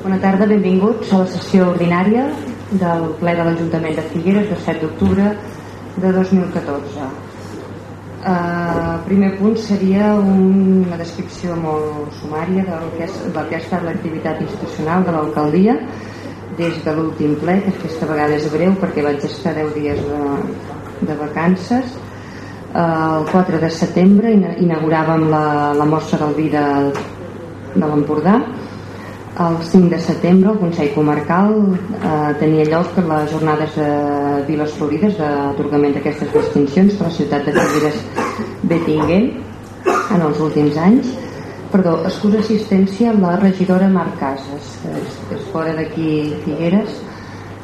Bona tarda, benvinguts a la sessió ordinària del ple de l'Ajuntament de Figueres de 7 d'octubre de 2014. Uh, eh, primer punt seria una descripció molt sumària del que, és, del que ha estat l'activitat institucional de l'alcaldia des de l'últim ple, que aquesta vegada és breu perquè vaig estar 10 dies de, de vacances. Uh, el 4 de setembre inauguràvem la, la mostra del vi de, de l'Empordà el 5 de setembre el Consell Comarcal eh, tenia lloc per les jornades de Viles Florides d'atorgament d'aquestes distincions per la ciutat de Figueres Bettingen en els últims anys. Perdó, excusa assistència la regidora Marc Casas que és, és fora d'aquí Figueres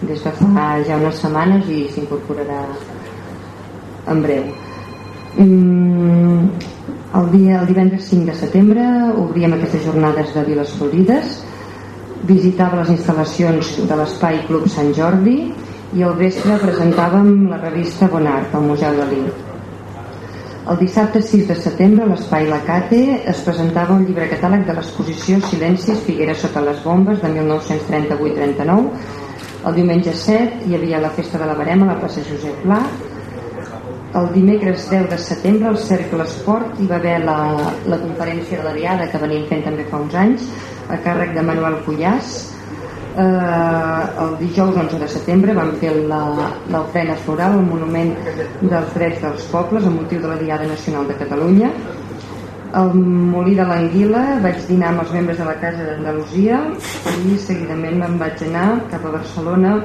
des de fa ja unes setmanes i s'incorporarà en breu. Mm, el, dia, el divendres 5 de setembre obríem aquestes jornades de Viles Florides visitava les instal·lacions de l'Espai Club Sant Jordi i al vespre presentàvem la revista Bonart al Museu Dalí. El dissabte 6 de setembre a l'Espai La Cate es presentava un llibre catàleg de l'exposició Silencis Figuera sota les bombes de 1938-39. El diumenge 7 hi havia la festa de la Barema a la plaça Josep Pla. El dimecres 10 de setembre al Cercle Esport hi va haver la, la conferència de la Diada que venim fent també fa uns anys a càrrec de Manuel Pujàs eh, el dijous 11 de setembre vam fer l'ofrena floral el monument dels drets dels pobles amb motiu de la Diada Nacional de Catalunya. Al Molí de l'Anguila vaig dinar amb els membres de la Casa d'Andalusia i seguidament me'n vaig anar cap a Barcelona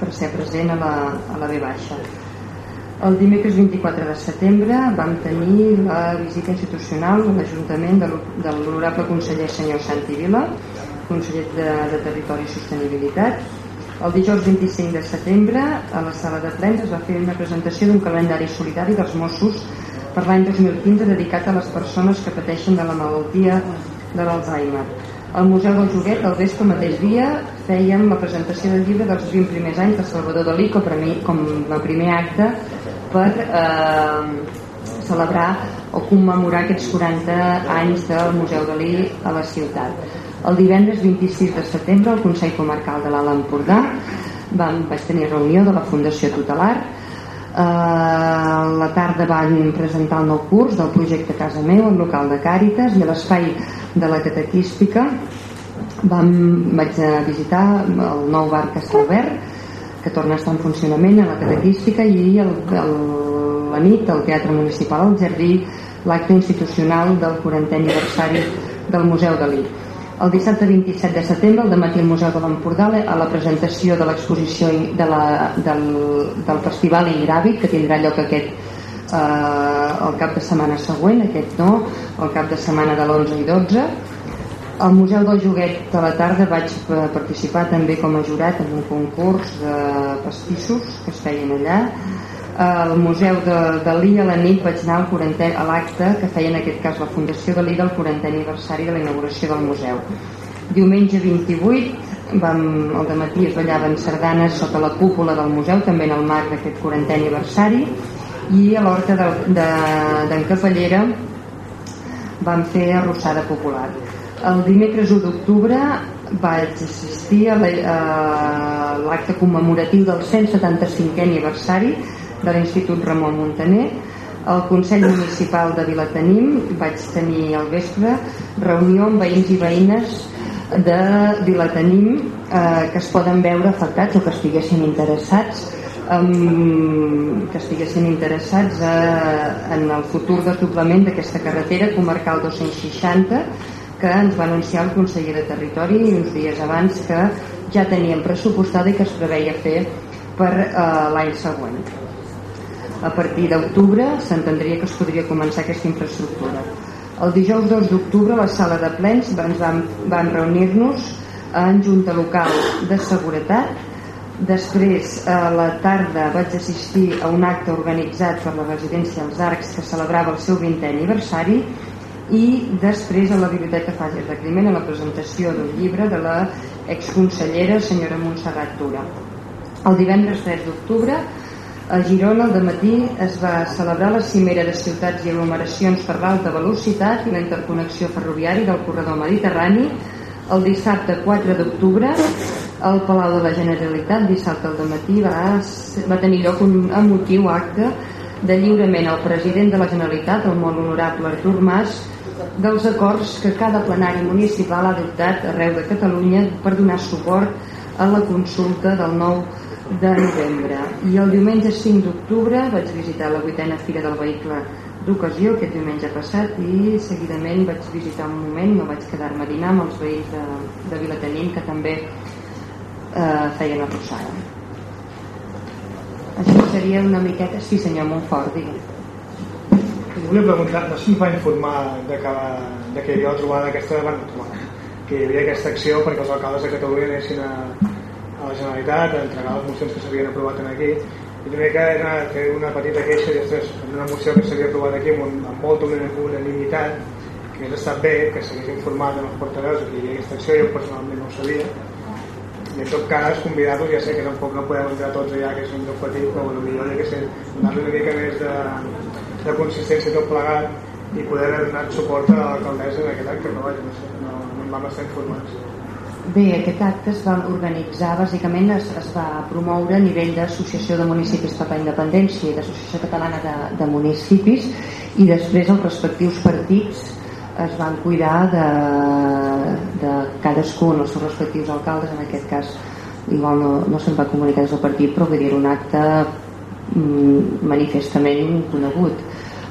per ser present a la, a la B baixa el dimecres 24 de setembre vam tenir la visita institucional a l'Ajuntament de l'honorable conseller senyor Santi Vila, conseller de, de Territori i Sostenibilitat. El dijous 25 de setembre a la sala de plens es va fer una presentació d'un calendari solidari dels Mossos per l'any 2015 dedicat a les persones que pateixen de la malaltia de l'Alzheimer. Al Museu del Joguet, el vespre mateix dia, fèiem la presentació del llibre dels 20 primers anys de Salvador Dalí com, com a primer acte per eh, celebrar o commemorar aquests 40 anys del Museu Dalí a la ciutat. El divendres 26 de setembre el Consell Comarcal de l'Alt Empordà vam, vaig tenir reunió de la Fundació Tutelar eh, la tarda van presentar el nou curs del projecte Casa Meu al local de Càritas i a l'espai de la catequística vam, vaig visitar el nou bar que està obert que torna a estar en funcionament a la catequística i el, el, la nit al Teatre Municipal al Jardí l'acte institucional del 40è aniversari del Museu Dalí. El dissabte 27 de setembre, al matí al Museu de l'Empordà, a la presentació de l'exposició de la, del, del Festival Ingràvit, que tindrà lloc aquest eh, el cap de setmana següent, aquest no, el cap de setmana de l'11 i 12, al Museu del Joguet de la tarda vaig participar també com a jurat en un concurs de pastissos que es feien allà. Al Museu de Dalí a la nit vaig anar al 40, a l'acte que feia en aquest cas la Fundació Dalí del 40è aniversari de la inauguració del museu. Diumenge 28 vam, al matí es ballaven sardanes sota la cúpula del museu, també en el marc d'aquest 40è aniversari, i a l'horta d'en de, de, Capellera vam fer arrossada popular el dimecres 1 d'octubre vaig assistir a l'acte commemoratiu del 175è aniversari de l'Institut Ramon Montaner. Al Consell Municipal de Vilatenim vaig tenir al vespre reunió amb veïns i veïnes de Vilatenim eh, que es poden veure afectats o que estiguessin interessats um, que estiguessin interessats eh, en el futur desdoblament d'aquesta carretera comarcal 260 que ens va anunciar el conseller de Territori uns dies abans que ja teníem pressupostada i que es preveia fer per eh, l'any següent. A partir d'octubre s'entendria que es podria començar aquesta infraestructura. El dijous 2 d'octubre a la sala de plens ens vam, vam reunir-nos en Junta Local de Seguretat Després, a la tarda, vaig assistir a un acte organitzat per la residència Els Arcs que celebrava el seu 20è aniversari i després a la Biblioteca Fages de Climent a la presentació d'un llibre de la exconsellera senyora Montserrat Tura. El divendres 3 d'octubre a Girona al matí es va celebrar la cimera de ciutats i aglomeracions per l'alta velocitat i la interconnexió ferroviària del corredor mediterrani el dissabte 4 d'octubre al Palau de la Generalitat dissabte al matí va, va tenir lloc un emotiu acte de lliurament al president de la Generalitat el molt honorable Artur Mas dels acords que cada plenari municipal ha adoptat arreu de Catalunya per donar suport a la consulta del 9 de novembre. I el diumenge 5 d'octubre vaig visitar la vuitena Fira del Vehicle d'ocasió aquest diumenge passat i seguidament vaig visitar un moment no vaig quedar-me a dinar amb els veïns de, de Vilatenim que també eh, feien la rosada això seria una miqueta? Sí senyor Montfort digue'm. Volia preguntar, no sé si em va informar de que, de que hi havia la trobada aquesta, bueno, trobada, que hi havia aquesta acció perquè els alcaldes de Catalunya anessin a, a la Generalitat a entregar les mocions que s'havien aprovat aquí. I una mica era fer una petita queixa i després, una moció que s'havia aprovat aquí amb, un, amb molta unanimitat que hagués estat bé que s'hagués informat en els portaveus que hi havia aquesta acció, jo personalment no ho sabia i en tot cas convidar-los, ja sé que tampoc no podem entrar tots allà que és un lloc petit però bueno, millor ja que sé, donar-li una mica més de, de consistència tot plegat i poder donat suport a l'alcaldessa en aquest acte, no, vaja, no, sé, no, no em vam estar informats. Bé, aquest acte es va organitzar, bàsicament es, es va promoure a nivell d'Associació de Municipis per la Independència i d'Associació Catalana de, de Municipis i després els respectius partits es van cuidar de, de cadascun, els seus respectius alcaldes, en aquest cas igual no, no se'n va comunicar des del partit, però dir, un acte mm, manifestament conegut.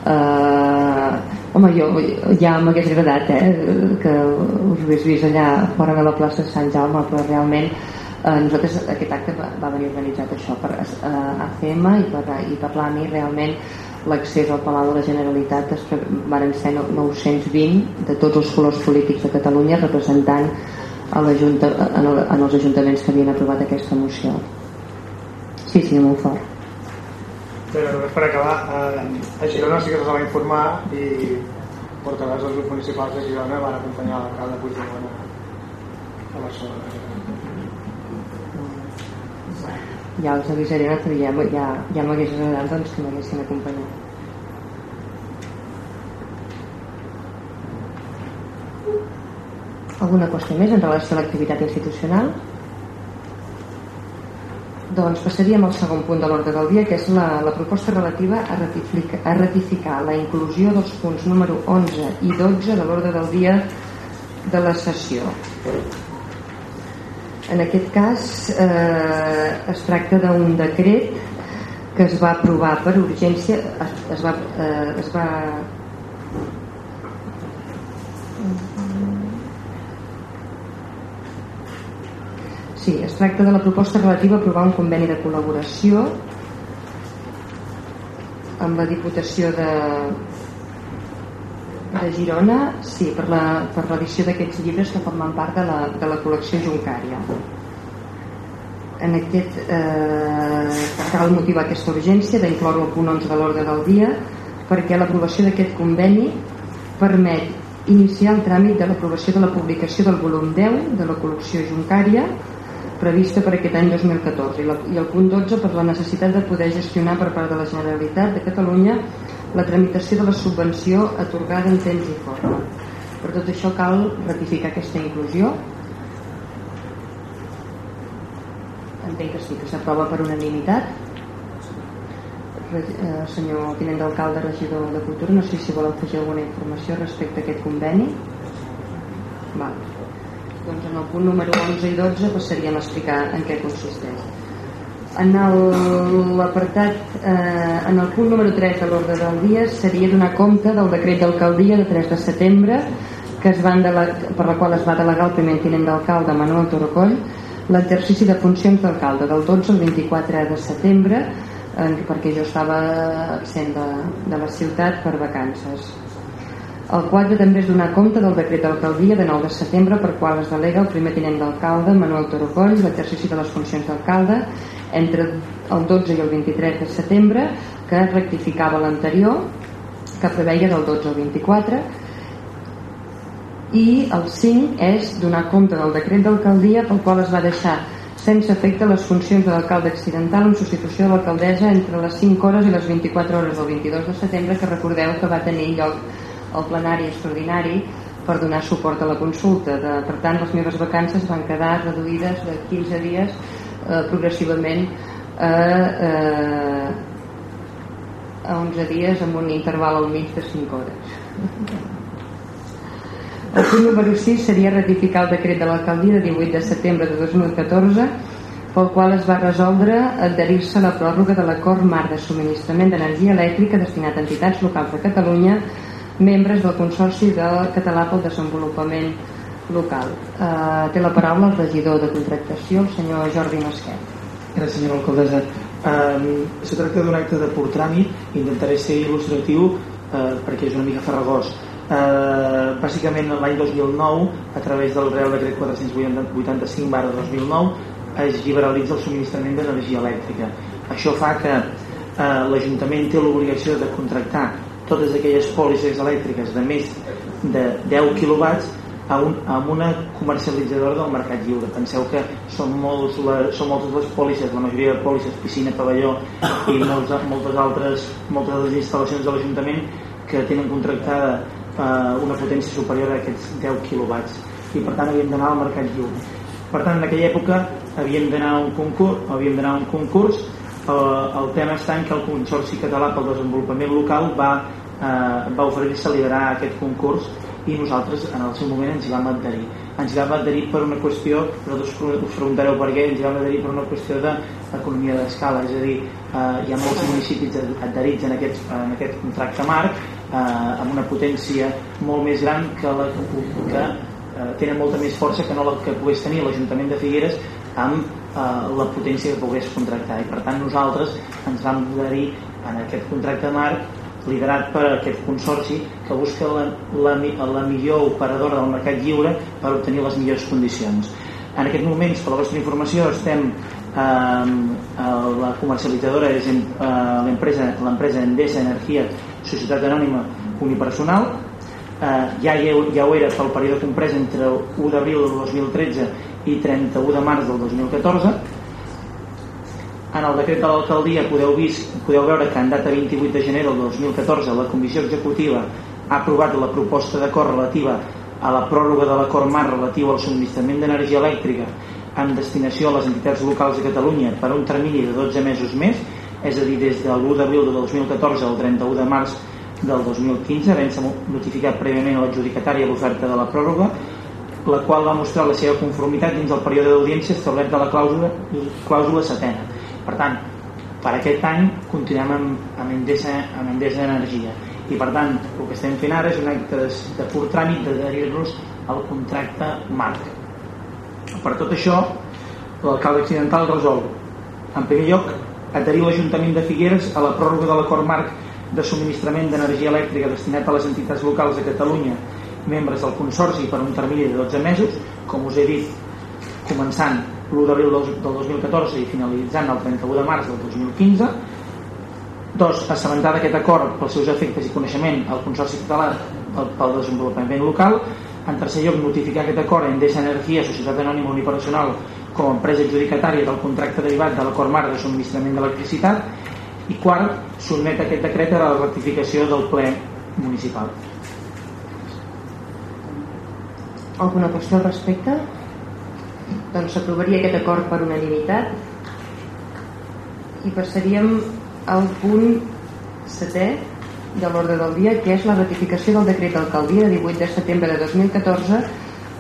Eh, home, jo ja m'hagués agradat eh, que us hagués vist allà fora de la plaça Sant Jaume però realment eh, nosaltres aquest acte va, va venir organitzat això per eh, ACM i per, i per l'AMI realment l'accés al Palau de la Generalitat es, van ser 920 de tots els colors polítics de Catalunya representant a en, el, en els ajuntaments que havien aprovat aquesta moció sí, sí, molt fort però només per acabar, eh, a Girona sí que se'ls va informar i portaveus grups municipals de Girona van acompanyar l'alcalde Puigdemont a Barcelona. Ja els avisaré un altre dia, ja, ja m'hagués agradat doncs, que m'haguessin acompanyat. Alguna qüestió més en relació a l'activitat institucional? Doncs passaríem al segon punt de l'ordre del dia, que és la, la proposta relativa a ratificar, a ratificar la inclusió dels punts número 11 i 12 de l'ordre del dia de la sessió. En aquest cas eh, es tracta d'un decret que es va aprovar per urgència, es, es va, eh, es va Sí, es tracta de la proposta relativa a aprovar un conveni de col·laboració amb la Diputació de, de Girona sí, per l'edició d'aquests llibres que formen part de la, de la col·lecció Juncària. En aquest eh, cal motivar aquesta urgència d'incloure el punt 11 de l'ordre del dia perquè l'aprovació d'aquest conveni permet iniciar el tràmit de l'aprovació de la publicació del volum 10 de la col·lecció Juncària prevista per aquest any 2014 i, i el punt 12 per la necessitat de poder gestionar per part de la Generalitat de Catalunya la tramitació de la subvenció atorgada en temps i forma. Per tot això cal ratificar aquesta inclusió. Entenc que sí, que s'aprova per unanimitat. Eh, senyor tinent d'alcalde, regidor de Cultura, no sé si vol afegir alguna informació respecte a aquest conveni. Val doncs en el punt número 11 i 12 passaríem a explicar en què consisteix en l'apartat eh, en el punt número 3 de l'ordre del dia seria donar compte del decret d'alcaldia de 3 de setembre que es van la, per la qual es va delegar el primer tinent d'alcalde Manuel Torocoll l'exercici de funcions d'alcalde del 12 al 24 de setembre eh, perquè jo estava absent de, de la ciutat per vacances. El 4 també és donar compte del decret d'alcaldia de 9 de setembre per qual es delega el primer tinent d'alcalde Manuel Torocoll l'exercici de les funcions d'alcalde entre el 12 i el 23 de setembre que rectificava l'anterior que preveia del 12 al 24 i el 5 és donar compte del decret d'alcaldia pel qual es va deixar sense efecte les funcions de l'alcalde accidental en substitució de l'alcaldessa entre les 5 hores i les 24 hores del 22 de setembre que recordeu que va tenir lloc el plenari extraordinari per donar suport a la consulta. De, per tant, les meves vacances van quedar reduïdes de 15 dies eh, progressivament a, eh, a 11 dies amb un interval al mig de 5 hores. El punt número 6 seria ratificar el decret de l'alcaldia de 18 de setembre de 2014 pel qual es va resoldre adherir-se a la pròrroga de l'acord marc de subministrament d'energia elèctrica destinat a entitats locals de Catalunya membres del Consorci del Català pel Desenvolupament Local. Eh, té la paraula el regidor de contractació, el senyor Jordi Masquet. Gràcies, senyora alcaldessa. Eh, se tracta d'un acte de pur tràmit, intentaré ser il·lustratiu eh, perquè és una mica farragós. Eh, bàsicament l'any 2009 a través del Real Decret 485 barra 2009 es liberalitza el subministrament d'energia elèctrica això fa que eh, l'Ajuntament té l'obligació de contractar totes aquelles pòlisses elèctriques de més de 10 quilowatts a, un, a una comercialitzadora del mercat lliure. Penseu que són, molts, la, són moltes les pòlisses, la majoria de pòlisses, piscina, pavelló i molts, moltes altres moltes altres instal·lacions de l'Ajuntament que tenen contractada eh, una potència superior a aquests 10 quilowatts i per tant havíem d'anar al mercat lliure. Per tant, en aquella època havíem d'anar a un concurs, havíem d'anar a un concurs eh, el tema està en que el Consorci Català pel Desenvolupament Local va eh, va oferir-se a liderar aquest concurs i nosaltres en el seu moment ens hi vam adherir. Ens hi vam adherir per una qüestió vosaltres us preguntareu per què ens hi vam adherir per una qüestió d'economia d'escala és a dir, eh, hi ha molts municipis adherits en aquest, en aquest contracte marc eh, amb una potència molt més gran que la que eh, tenen molta més força que no la que pogués tenir l'Ajuntament de Figueres amb eh, la potència que pogués contractar. I per tant nosaltres ens vam adherir en aquest contracte marc liderat per aquest consorci que busca la, la, la millor operadora del mercat lliure per obtenir les millors condicions. En aquest moments, per la vostra informació, estem eh, la comercialitzadora és eh, l'empresa l'empresa Endesa Energia Societat Anònima Unipersonal eh, ja, ja ho era pel període comprès entre 1 d'abril del 2013 i 31 de març del 2014 en el decret de l'alcaldia podeu, podeu veure que en data 28 de gener del 2014 la Comissió Executiva ha aprovat la proposta d'acord relativa a la pròrroga de l'acord marc relatiu al subministrament d'energia elèctrica amb destinació a les entitats locals de Catalunya per un termini de 12 mesos més, és a dir, des de l'1 d'abril de 2014 al 31 de març del 2015, havent-se notificat prèviament a l'adjudicatària l'oferta de la pròrroga, la qual va mostrar la seva conformitat dins el període d'audiència establert de la clàusula, clàusula setena. Per tant, per aquest any continuem amb, amb, Endesa, amb Endesa Energia i per tant el que estem fent ara és un acte de, de pur tràmit d'adherir-nos al contracte marc. Per tot això, l'alcalde accidental resol, en primer lloc, adherir l'Ajuntament de Figueres a la pròrroga de l'acord marc de subministrament d'energia elèctrica destinat a les entitats locals de Catalunya, membres del Consorci per un termini de 12 mesos, com us he dit, començant l'1 d'abril del 2014 i finalitzant el 31 de març del 2015 dos, assabentar d'aquest acord pels seus efectes i coneixement al Consorci Català pel, desenvolupament local. En tercer lloc notificar aquest acord en Endesa Energia, Societat Anònima Unipersonal com a empresa adjudicatària del contracte derivat de l'acord marc de subministrament d'electricitat. I quart, sotmet aquest decret a la ratificació del ple municipal. Alguna qüestió al respecte? doncs s'aprovaria aquest acord per unanimitat. I passaríem al punt setè de l'ordre del dia que és la ratificació del decret d'alcaldia de 18 de setembre de 2014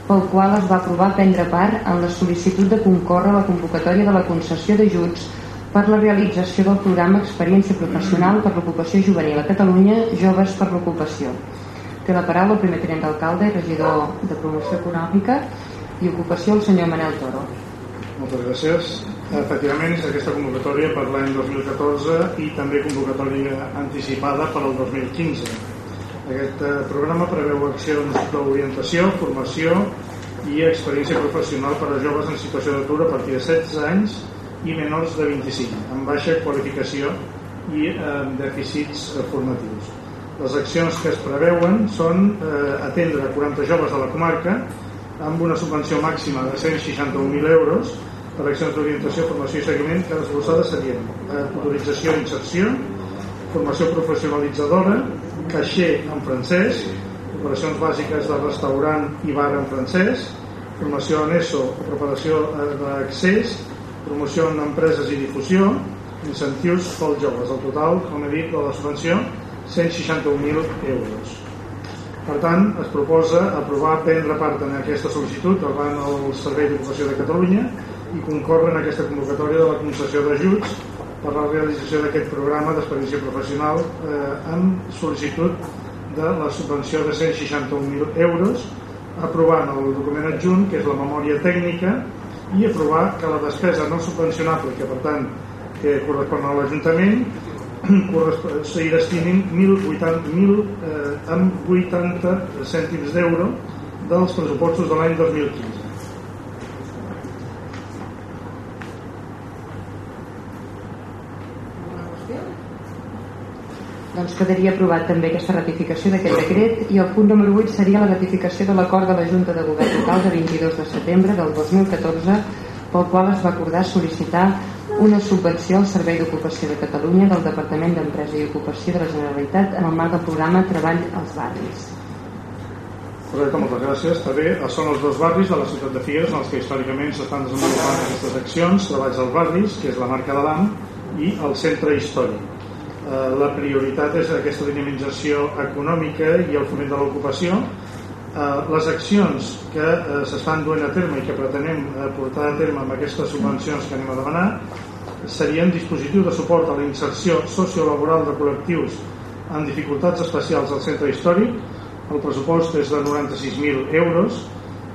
pel qual es va aprovar prendre part en la sol·licitud de concórrer a la convocatòria de la concessió d'ajuts per la realització del programa Experiència Professional per l'Ocupació Juvenil a Catalunya Joves per l'Ocupació. Té la paraula el primer tenent d'alcalde i regidor de Promoció Econòmica i Ocupació el senyor Manel Toro. Moltes gràcies. Efectivament, és aquesta convocatòria per l'any 2014 i també convocatòria anticipada per al 2015. Aquest eh, programa preveu accions d'orientació, formació i experiència professional per a joves en situació d'atur a partir de 16 anys i menors de 25, amb baixa qualificació i eh, dèficits formatius. Les accions que es preveuen són eh, atendre 40 joves de la comarca amb una subvenció màxima de 161.000 euros per accions d'orientació, formació i seguiment que desglossades serien autorització i inserció, formació professionalitzadora, caixer en francès, operacions bàsiques de restaurant i bar en francès, formació en ESO preparació eh, d'accés, promoció en empreses i difusió, incentius pels joves. El total, com he dit, de la subvenció, 161.000 euros. Per tant, es proposa aprovar prendre part en aquesta sol·licitud davant el Servei d'Ocupació de Catalunya i concórrer en aquesta convocatòria de la concessió d'ajuts per la realització d'aquest programa d'experiència professional eh, amb sol·licitud de la subvenció de 161.000 euros aprovant el document adjunt que és la memòria tècnica i aprovar que la despesa no subvencionable que per tant que correspon a l'Ajuntament s'hi destinin 1.080, 1.000 eh, amb 80 cèntims d'euro dels pressupostos de l'any 2015. Doncs quedaria aprovat també aquesta ratificació d'aquest decret i el punt número 8 seria la ratificació de l'acord de la Junta de Govern Local de 22 de setembre del 2014 pel qual es va acordar sol·licitar una subvenció al Servei d'Ocupació de Catalunya del Departament d'Empresa i Ocupació de la Generalitat en el marc del programa Treball als Barris. Correcte, moltes gràcies. També són els dos barris de la ciutat de Figueres en els que històricament s'estan desenvolupant aquestes accions, treballs als barris, que és la marca de l'AM, i el centre històric. Eh, la prioritat és aquesta dinamització econòmica i el foment de l'ocupació. Eh, les accions que eh, s'estan duent a terme i que pretenem portar a terme amb aquestes subvencions que anem a demanar serien dispositius de suport a la inserció sociolaboral de col·lectius amb dificultats especials al centre històric. El pressupost és de 96.000 euros.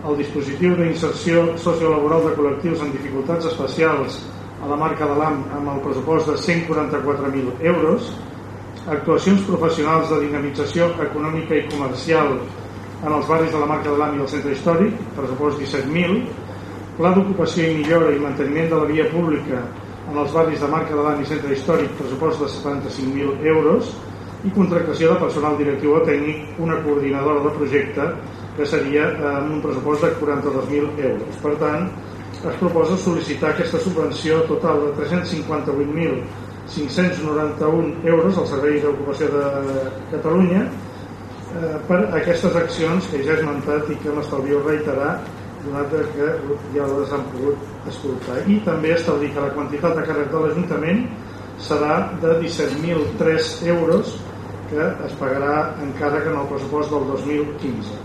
El dispositiu d'inserció sociolaboral de col·lectius amb dificultats especials a la marca de l'AM amb el pressupost de 144.000 euros. Actuacions professionals de dinamització econòmica i comercial en els barris de la marca de l'AM i el centre històric, pressupost 17.000. Pla d'ocupació i millora i manteniment de la via pública en els barris de Marca de l'Any i Centre Històric pressupost de 75.000 euros i contractació de personal directiu o tècnic una coordinadora de projecte que seria eh, amb un pressupost de 42.000 euros. Per tant, es proposa sol·licitar aquesta subvenció total de 358.591 euros al Servei d'Ocupació de Catalunya eh, per aquestes accions que ja he esmentat i que m'estalvio reiterar donat que ja les han pogut escoltar. I també establir que la quantitat de càrrec de l'Ajuntament serà de 17.003 euros que es pagarà encara que en el pressupost del 2015.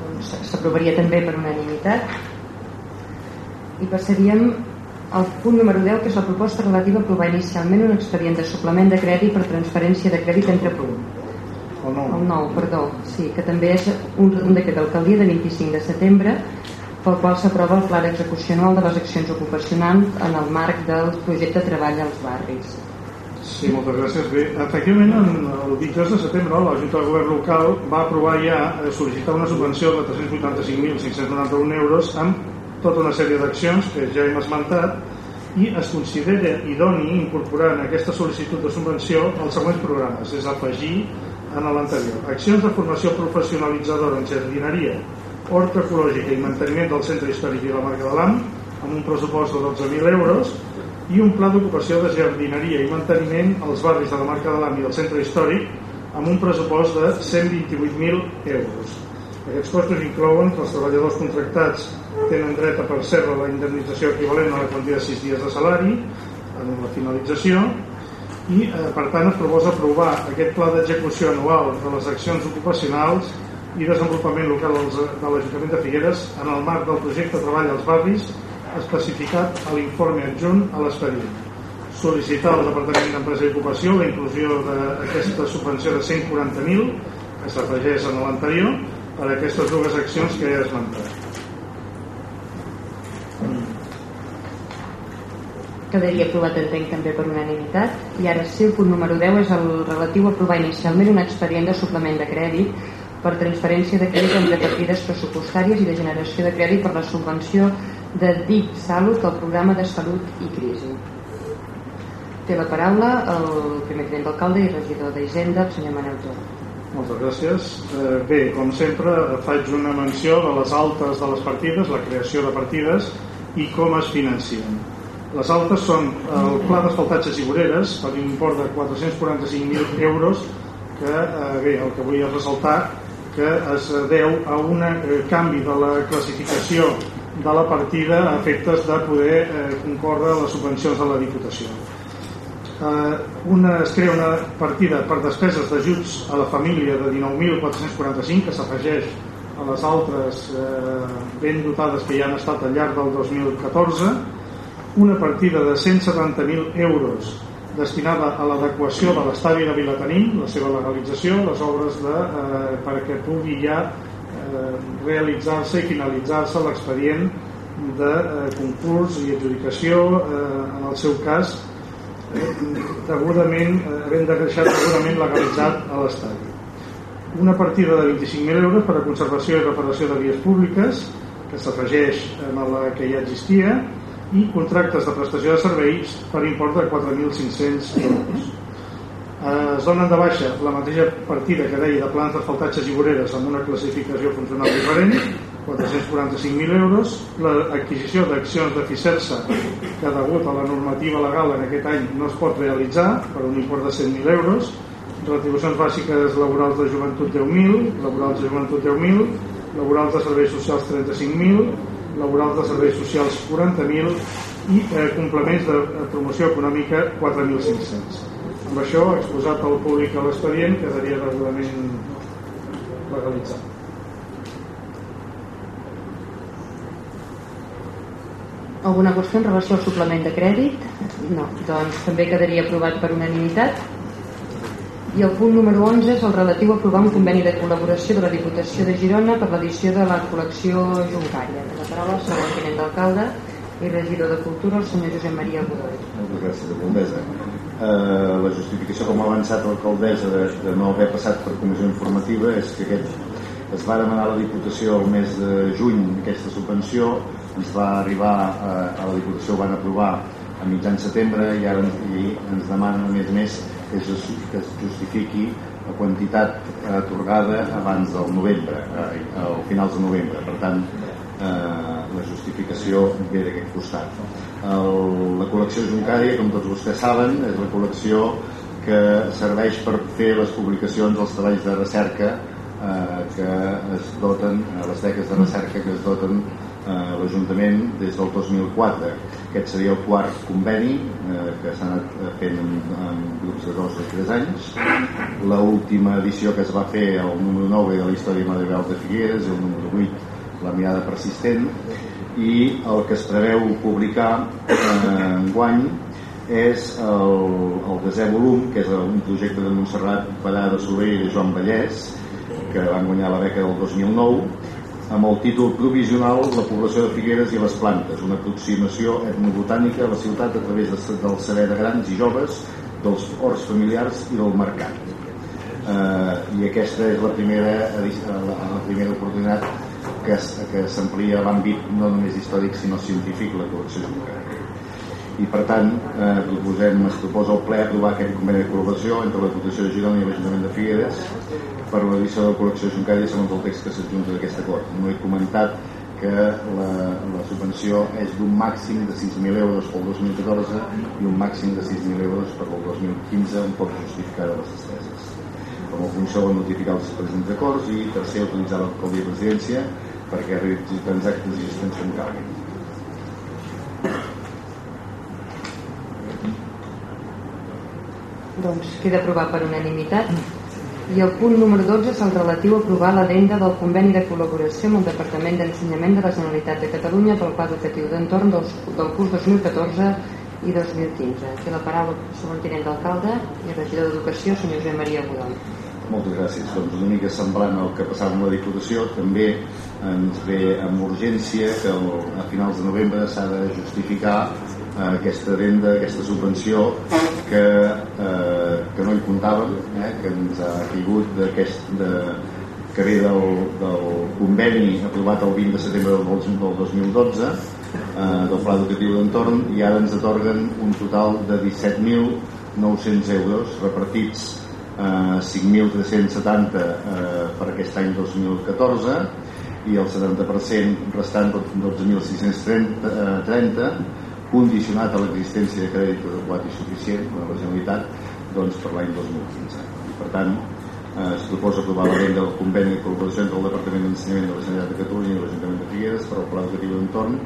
Doncs s'aprovaria també per unanimitat i passaríem el punt número 10, que és la proposta relativa a aprovar inicialment un expedient de suplement de crèdit per transferència de crèdit entre punts el 9. El 9, perdó, sí, que també és un, un decret d'alcaldia de 25 de setembre pel qual s'aprova el pla d'execució anual de les accions ocupacionals en el marc del projecte de treball als barris. Sí, moltes gràcies. Bé, efectivament, el 22 de setembre la Junta de Govern local va aprovar ja eh, sol·licitar una subvenció de 385.591 euros amb tota una sèrie d'accions que ja hem esmentat i es considera idoni incorporar en aquesta sol·licitud de subvenció els següents programes, és afegir en l'anterior. Accions de formació professionalitzadora en jardineria, horta ecològica i manteniment del centre històric i la marca de l'AM amb un pressupost de 12.000 euros i un pla d'ocupació de jardineria i manteniment als barris de la marca de l'AM i del centre històric amb un pressupost de 128.000 euros. Aquests costos inclouen que els treballadors contractats tenen dret a percebre la indemnització equivalent a la quantia de 6 dies de salari en la finalització i eh, per tant es proposa aprovar aquest pla d'execució anual de les accions ocupacionals i desenvolupament local de l'Ajuntament de Figueres en el marc del projecte Treball als barris especificat a l'informe adjunt a l'expedient. Sol·licitar al Departament d'Empresa i Ocupació la inclusió d'aquesta subvenció de 140.000 que s'afegeix en l'anterior per aquestes dues accions que he esmentat. quedaria aprovat entenc també per unanimitat i ara sí, el punt número 10 és el relatiu a aprovar inicialment un expedient de suplement de crèdit per transferència de crèdit entre partides pressupostàries i de generació de crèdit per la subvenció de DIC Salut al programa de salut i crisi té la paraula el primer tinent d'alcalde i regidor d'Hisenda, el senyor Manel Tor. Moltes gràcies. Eh, bé, com sempre, faig una menció de les altes de les partides, la creació de partides i com es financien. Les altres són el pla d'asfaltatges i voreres per un import de 445.000 euros que, eh, bé, el que volia ressaltar que es deu a un eh, canvi de la classificació de la partida a efectes de poder eh, concórrer les subvencions de la Diputació. Eh, una, es crea una partida per despeses d'ajuts a la família de 19.445 que s'afegeix a les altres eh, ben dotades que ja han estat al llarg del 2014 una partida de 170.000 euros destinada a l'adequació de l'estadi de Vilatenim, la seva legalització, les obres de, eh, perquè pugui ja realitzar-se i finalitzar-se l'expedient de eh, concurs i adjudicació, eh, en el seu cas, eh, degudament, eh, havent de deixar degudament legalitzat a l'estadi. Una partida de 25.000 euros per a conservació i reparació de vies públiques, que s'afegeix a la que ja existia, i contractes de prestació de serveis per import de 4.500 euros. Eh, es donen de baixa la mateixa partida que deia de plans d'asfaltatges i voreres amb una classificació funcional diferent, 445.000 euros, l'adquisició d'accions de Ficersa que degut a la normativa legal en aquest any no es pot realitzar per un import de 100.000 euros, retribucions bàsiques laborals de joventut 10.000, laborals de joventut 10.000, laborals de serveis socials 35.000, laborals de serveis socials 40.000 i eh, complements de promoció econòmica 4.500. Amb això, exposat al públic a l'expedient, quedaria regulament legalitzat. Alguna qüestió en relació al suplement de crèdit? No, doncs també quedaria aprovat per unanimitat. I el punt número 11 és el relatiu a aprovar un conveni de col·laboració de la Diputació de Girona per l'edició de la col·lecció Juncària. De la paraula segon tinent d'alcalde i regidor de Cultura, el senyor Josep Maria Godoy. Moltes gràcies, alcaldessa. Eh, la justificació, com ha avançat l'alcaldessa, de, de no haver passat per comissió informativa és que aquest es va demanar a la Diputació el mes de juny aquesta subvenció, ens va arribar a, eh, a la Diputació, ho van aprovar a mitjan setembre i ara i ens demanen a més a més que es, que es justifiqui la quantitat eh, atorgada abans del novembre, eh, al finals de novembre. Per tant, eh, la justificació ve d'aquest costat. El, la col·lecció Juncària, com tots vostès saben, és la col·lecció que serveix per fer les publicacions dels treballs de recerca eh, que es doten, eh, les beques de recerca que es doten eh, l'Ajuntament des del 2004. Aquest seria el quart conveni eh, que s'ha anat eh, fent en, en grups de dos o tres anys. L última edició que es va fer, el número 9 de la història medieval de Figueres, el número 8 la mirada persistent i el que es preveu publicar eh, en guany és el, el desè volum que és un projecte de Montserrat Parada Soler i de Joan Vallès que van guanyar la beca del 2009 amb el títol provisional La població de Figueres i les plantes, una aproximació etnobotànica a la ciutat a través de, del saber de grans i joves, dels horts familiars i del mercat. Eh, I aquesta és la primera, la, la primera oportunitat que, que s'amplia l'àmbit no només històric sinó científic la col·lecció geogràfica i per tant eh, proposem, es proposa al ple aprovar aquest conveni de col·laboració entre la Diputació de Girona i l'Ajuntament de Figueres per l'edició de la col·lecció Juncària segons el text que s'adjunta d'aquest acord. No he comentat que la, la subvenció és d'un màxim de 6.000 euros pel 2014 i un màxim de 6.000 euros per al 2015 un poc justificada les despeses. Com a funció van notificar els presents d'acords i tercer utilitzar l'alcaldia de presidència perquè realitzi transactes i gestions com calguin. Doncs queda aprovat per unanimitat. I el punt número 12 és el relatiu a aprovar l'adenda del conveni de col·laboració amb el Departament d'Ensenyament de la Generalitat de Catalunya pel Pla Educatiu d'Entorn del, del curs 2014 i 2015. Aquí la paraula segon tinent d'alcalde i regidor d'Educació, senyor Josep Maria Godol. Moltes gràcies. Doncs una mica semblant al que passava amb la Diputació, també ens ve amb urgència que el, a finals de novembre s'ha de justificar eh, aquesta venda, aquesta subvenció que, eh, que no hi comptàvem, eh, que ens ha caigut d'aquest de, que ve del, del conveni aprovat el 20 de setembre del, del 2012 eh, del Pla Educatiu d'Entorn i ara ens atorguen un total de 17.900 euros repartits eh, 5.370 eh, per aquest any 2014 i el 70% restant 12.630 eh, condicionat a l'existència de crèdit adequat i suficient de la Generalitat doncs, per l'any 2015. I, per tant, eh, es proposa aprovar la venda del conveni de col·laboració entre el Departament d'Ensenyament de la Generalitat de Catalunya i l'Ajuntament de Figueres per al Pla Educatiu d'Entorn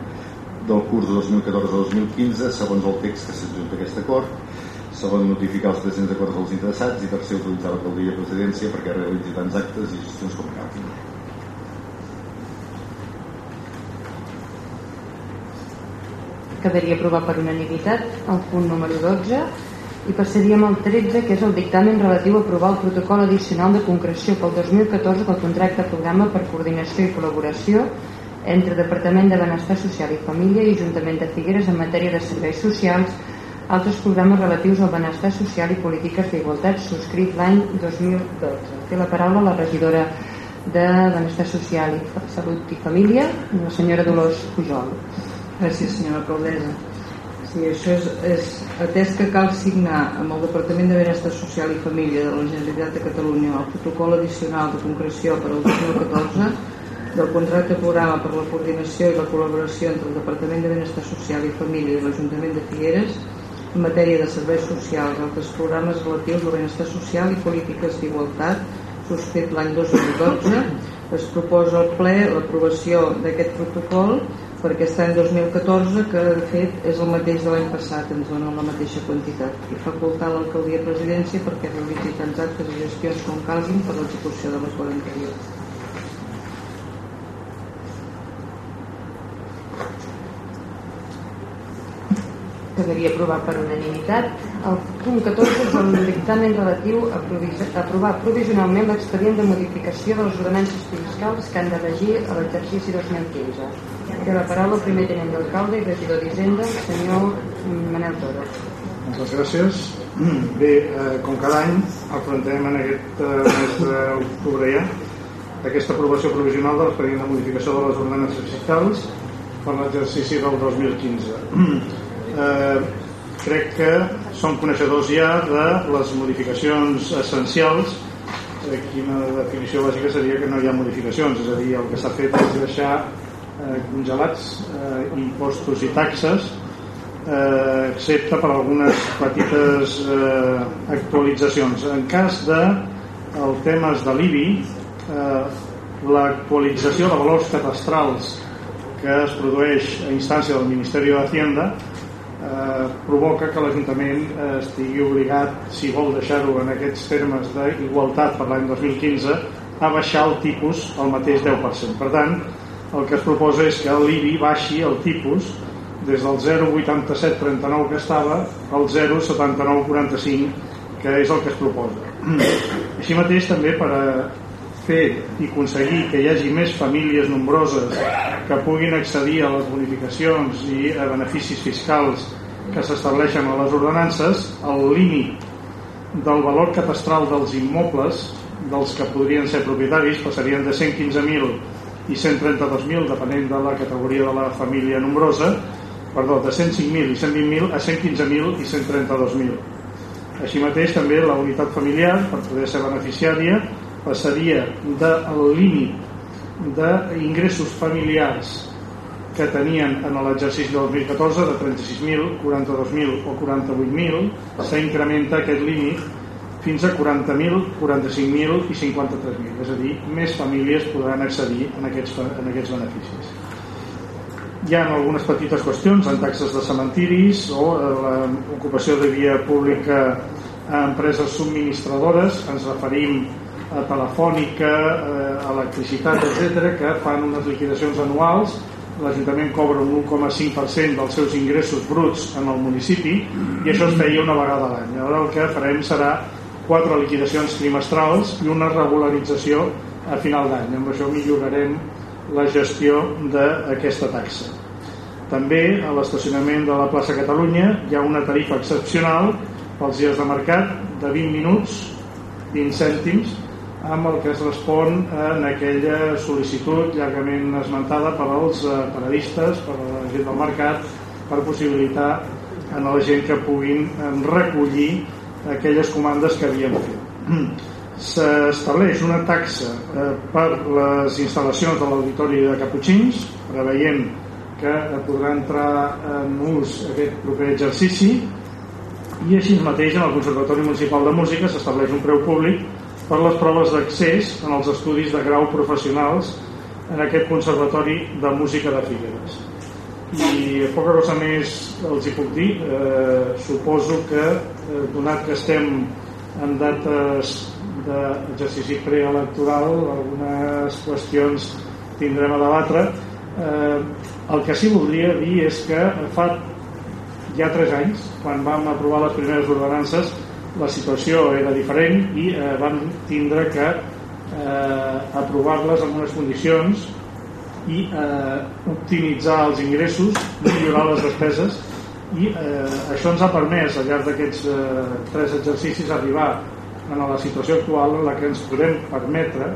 del curs 2014-2015 segons el text que s'adjunta aquest acord segon notificar els presents acords dels interessats i tercer utilitzar l'alcaldia de presidència perquè realitzi tants actes i gestions com calguin. Quedaria aprovat per unanimitat el punt número 12 i passaríem al 13 que és el dictamen relatiu a aprovar el protocol addicional de concreció pel 2014 del contracte programa per coordinació i col·laboració entre Departament de Benestar Social i Família i Ajuntament de Figueres en matèria de serveis socials altres programes relatius al benestar social i polítiques d'igualtat subscrit l'any 2012. Té la paraula la regidora de Benestar Social i Salut i Família, la senyora Dolors Pujol. Gràcies, senyora alcaldessa. Sí, això és, és atès que cal signar amb el Departament de Benestar Social i Família de la Generalitat de Catalunya el protocol addicional de concreció per al 2014 del contracte programa per la coordinació i la col·laboració entre el Departament de Benestar Social i Família i l'Ajuntament de Figueres en matèria de serveis socials, altres programes relatius al benestar social i polítiques d'igualtat, subscrit l'any 2012. Es proposa al ple l'aprovació d'aquest protocol per aquest any 2014, que de fet és el mateix de l'any passat, ens dona la mateixa quantitat, i facultar l'alcaldia presidència perquè realitzi tants actes i gestions com calguin per l'execució de l'acord anterior. quedaria aprovat per unanimitat. El punt 14 és el dictamen relatiu a aprovar provisionalment l'expedient de modificació de les ordenances fiscals que han de regir a l'exercici 2015. Té la paraula el primer tenent d'alcalde i regidor d'Hisenda, senyor Manel Toro. Moltes gràcies. Bé, eh, com cada any, afrontem en aquest eh, mes d'octubre ja aquesta aprovació provisional de l'expedient de modificació de les ordenances fiscals per l'exercici del 2015 eh, crec que som coneixedors ja de les modificacions essencials aquí una definició bàsica seria que no hi ha modificacions és a dir, el que s'ha fet és deixar eh, congelats eh, impostos i taxes eh, excepte per algunes petites eh, actualitzacions en cas de el temes de l'IBI eh, l'actualització de valors catastrals que es produeix a instància del Ministeri de Hacienda eh, provoca que l'Ajuntament eh, estigui obligat, si vol deixar-ho en aquests termes d'igualtat per l'any 2015, a baixar el tipus al mateix 10%. Per tant, el que es proposa és que l'IBI baixi el tipus des del 0,8739 que estava al 0,7945 que és el que es proposa. Així mateix també per a fer i aconseguir que hi hagi més famílies nombroses que puguin accedir a les bonificacions i a beneficis fiscals que s'estableixen a les ordenances, el límit del valor catastral dels immobles dels que podrien ser propietaris passarien de 115.000 i 132.000 depenent de la categoria de la família nombrosa perdó, de 105.000 i 120.000 a 115.000 i 132.000 així mateix també la unitat familiar per poder ser beneficiària passaria del límit d'ingressos familiars que tenien en l'exercici del 2014 de 36.000, 42.000 o 48.000 s'incrementa aquest límit fins a 40.000, 45.000 i 53.000 és a dir, més famílies podran accedir en aquests, en aquests beneficis. Hi ha algunes petites qüestions en taxes de cementiris o l'ocupació de via pública a empreses subministradores. Ens referim a Telefònica, eh, Electricitat, etc que fan unes liquidacions anuals. l'Ajuntament cobra un 1,5% dels seus ingressos bruts en el municipi i això es feia una vegada a l'any. Ara el que farem serà quatre liquidacions trimestrals i una regularització a final d'any. Amb això millorarem la gestió d'aquesta taxa. També a l'estacionament de la plaça Catalunya hi ha una tarifa excepcional pels dies de mercat de 20 minuts, 20 cèntims, amb el que es respon en aquella sol·licitud llargament esmentada per als eh, paradistes, per a la gent del mercat, per possibilitar a la gent que puguin eh, recollir aquelles comandes que havien fet. S'estableix una taxa eh, per les instal·lacions de l'Auditori de Caputxins, preveient que podrà entrar en ús aquest proper exercici i així mateix en el Conservatori Municipal de Música s'estableix un preu públic per les proves d'accés en els estudis de grau professionals en aquest Conservatori de Música de Figueres i poca cosa més els hi puc dir eh, suposo que eh, donat que estem en dates d'exercici preelectoral algunes qüestions tindrem a debatre. Eh, el que sí voldria dir és que fa ja 3 anys quan vam aprovar les primeres ordenances la situació era diferent i eh, vam tindre que eh, aprovar-les en unes condicions i eh, optimitzar els ingressos, millorar les despeses i eh, això ens ha permès al llarg d'aquests eh, tres exercicis arribar a la situació actual en la que ens podem permetre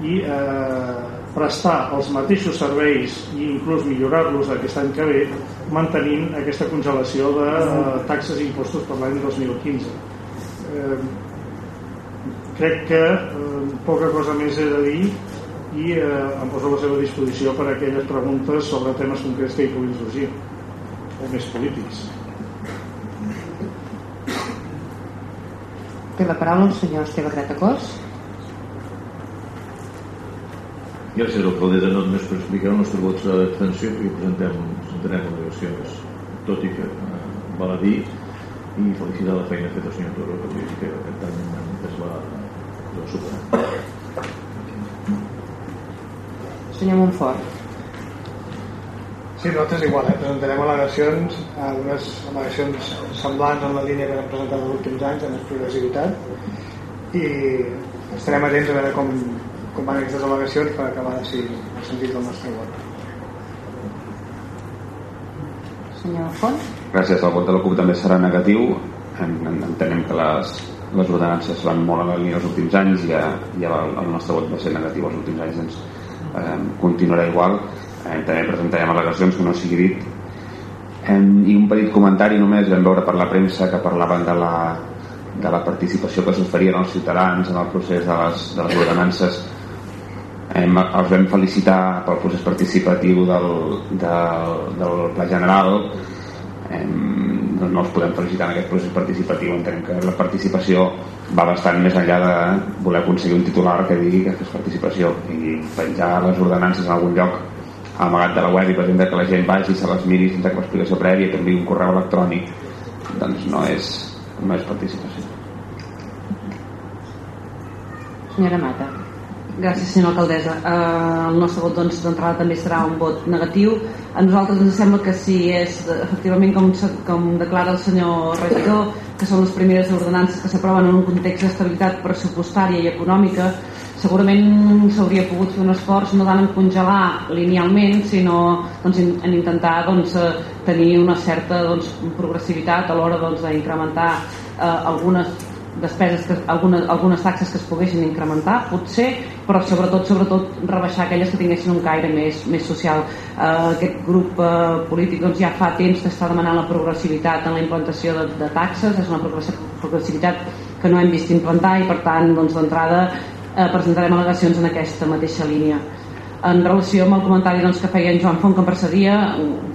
i eh, prestar els mateixos serveis i inclús millorar-los aquest any que ve mantenint aquesta congelació de eh, taxes i impostos per l'any 2015 eh, crec que eh, poca cosa més he de dir i eh, em poso a la seva disposició per a aquelles preguntes sobre temes concrets que hi puguin sorgir o més polítics. Té la paraula el senyor Esteve Gratacós Gràcies, alcaldessa, no només per explicar el nostre vot serà d'abstenció perquè presentem, presentarem al·legacions tot i que eh, val a dir i felicitar la feina feta al senyor Toro que, que, que tant es va, va superar senyor Montfort. Sí, nosaltres igual, eh? presentarem al·legacions, algunes al·legacions semblants en la línia que hem presentat els últims anys, en progressivitat, i estarem atents a veure com, com van aquestes al·legacions per acabar decidir el sentit del nostre vot. Senyor Font? Gràcies, el vot de la CUP també serà negatiu. Entenem que les, les ordenances van molt a la línia els últims anys i ja, ja el, el nostre vot va ser negatiu els últims anys, doncs eh, continuarà igual eh, també presentarem al·legacions que no sigui dit. Eh, i un petit comentari només vam veure per la premsa que parlaven de la, de la participació que s'oferien als ciutadans en el procés de les, de les ordenances. Eh, els vam felicitar pel procés participatiu del, del, del Pla General. Eh, no els podem felicitar en aquest procés participatiu entenem que la participació va bastant més enllà de voler aconseguir un titular que digui que és participació i penjar les ordenances en algun lloc amagat de la web i pretendre que la gent vagi se les miri sense cap explicació prèvia que enviï un correu electrònic doncs no és, no és participació Senyora Mata Gràcies, senyora alcaldessa. Uh, el nostre vot doncs, d'entrada també serà un vot negatiu. A nosaltres ens sembla que si és efectivament com, com declara el senyor regidor, que són les primeres ordenances que s'aproven en un context d'estabilitat pressupostària i econòmica, segurament s'hauria pogut fer un esforç no tant en congelar linealment, sinó doncs, en, en intentar doncs, eh, tenir una certa doncs, progressivitat a l'hora doncs, d'incrementar eh, algunes despeses que, algunes, algunes taxes que es poguessin incrementar, potser, però sobretot sobretot rebaixar aquelles que tinguessin un caire més, més social. Uh, aquest grup uh, polític doncs, ja fa temps que està demanant la progressivitat en la implantació de, de taxes, és una progressivitat que no hem vist implantar i per tant doncs, uh, presentarem al·legacions en aquesta mateixa línia. En relació amb el comentari doncs, que feia en Joan Font que em precedia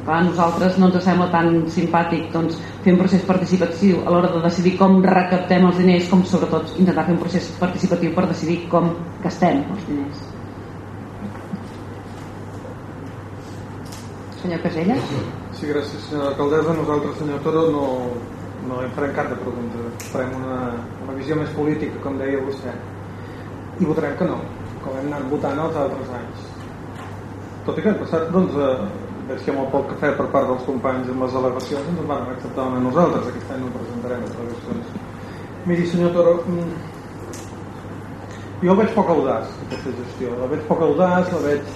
a nosaltres no ens sembla tan simpàtic doncs, fer un procés participatiu a l'hora de decidir com recaptem els diners com sobretot intentar fer un procés participatiu per decidir com gastem els diners. Senyor Casella? Sí, gràcies senyora alcaldessa. Nosaltres senyor Toro no, no en farem cap de pregunta farem una, una visió més política com deia vostè i votarem que no com hem anat votant els altres anys. Tot i que el passat doncs, eh, veig que molt poc cafè per part dels companys amb les al·legacions ens van acceptar a nosaltres aquest any no presentarem les al·legacions. Miri senyor Toro mm, jo veig poc audaç aquesta gestió, la veig poc audaç la veig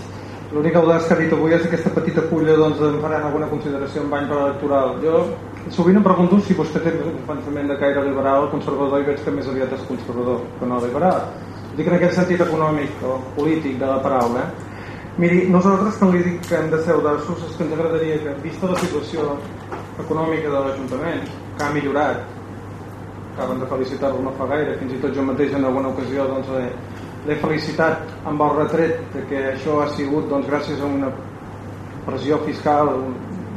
l'únic audaç que ha dit avui és aquesta petita pulla doncs en farem alguna consideració en bany electoral. Jo sovint em pregunto si vostè té un pensament de caire liberal conservador i veig que més aviat és conservador que no liberal dic en aquest sentit econòmic o polític de la paraula? Miri, nosaltres quan li dic que hem de ser audaços és que ens agradaria que, vista la situació econòmica de l'Ajuntament, que ha millorat, acaben de felicitar-lo no fa gaire, fins i tot jo mateix en alguna ocasió doncs, l'he felicitat amb el retret de que això ha sigut doncs, gràcies a una pressió fiscal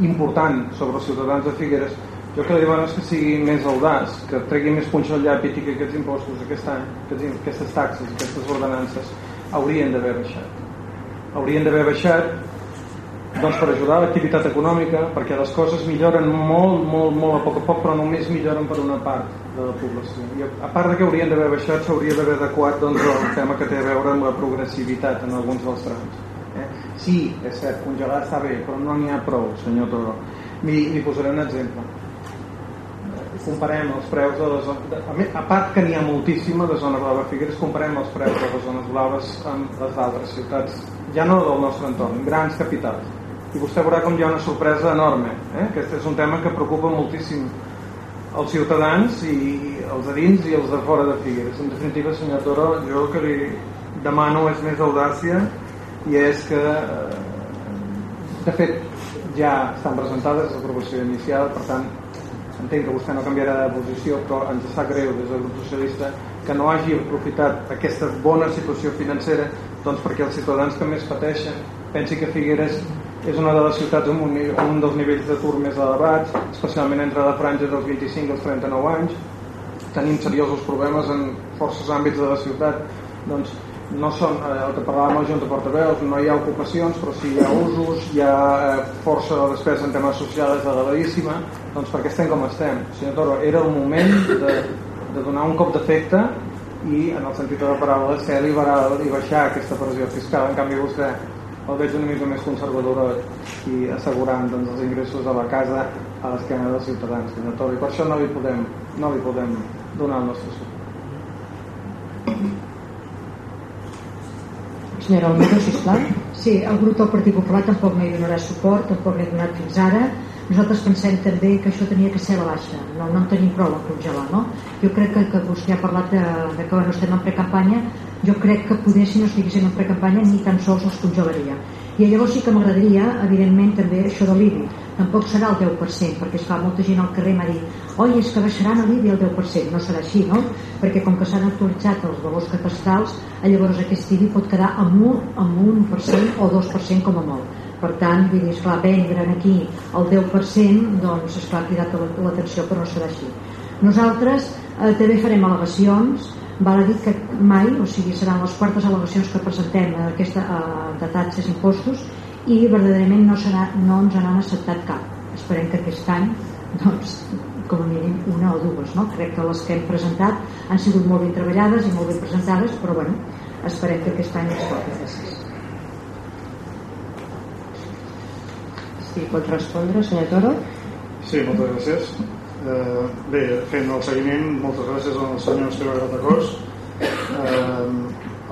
important sobre els ciutadans de Figueres jo que li demano és que sigui més audaç que tregui més punx al llap i que aquests impostos aquest any, aquestes taxes aquestes ordenances haurien d'haver baixat. Haurien d'haver baixat doncs per ajudar l'activitat econòmica perquè les coses milloren molt, molt, molt a poc a poc però només milloren per una part de la població. I a part de que haurien d'haver baixat s'hauria d'haver adequat doncs, el tema que té a veure amb la progressivitat en alguns dels trams eh? sí, és cert, congelar està bé però no n'hi ha prou, senyor Toro. Li, li posaré un exemple comparem els preus de les zones a part que n'hi ha moltíssima de zona blava Figueres comparem els preus de les zones blaves amb les altres ciutats ja no del nostre entorn, grans capitals i vostè veurà com hi ha una sorpresa enorme eh? aquest és un tema que preocupa moltíssim els ciutadans i els de dins i els de fora de Figueres en definitiva senyor Toro jo que li demano és més audàcia i és que eh, de fet ja estan presentades l'aprovació inicial per tant entenc que vostè no canviarà de posició però ens està greu des del grup socialista que no hagi aprofitat aquesta bona situació financera doncs perquè els ciutadans que més pateixen pensi que Figueres és una de les ciutats amb un, un dels nivells d'atur més elevats, especialment entre la franja dels 25 als 39 anys. Tenim seriosos problemes en forces àmbits de la ciutat. Doncs no són, eh, el que parlàvem a Junta Portaveus, no hi ha ocupacions, però sí hi ha usos, hi ha eh, força de despesa en temes socials elevadíssima, doncs perquè estem com estem. Senyor Toro, era el moment de, de donar un cop d'efecte i, en el sentit de la paraula, ser liberal i baixar aquesta pressió fiscal. En canvi, vostè el veig una mica més conservadora i assegurant doncs, els ingressos de la casa a l'esquena dels ciutadans senyor Tori, per això no li podem, no li podem donar el nostre suport Senyora Almeida, sisplau? Sí, el grup del Partit Popular tampoc no hi donarà suport tampoc l'he donat fins ara. Nosaltres pensem també que això tenia que ser a la baixa. No, no en tenim prou a congelar no? jo crec que, que vostè ha parlat de, de que bueno, estem en precampanya. Jo crec que poder si no estiguéssim en precampanya ni tan sols els congelaria i llavors sí que m'agradaria evidentment també això de l'IBI tampoc serà el 10% perquè es fa molta gent al carrer m'ha dit oi és que baixaran l'IBI el 10% no serà així no? perquè com que s'han actualitzat els valors catastrals llavors aquest IBI pot quedar amb un, amb un per o 2% com a molt per tant, vull dir, esclar, vendre aquí el 10%, doncs, esclar, ha cridat l'atenció, però no serà així. Nosaltres eh, també farem al·legacions val a dir que mai, o sigui, seran les quartes al·legacions que presentem a aquesta, de taxes i impostos i verdaderament no, serà, no ens n'han acceptat cap. Esperem que aquest any doncs, com a mínim una o dues no? crec que les que hem presentat han sigut molt ben treballades i molt ben presentades però bueno, esperem que aquest any es toqui gràcies Sí, pot respondre, senyor Toro? Sí, moltes gràcies Eh, bé, fent el seguiment, moltes gràcies al senyor Esteve Gratacós. Eh,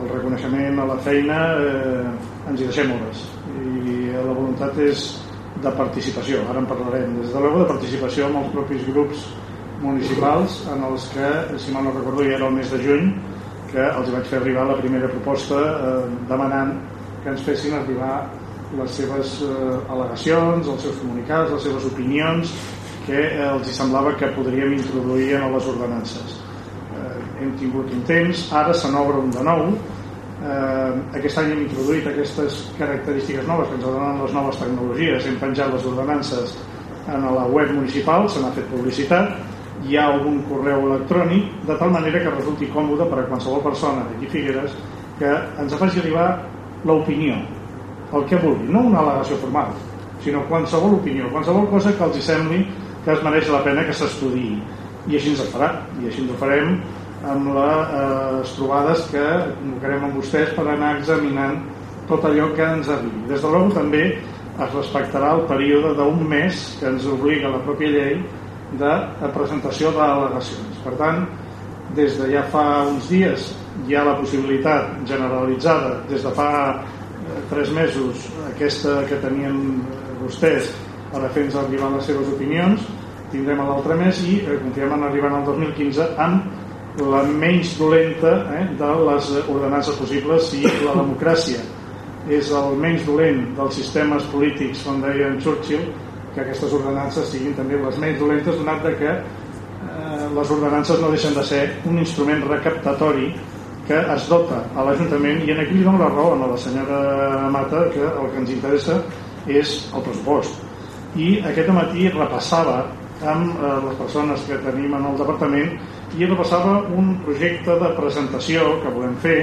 el reconeixement a la feina eh, ens hi deixem hores i la voluntat és de participació, ara en parlarem des de l'ego de participació amb els propis grups municipals en els que, si mal no recordo, ja era el mes de juny que els vaig fer arribar la primera proposta eh, demanant que ens fessin arribar les seves eh, al·legacions, els seus comunicats, les seves opinions que eh, els hi semblava que podríem introduir en les ordenances. Eh, hem tingut un temps, ara se n'obre un de nou, eh, aquest any hem introduït aquestes característiques noves que ens donen les noves tecnologies, hem penjat les ordenances en la web municipal, se n'ha fet publicitat, hi ha algun correu electrònic, de tal manera que resulti còmode per a qualsevol persona d'aquí Figueres que ens faci arribar l'opinió, el que vulgui, no una al·legació formal, sinó qualsevol opinió, qualsevol cosa que els hi sembli que es mereix la pena que s'estudiï i així ens ho farà i així ens ho farem amb les eh, trobades que convocarem amb vostès per anar examinant tot allò que ens arribi. Des de l'ONU també es respectarà el període d'un mes que ens obliga la pròpia llei de presentació d'al·legacions. Per tant des de ja fa uns dies hi ha la possibilitat generalitzada des de fa eh, tres mesos aquesta que tenien vostès per fer-nos arribar les seves opinions tindrem l'altre mes i eh, confiem en arribar al 2015 amb la menys dolenta eh, de les ordenances possibles si la democràcia. És el menys dolent dels sistemes polítics com deia en Churchill que aquestes ordenances siguin també les menys dolentes donat que eh, les ordenances no deixen de ser un instrument recaptatori que es dota a l'Ajuntament i en aquí li dono la raó a la senyora Mata que el que ens interessa és el pressupost i aquest matí repassava amb eh, les persones que tenim en el departament i repassava un projecte de presentació que volem fer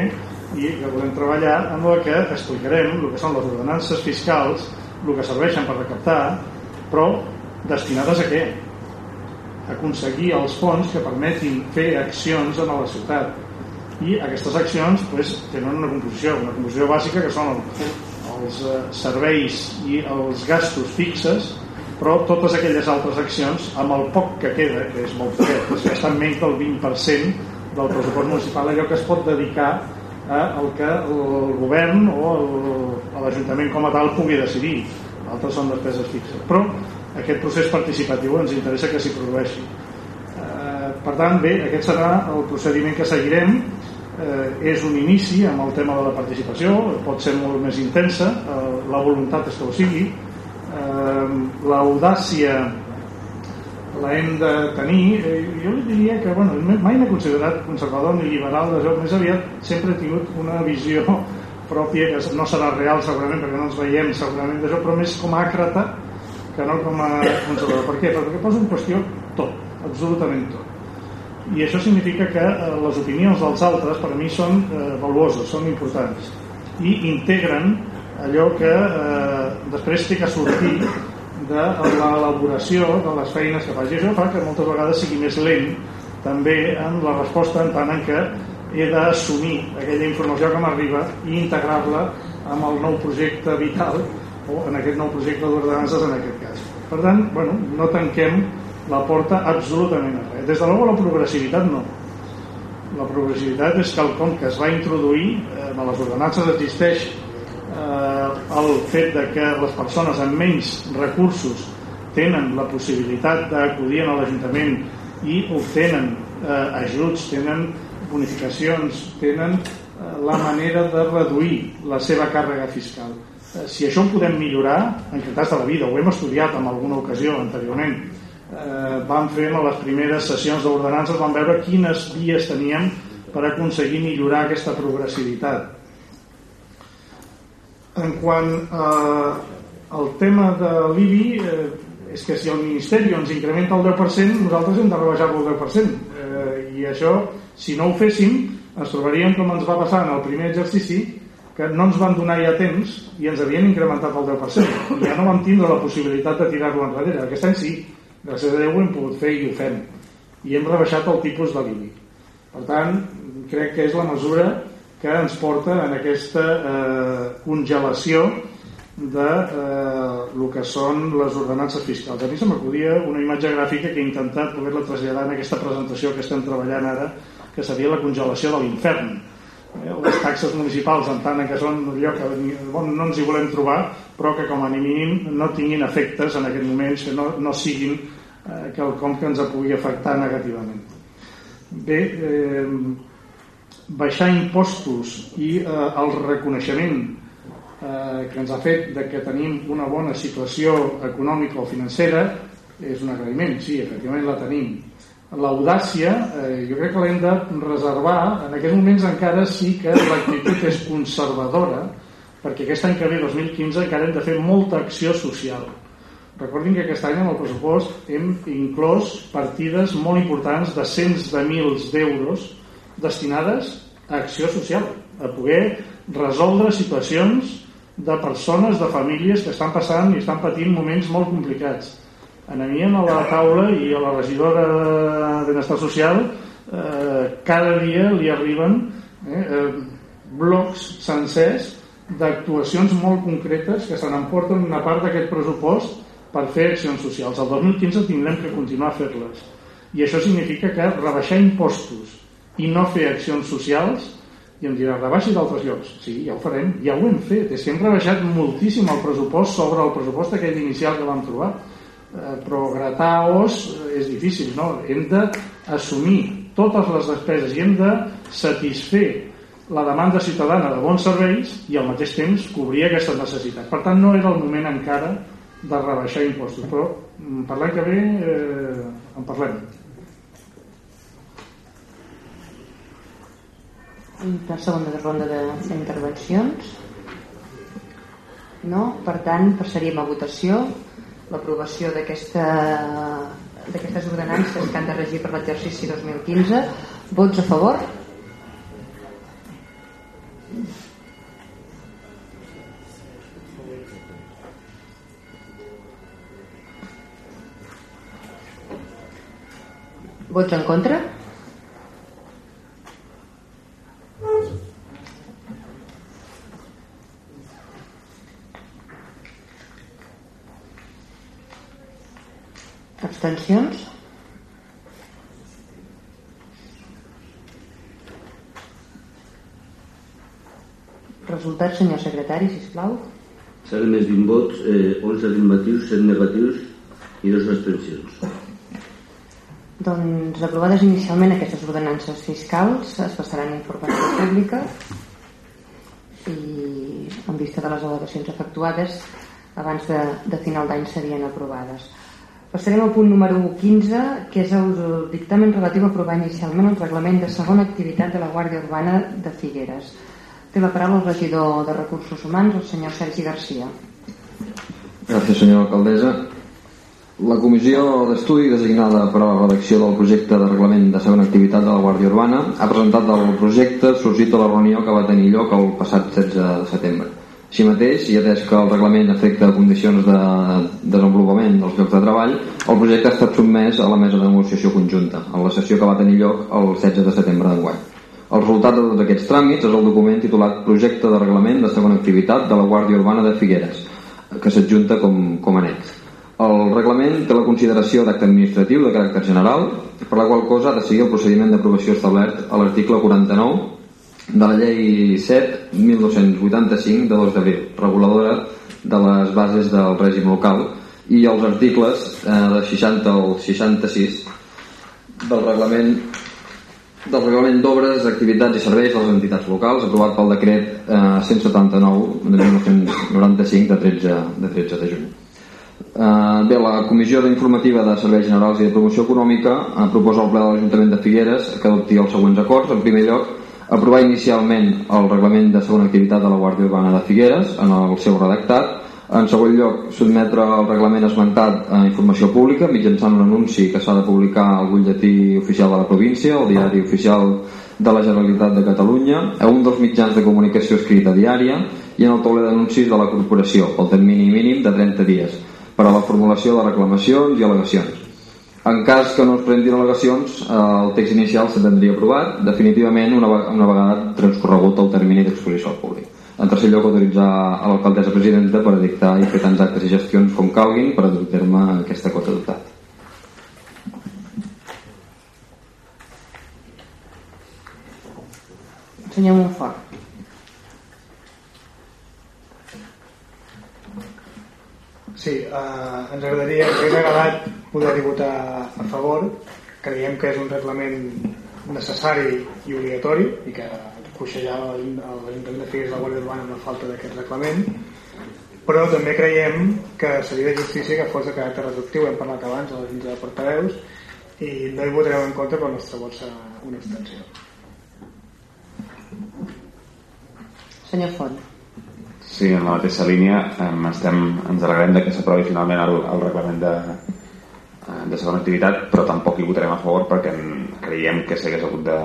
i que volem treballar en el que explicarem el que són les ordenances fiscals el que serveixen per recaptar però destinades a què? aconseguir els fons que permetin fer accions en la ciutat i aquestes accions pues, tenen una composició una composició bàsica que són els eh, serveis i els gastos fixes però totes aquelles altres accions amb el poc que queda, que és molt poquet és que està menys del 20% del pressupost municipal allò que es pot dedicar a el que el govern o l'Ajuntament com a tal pugui decidir. Altres són despeses fixes. Però aquest procés participatiu ens interessa que s'hi produeixi. Eh, per tant bé, aquest serà el procediment que seguirem eh, és un inici amb el tema de la participació pot ser molt més intensa eh, la voluntat és que ho sigui eh, l'audàcia la hem de tenir eh, jo li diria que bueno, mai m'he considerat conservador ni liberal de joc més aviat sempre he tingut una visió pròpia que no serà real segurament perquè no ens veiem segurament joc però més com a àcrata que no com a conservador. Per què? Perquè posa en qüestió tot, absolutament tot. I això significa que eh, les opinions dels altres per mi són eh, valuoses, són importants i integren allò que eh, després té que sortir de l'elaboració de les feines que faig. I això fa que moltes vegades sigui més lent també en la resposta en tant en què he d'assumir aquella informació que m'arriba i integrar-la amb el nou projecte vital o en aquest nou projecte d'ordenances en aquest cas. Per tant, bueno, no tanquem la porta absolutament a res. Des de l'ou la progressivitat no. La progressivitat és quelcom que es va introduir, eh, a les ordenances existeix eh, el fet de que les persones amb menys recursos tenen la possibilitat d'acudir a l'Ajuntament i obtenen eh, ajuts, tenen bonificacions, tenen eh, la manera de reduir la seva càrrega fiscal Eh, si això ho podem millorar, encantats de la vida, ho hem estudiat en alguna ocasió anteriorment, eh, vam fer en les primeres sessions d'ordenances, vam veure quines vies teníem per aconseguir millorar aquesta progressivitat. En quant eh, al tema de l'IBI, eh, és que si el Ministeri ens incrementa el 10%, nosaltres hem de rebaixar-lo el 10%. Eh, I això, si no ho féssim, ens trobaríem com ens va passar en el primer exercici, que no ens van donar ja temps i ens havien incrementat el 10% i ja no vam tindre la possibilitat de tirar-lo enrere aquest any sí, gràcies a Déu ho hem pogut fer i ho fem. I hem rebaixat el tipus de límit. Per tant, crec que és la mesura que ens porta en aquesta eh, congelació de eh, el que són les ordenances fiscals. A mi se m'acudia una imatge gràfica que he intentat poder-la traslladar en aquesta presentació que estem treballant ara, que seria la congelació de l'infern les taxes municipals en tant que són allò que bon, no ens hi volem trobar però que com a mínim no tinguin efectes en aquest moment que no, no siguin eh, quelcom que ens pugui afectar negativament. Bé eh, baixar impostos i eh, el reconeixement eh, que ens ha fet de que tenim una bona situació econòmica o financera és un agraïment, sí, efectivament la tenim l'audàcia eh, jo crec que l'hem de reservar. En aquests moments encara sí que l'actitud és conservadora perquè aquest any que ve, 2015 encara hem de fer molta acció social. Recordin que aquest any en el pressupost hem inclòs partides molt importants de cents de mils d'euros destinades a acció social a poder resoldre situacions de persones, de famílies que estan passant i estan patint moments molt complicats anàvem a la taula i a la regidora de Benestar Social eh, cada dia li arriben eh, eh, blocs sencers d'actuacions molt concretes que se n'emporten una part d'aquest pressupost per fer accions socials. El 2015 tindrem que continuar a fer-les. I això significa que rebaixar impostos i no fer accions socials i em dirà, rebaixi d'altres llocs. Sí, ja ho farem, ja ho hem fet. És que hem rebaixat moltíssim el pressupost sobre el pressupost aquell inicial que vam trobar però gratar os és difícil, no? Hem d'assumir totes les despeses i hem de satisfer la demanda ciutadana de bons serveis i al mateix temps cobrir aquestes necessitats. Per tant, no era el moment encara de rebaixar impostos, però mm, per l'any que ve eh, en parlem. Per segona ronda d'intervencions. No? Per tant, passaríem a votació l'aprovació d'aquestes ordenances que han de regir per l'exercici 2015. Vots a favor? Vots en contra? Abstencions? Resultats, senyor secretari, sisplau. S'han més 20 vots, eh, 11 afirmatius, 7 negatius i dues abstencions. Doncs aprovades inicialment aquestes ordenances fiscals es passaran a informació pública i en vista de les al·legacions efectuades abans de, de final d'any serien aprovades. Passarem al punt número 15, que és el dictamen relatiu a aprovar inicialment el reglament de segona activitat de la Guàrdia Urbana de Figueres. Té la paraula el regidor de Recursos Humans, el senyor Sergi Garcia. Gràcies, senyora alcaldessa. La comissió d'estudi designada per a la redacció del projecte de reglament de segona activitat de la Guàrdia Urbana ha presentat el projecte sorgit de la reunió que va tenir lloc el passat 16 de setembre. Així mateix, i atès que el reglament afecta condicions de desenvolupament dels llocs de treball, el projecte ha estat sotmès a la mesa de negociació conjunta, en la sessió que va tenir lloc el 16 de setembre d'enguany. El resultat de tots aquests tràmits és el document titulat Projecte de reglament de segona activitat de la Guàrdia Urbana de Figueres, que s'adjunta com, com annex. El reglament té la consideració d'acte administratiu de caràcter general, per la qual cosa ha de seguir el procediment d'aprovació establert a l'article 49 de la llei 7 1285 de 2 d'abril, reguladora de les bases del règim local i els articles eh, de 60 al 66 del reglament del reglament d'obres, activitats i serveis de les entitats locals aprovat pel decret eh, 179 de 1995 de 13 de, 13 de juny. Eh, bé, la Comissió d'Informativa de Serveis Generals i de Promoció Econòmica eh, proposa al ple de l'Ajuntament de Figueres que adopti els següents acords. En primer lloc, aprovar inicialment el reglament de segona activitat de la Guàrdia Urbana de Figueres en el seu redactat en segon lloc, sotmetre el reglament esmentat a informació pública mitjançant un anunci que s'ha de publicar al butlletí oficial de la província, el diari oficial de la Generalitat de Catalunya, a un dels mitjans de comunicació escrita diària i en el tauler d'anuncis de la corporació, pel termini mínim de 30 dies, per a la formulació de reclamacions i al·legacions. En cas que no es prenguin al·legacions, el text inicial s'entendria aprovat definitivament una, una vegada transcorregut el termini d'exposició al públic. En tercer lloc, autoritzar a l'alcaldessa presidenta per dictar i fer tants actes i gestions com calguin per a dur terme aquesta cosa dotat. Senyor Montfort. Sí, eh, ens agradaria, ens hauria agradat poder votar a favor. Creiem que és un reglament necessari i obligatori i que coixejava l'Ajuntament de Figueres de la Guàrdia Urbana amb la falta d'aquest reglament però també creiem que seria de justícia que fos de caràcter reductiu. Hem parlat abans a la junta de portaveus i no hi votarem en contra però el nostre vot serà una abstenció. Senyor Font. Sí, en la mateixa línia estem, ens alegrem de que s'aprovi finalment el, el reglament de, de segona activitat, però tampoc hi votarem a favor perquè creiem que s'hagués hagut de,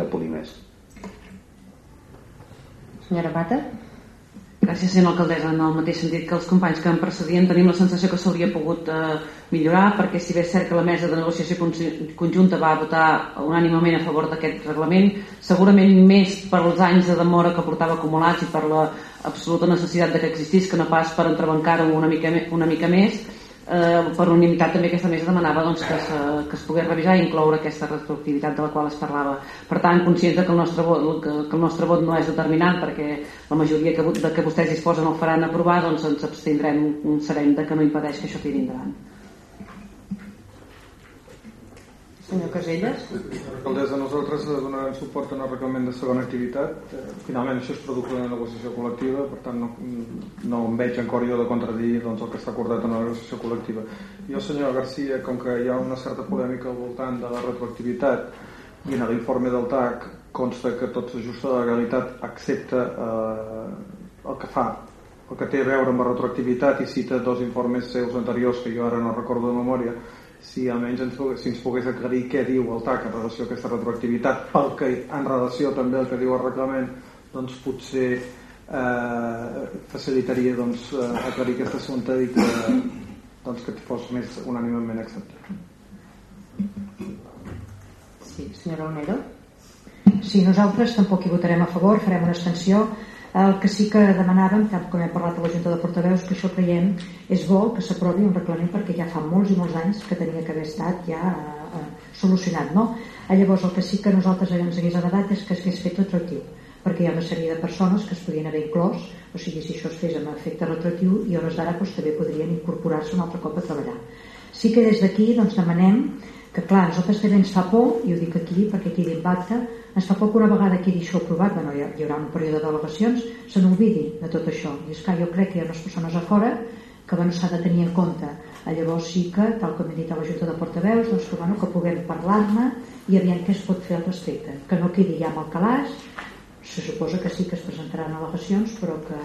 de polir més. Senyora Mata? Gràcies, senyora alcaldessa. En el mateix sentit que els companys que em precedien tenim la sensació que s'hauria pogut eh, millorar perquè si bé és cert que la mesa de negociació conjunta va votar unànimament a favor d'aquest reglament, segurament més per als anys de demora que portava acumulats i per la absoluta necessitat que existís que no pas per entrebancar-ho una mica, una mica més eh, per unanimitat també aquesta mesa demanava doncs, que, se, que es pogués revisar i incloure aquesta retroactivitat de la qual es parlava. Per tant, conscients que el nostre vot, que, que el nostre vot no és determinant perquè la majoria que, de que vostès disposen el faran aprovar, doncs ens abstindrem, serem de que no impedeix que això tiri endavant. Senyor Caselles? Alcaldessa, nosaltres donarem suport a un reglament de segona activitat. Eh, finalment això és producte d'una negociació col·lectiva, per tant no, no em veig encara jo de contradir doncs, el que està acordat en la negociació col·lectiva. Jo, senyor Garcia, com que hi ha una certa polèmica al voltant de la retroactivitat i en l'informe del TAC consta que tot s'ajusta a la legalitat excepte eh, el que fa el que té a veure amb la retroactivitat i cita dos informes seus anteriors que jo ara no recordo de memòria si almenys ens, si ens pogués aclarir què diu el TAC en relació a aquesta retroactivitat pel que en relació també al que diu el reglament doncs potser eh, facilitaria doncs, eh, aclarir aquest assumpte i que, doncs, que fos més unànimament acceptat. Sí, senyora Olmedo Sí, nosaltres tampoc hi votarem a favor, farem una extensió el que sí que demanàvem, tal com hem parlat a la Junta de Portaveus, que això creiem és bo que s'aprovi un reglament perquè ja fa molts i molts anys que tenia que haver estat ja eh, solucionat, no? Eh, llavors el que sí que nosaltres ens hagués agradat és que es hagués fet retroactiu perquè hi ha una sèrie de persones que es podien haver inclòs o sigui, si això es fes amb efecte retroactiu i hores d'ara doncs, també podrien incorporar-se un altre cop a treballar sí que des d'aquí doncs, demanem que clar, nosaltres també ens fa por i ho dic aquí perquè aquí d'impacte ens fa por que una vegada quedi això aprovat bueno, hi, hi haurà un període de delegacions se n'oblidi de tot això. I és que jo crec que hi ha unes persones a fora que bueno, s'ha de tenir en compte. Llavors sí que, tal com he dit a la Junta de Portaveus doncs que, bueno, que puguem parlar-ne i aviam què es pot fer al respecte. Que no quedi ja amb el calaix se suposa que sí que es presentaran al·legacions però que,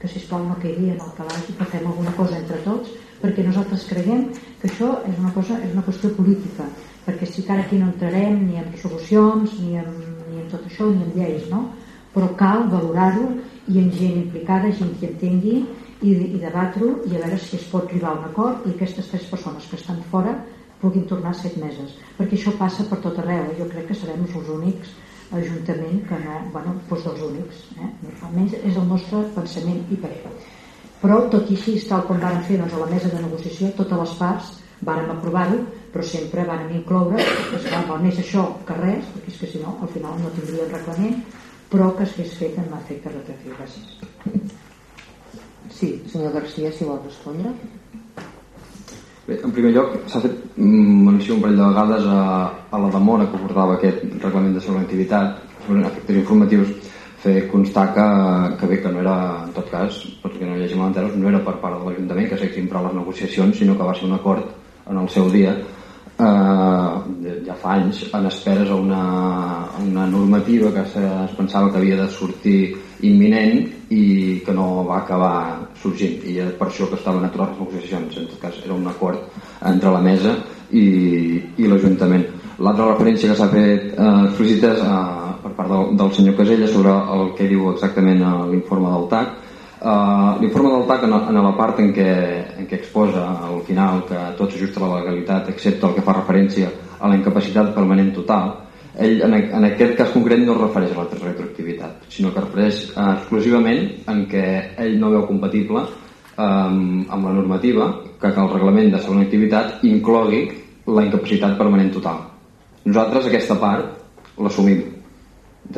que sisplau no quedi en el calaix i que fem alguna cosa entre tots perquè nosaltres creiem que això és una, cosa, és una qüestió política perquè sí que ara aquí no entrarem ni en resolucions ni en, ni en tot això ni en lleis no? però cal valorar-ho i en gent implicada, gent que entengui i, i debatre-ho i a veure si es pot arribar a un acord i aquestes tres persones que estan fora puguin tornar set meses perquè això passa per tot arreu jo crec que serem els únics ajuntament que no, bueno, doncs dels únics eh? almenys és el nostre pensament i això però tot i així, tal com vam fer doncs, a la mesa de negociació, totes les parts vàrem aprovar-ho, però sempre vàrem incloure esclar, més això que res, perquè és que si no, al final no tindria el reglament, però que es fes fet amb efecte retractiu. Gràcies. Sí, senyor Garcia, si vol respondre. Bé, en primer lloc, s'ha fet menció un parell de vegades a, a la demora que portava aquest reglament de activitat sobre efectes informatius fer constar que, que bé, que no era, en tot cas, perquè no llegim l'enteros, no era per part de l'Ajuntament que seguissin per les negociacions, sinó que va ser un acord en el seu dia, eh, ja fa anys, en esperes a una, a una normativa que es pensava que havia de sortir imminent i que no va acabar sorgint. I per això que estaven aturades les negociacions. En tot cas era un acord entre la mesa i, i l'Ajuntament. L'altra referència que s'ha fet eh, explícita és eh, per part del, del senyor Casella sobre el que diu exactament l'informe del TAC. Uh, l'informe del TAC en, en la part en què, en què exposa al final que tot s'ajusta a la legalitat excepte el que fa referència a la incapacitat permanent total ell en, en aquest cas concret no es refereix a la retroactivitat sinó que es refereix uh, exclusivament en què ell no veu compatible um, amb la normativa que, que el reglament de segona activitat inclogui la incapacitat permanent total. Nosaltres aquesta part l'assumim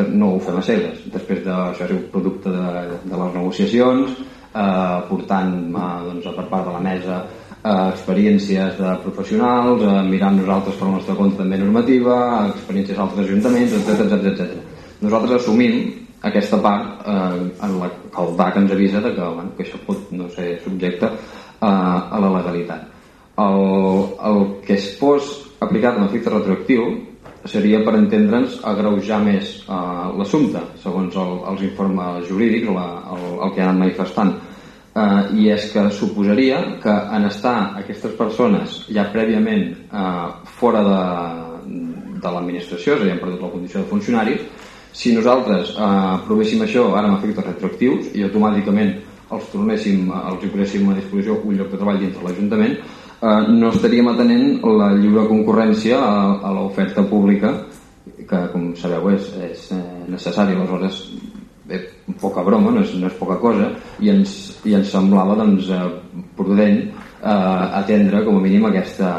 no ho fem a cegues després d'això és un producte de, de les negociacions eh, portant eh, doncs, per part de la mesa eh, experiències de professionals eh, mirant nosaltres per la nostra compte també normativa experiències d'altres ajuntaments etc etc. nosaltres assumim aquesta part eh, en la que el DAC ens avisa de que, bueno, que això pot no ser subjecte eh, a la legalitat el, el que es fos aplicat en efecte retroactiu seria per entendre'ns agreujar més eh, l'assumpte segons el, els informes jurídics la, el, el que han anat manifestant. Eh, i és que suposaria que en estar aquestes persones ja prèviament eh, fora de, de l'administració és a dir, han perdut la condició de funcionaris si nosaltres eh, provéssim això ara amb efectes retroactius i automàticament els tornéssim, els hi poséssim a disposició un lloc de treball dintre l'Ajuntament eh, no estaríem atenent la lliure concurrència a, a l'oferta pública que com sabeu és, és eh, necessària aleshores bé, poca broma, no és, no és poca cosa. I ens, i ens semblava doncs, eh, prudent eh, atendre com a mínim aquesta,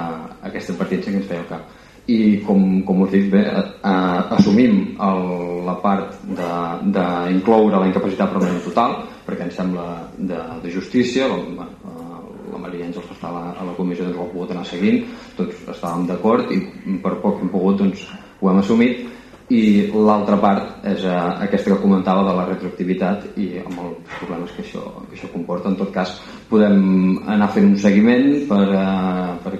aquesta partida que ens feia al cap. I com, com us dic bé eh, assumim el, la part d'incloure la incapacitat permanent total perquè ens sembla de, de justícia eh, la Maria Àngels que estava a la comissió doncs ho ha pogut anar seguint tots estàvem d'acord i per poc hem pogut doncs ho hem assumit. I l'altra part és eh, aquesta que comentava de la retroactivitat i amb els problemes que això, que això comporta. En tot cas podem anar fent un seguiment per, eh, per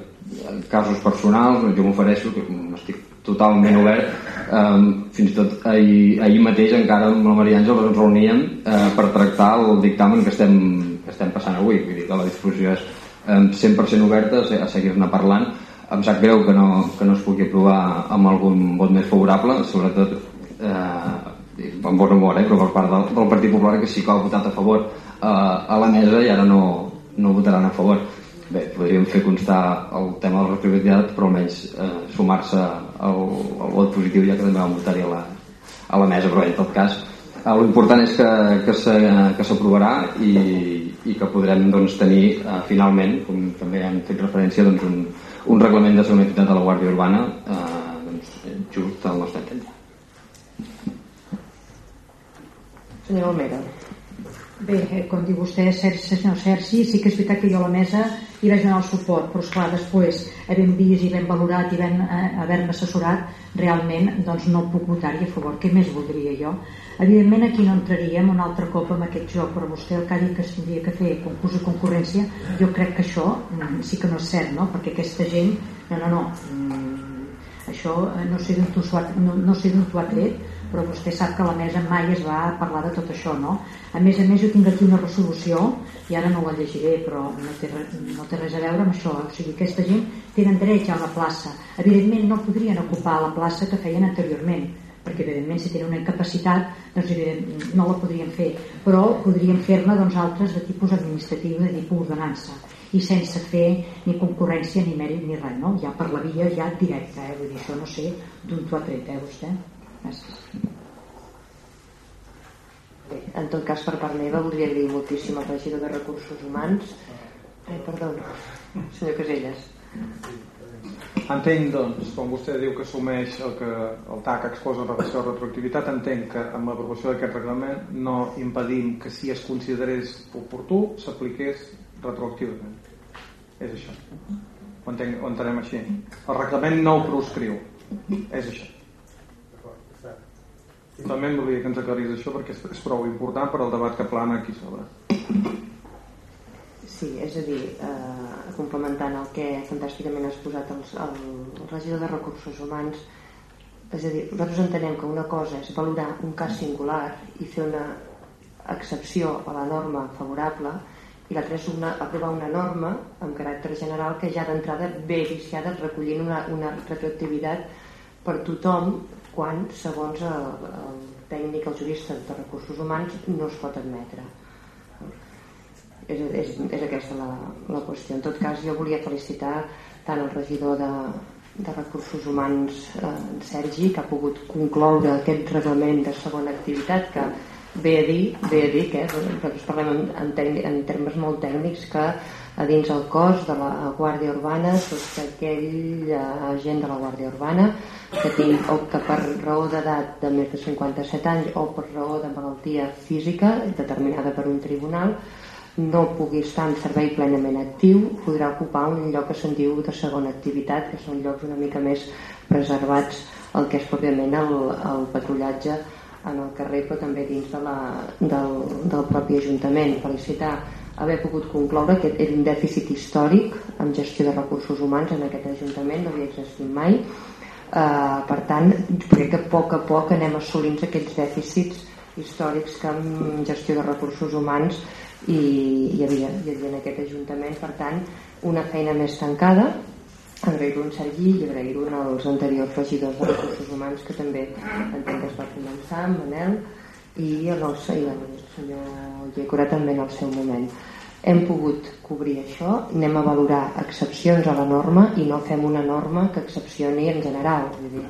casos personals. Jo m'ofereixo que estic totalment obert um, fins i tot ahir, ahir mateix encara amb la Maria Àngela ens reuníem uh, per tractar el dictamen que estem, que estem passant avui. Vull dir que la disposició és um, 100% oberta a seguir-ne parlant. Em sap greu que no, que no es pugui aprovar amb algun vot més favorable sobretot eh, amb bon humor eh, però per part del, del Partit Popular que sí que ha votat a favor eh, a la mesa i ara no, no votaran a favor. Bé, podríem fer constar el tema de la retroactivitat però almenys eh, sumar-se al, al vot positiu ja que també vam votar-hi a, la, a la mesa però en tot cas l'important és que, que s'aprovarà i, i que podrem doncs, tenir eh, finalment, com també han fet referència doncs, un, un reglament de seguretat de la Guàrdia Urbana eh, doncs, just al nostre entendre Senyor Almera Bé, eh, com diu vostè, senyor Sergi, sí que és veritat que jo a la mesa hi vaig donar el suport, però esclar, després, havent vist i ben valorat i ben eh, haver-me assessorat, realment doncs no puc votar-hi a favor. Què més voldria jo? Evidentment aquí no entraríem un altre cop en aquest joc, però vostè el que ha dit que s'hauria que fer concurs de concurrència, jo crec que això mm, sí que no és cert, no? Perquè aquesta gent, no, no, no, mm, això eh, no sé d'on no, no sé t'ho ha tret, però vostè sap que a la mesa mai es va parlar de tot això, no? A més a més, jo tinc aquí una resolució, i ara no la llegiré, però no té, no té res a veure amb això. O sigui, aquesta gent tenen dret a la plaça. Evidentment, no podrien ocupar la plaça que feien anteriorment, perquè evidentment si tenen una incapacitat doncs no la podrien fer però podrien fer-ne doncs, altres de tipus administratiu, de tipus ordenança i sense fer ni concurrència ni mèrit ni res, no? ja per la via ja directa, eh? vull dir, això no sé d'on t'ho ha tret, eh, vostè? Gràcies. Bé, en tot cas, per part meva, voldria dir moltíssim al regidor de Recursos Humans. Ai, perdó, senyor Caselles. Entenc, doncs, com vostè diu que assumeix el, que, el TAC exposa en relació a retroactivitat, entenc que amb l'aprovació d'aquest reglament no impedim que si es considerés oportú s'apliqués retroactivament. És això. Ho, entenc, ho entenem així. El reglament no ho proscriu. És això. També volia que ens aclarís això perquè és prou important per al debat que plana aquí sobre. Sí, és a dir, eh, complementant el que fantàsticament has posat el, el, el regidor de Recursos Humans, és a dir, nosaltres entenem que una cosa és valorar un cas singular i fer una excepció a la norma favorable i l'altra és una, aprovar una norma amb caràcter general que ja d'entrada ve viciada recollint una, una retroactivitat per tothom quan, segons el, el tècnic, el jurista de recursos humans, no es pot admetre. És, és, és aquesta la, la qüestió. En tot cas, jo volia felicitar tant el regidor de, de Recursos Humans, eh, Sergi, que ha pogut concloure aquest reglament de segona activitat, que ve a dir, ve a dir que, eh, nosaltres parlem en, en, en termes molt tècnics, que a dins el cos de la Guàrdia Urbana tot aquell eh, agent de la Guàrdia Urbana que, tinc, o que per raó d'edat de més de 57 anys o per raó de malaltia física determinada per un tribunal no pugui estar en servei plenament actiu podrà ocupar un lloc que se'n diu de segona activitat que són llocs una mica més preservats el que és pròpiament el, el patrullatge en el carrer però també dins de la, del, del propi Ajuntament felicitar haver pogut concloure que era un dèficit històric en gestió de recursos humans en aquest Ajuntament, no havia existit mai. Uh, per tant, crec que a poc a poc anem assolint aquests dèficits històrics que en gestió de recursos humans hi, hi, havia, hi havia en aquest Ajuntament. Per tant, una feina més tancada, agrair-ho en Sergi i agrair-ho als anteriors regidors de recursos humans que també entenc que es va començar, amb Manel, i el, i el senyor Llecura també en el seu moment hem pogut cobrir això anem a valorar excepcions a la norma i no fem una norma que excepcioni en general dir,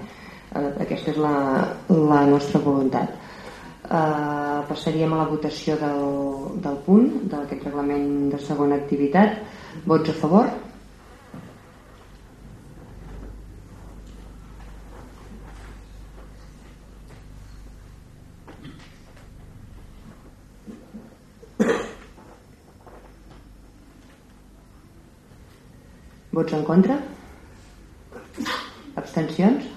eh, aquesta és la, la nostra voluntat eh, passaríem a la votació del, del punt d'aquest reglament de segona activitat vots a favor Vots en contra? Abstencions?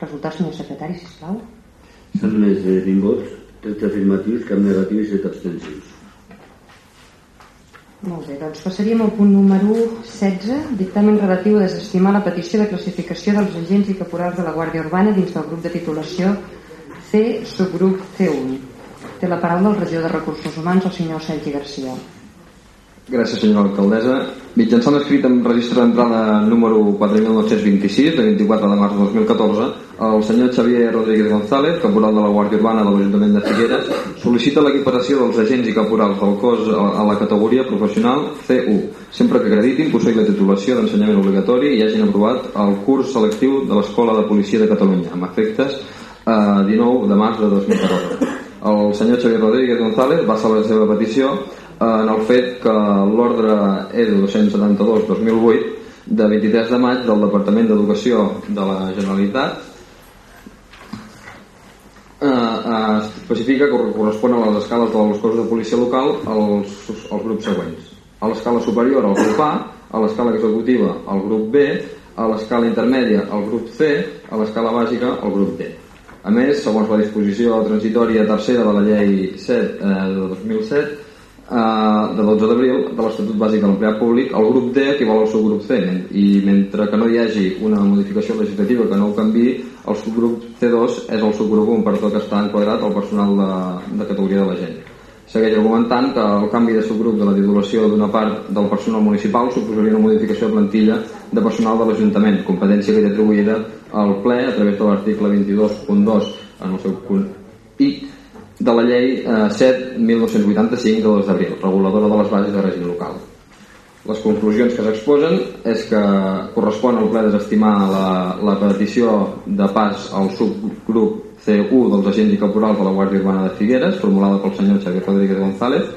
Resultats, senyor secretari, sisplau. Són més de 20 vots, 13 afirmatius, cap negatiu i 7 abstencions. Molt bé, doncs passaríem al punt número 16, dictamen relatiu a desestimar la petició de classificació dels agents i caporals de la Guàrdia Urbana dins del grup de titulació C, subgrup C1. Té la paraula el regidor de Recursos Humans, el senyor Sergi Garcia. Gràcies, senyora alcaldessa. Mitjançant escrit en registre d'entrada número 4926, de 24 de març de 2014, el senyor Xavier Rodríguez González, caporal de la Guàrdia Urbana de l'Ajuntament de Figueres, sol·licita l'equiparació dels agents i caporals del cos a la categoria professional C1, sempre que acreditin posseir la titulació d'ensenyament obligatori i hagin aprovat el curs selectiu de l'Escola de Policia de Catalunya, amb efectes eh, 19 de març de 2014. El senyor Xavier Rodríguez González va saber la seva petició en el fet que l'ordre EDU 272-2008 de 23 de maig del Departament d'Educació de la Generalitat eh, eh, especifica que correspon a les escales dels cossos de policia local als, als grups següents. A l'escala superior al grup A a l'escala executiva al grup B a l'escala intermèdia al grup C a l'escala bàsica al grup D. A més, segons la disposició transitòria tercera de la llei 7 eh, de 2007 eh, de 12 d'abril de l'Estatut Bàsic de l'Empleat Públic, el grup D equival al subgrup C i mentre que no hi hagi una modificació legislativa que no ho canvi, el subgrup C2 és el subgrup 1 per tot que està enquadrat al personal de, de categoria de la gent. Segueix argumentant que el canvi de subgrup de la titulació d'una part del personal municipal suposaria una modificació de plantilla de personal de l'Ajuntament, competència que té atribuïda al ple a través de l'article 22.2 en el seu punt I de la llei eh, 7.1985 de 2 d'abril, reguladora de les bases de règim local. Les conclusions que s'exposen és que correspon al ple desestimar la, la petició de pas al subgrup C1 dels agents i caporals de la Guàrdia Urbana de Figueres, formulada pel senyor Xavier Rodríguez González,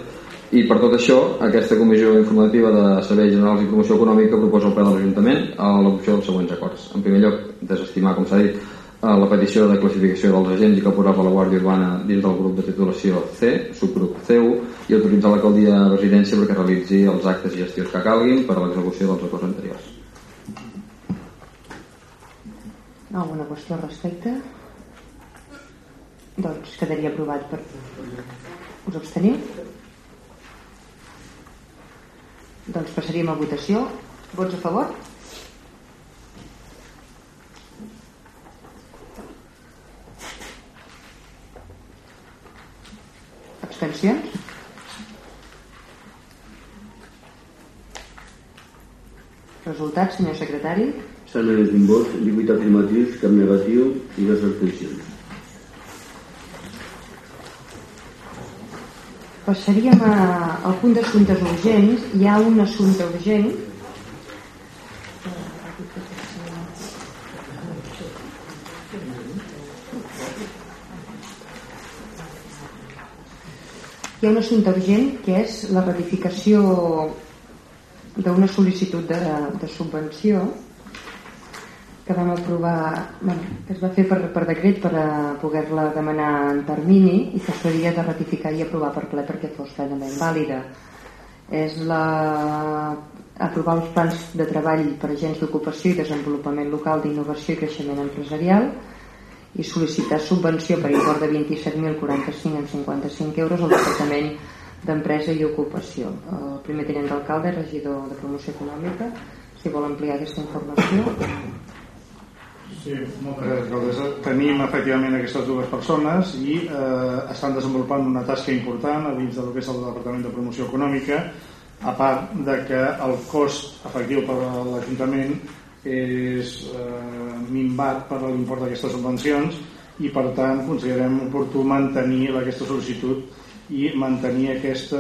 i per tot això, aquesta Comissió Informativa de Serveis Generals i Promoció Econòmica proposa al ple de l'Ajuntament a l'adopció dels següents acords. En primer lloc, desestimar, com s'ha dit, la petició de classificació dels agents i caporals de la Guàrdia Urbana dins del grup de titulació C, subgrup C1, i autoritzar l'alcaldia de residència perquè realitzi els actes i gestions que calguin per a l'execució dels acords anteriors. Alguna qüestió al respecte? Doncs quedaria aprovat per... Us absteniu? Doncs passaríem a votació. Vots a favor? Abstencions? Resultats, senyor secretari? S'han emès un vot, 18 afirmatius, cap negatiu i dues abstencions. Passaríem a, al punt d'assumptes urgents. Hi ha un assumpte urgent hi ha un assumpte urgent que és la ratificació d'una sol·licitud de, de subvenció que vam aprovar bueno, que es va fer per, per decret per a poder-la demanar en termini i que s'hauria de ratificar i aprovar per ple perquè fos plenament vàlida. És la aprovar els plans de treball per agents d'ocupació i desenvolupament local d'innovació i creixement empresarial i sol·licitar subvenció per import de 27.045 en 55 euros al Departament d'Empresa i Ocupació. El primer tenent d'alcalde, regidor de promoció econòmica, si vol ampliar aquesta informació. Sí, moltes gràcies, alcaldessa. Tenim efectivament aquestes dues persones i eh, estan desenvolupant una tasca important a dins del que és el Departament de Promoció Econòmica, a part de que el cost efectiu per l'Ajuntament és eh, minvat per l'import d'aquestes subvencions i per tant considerem oportú mantenir aquesta sol·licitud i mantenir aquesta,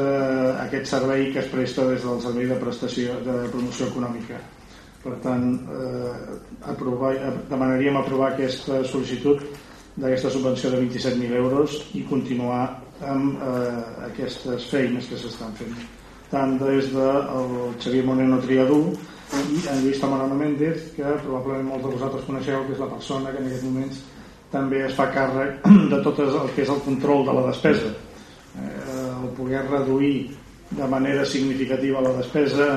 aquest servei que es presta des del servei de prestació de promoció econòmica. Per tant eh, aprovar, demanaríem aprovar aquesta sol·licitud d'aquesta subvenció de 27.000 euros i continuar amb eh, aquestes feines que s'estan fent. Tant des del Xavier Moreno Triadú Lluís Tamarano Méndez que probablement molts de vosaltres coneixeu que és la persona que en aquests moments també es fa càrrec de tot el que és el control de la despesa. Eh, el poder reduir de manera significativa la despesa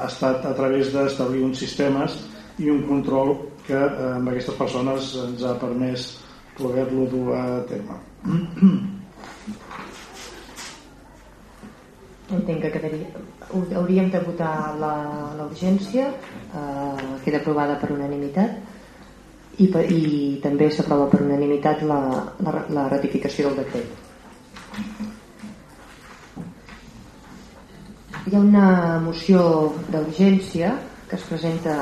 ha estat a través d'establir uns sistemes i un control que eh, amb aquestes persones ens ha permès poder-lo dur a terme. Entenc que quedaria, hauríem de votar la, eh, queda aprovada per unanimitat i, i també s'aprova per unanimitat la, la, la ratificació del decret. Hi ha una moció d'urgència que es presenta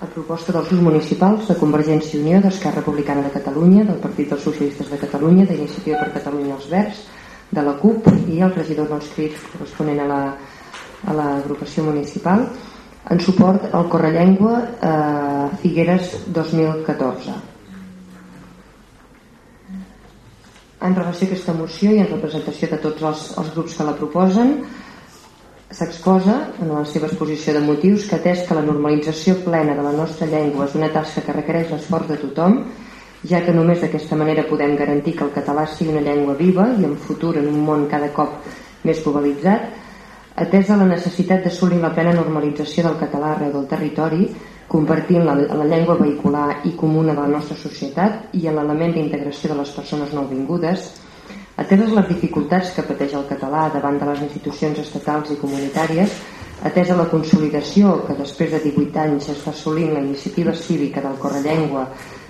a proposta dels grups municipals de Convergència i Unió, d'Esquerra Republicana de Catalunya, del Partit dels Socialistes de Catalunya, d'Iniciativa per Catalunya els Verds, de la CUP i el regidor dels crits corresponent a l'agrupació la, municipal en suport al Correllengua eh, Figueres 2014. En relació a aquesta moció i en representació de tots els, els grups que la proposen, s'exposa en la seva exposició de motius que atès que la normalització plena de la nostra llengua és una tasca que requereix l'esforç de tothom, ja que només d'aquesta manera podem garantir que el català sigui una llengua viva i en futur en un món cada cop més globalitzat, atès a la necessitat d'assolir la plena normalització del català arreu del territori, convertint la, la llengua vehicular i comuna de la nostra societat i en l'element d'integració de les persones nouvingudes, Ateses les dificultats que pateix el català davant de les institucions estatals i comunitàries, atesa la consolidació que després de 18 anys es fa assolint la iniciativa cívica del Correllengua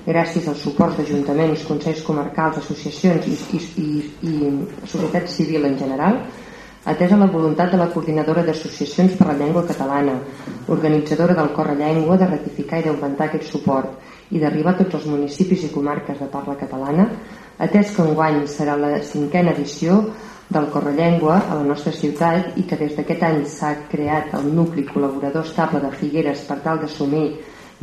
gràcies als suports d'ajuntaments, consells comarcals, associacions i, i, i, i societat civil en general, atesa la voluntat de la coordinadora d'associacions per la llengua catalana, organitzadora del Correllengua, de ratificar i d'augmentar aquest suport i d'arribar a tots els municipis i comarques de parla catalana, atès que enguany serà la cinquena edició del Correllengua a la nostra ciutat i que des d'aquest any s'ha creat el nucli col·laborador estable de Figueres per tal d'assumir,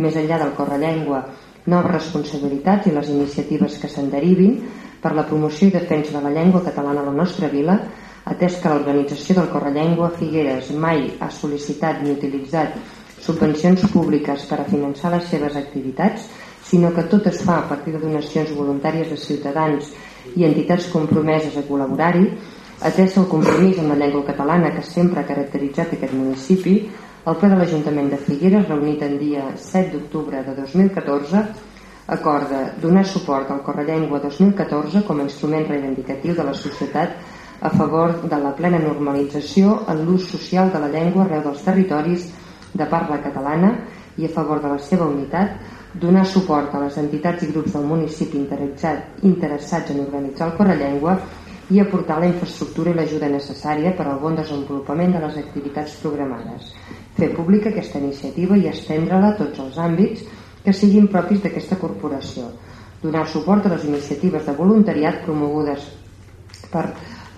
més enllà del Correllengua, noves responsabilitats i les iniciatives que se'n derivin per la promoció i defensa de la llengua catalana a la nostra vila, atès que l'organització del Correllengua Figueres mai ha sol·licitat ni utilitzat subvencions públiques per a finançar les seves activitats, sinó que tot es fa a partir de donacions voluntàries de ciutadans i entitats compromeses a col·laborar-hi, atès el compromís amb la llengua catalana que sempre ha caracteritzat aquest municipi, el ple de l'Ajuntament de Figueres, reunit en dia 7 d'octubre de 2014, acorda donar suport al Correllengua 2014 com a instrument reivindicatiu de la societat a favor de la plena normalització en l'ús social de la llengua arreu dels territoris de parla catalana i a favor de la seva unitat donar suport a les entitats i grups del municipi interessats en organitzar el Correllengua i aportar la infraestructura i l'ajuda necessària per al bon desenvolupament de les activitats programades. Fer pública aquesta iniciativa i estendre-la a tots els àmbits que siguin propis d'aquesta corporació. Donar suport a les iniciatives de voluntariat promogudes per,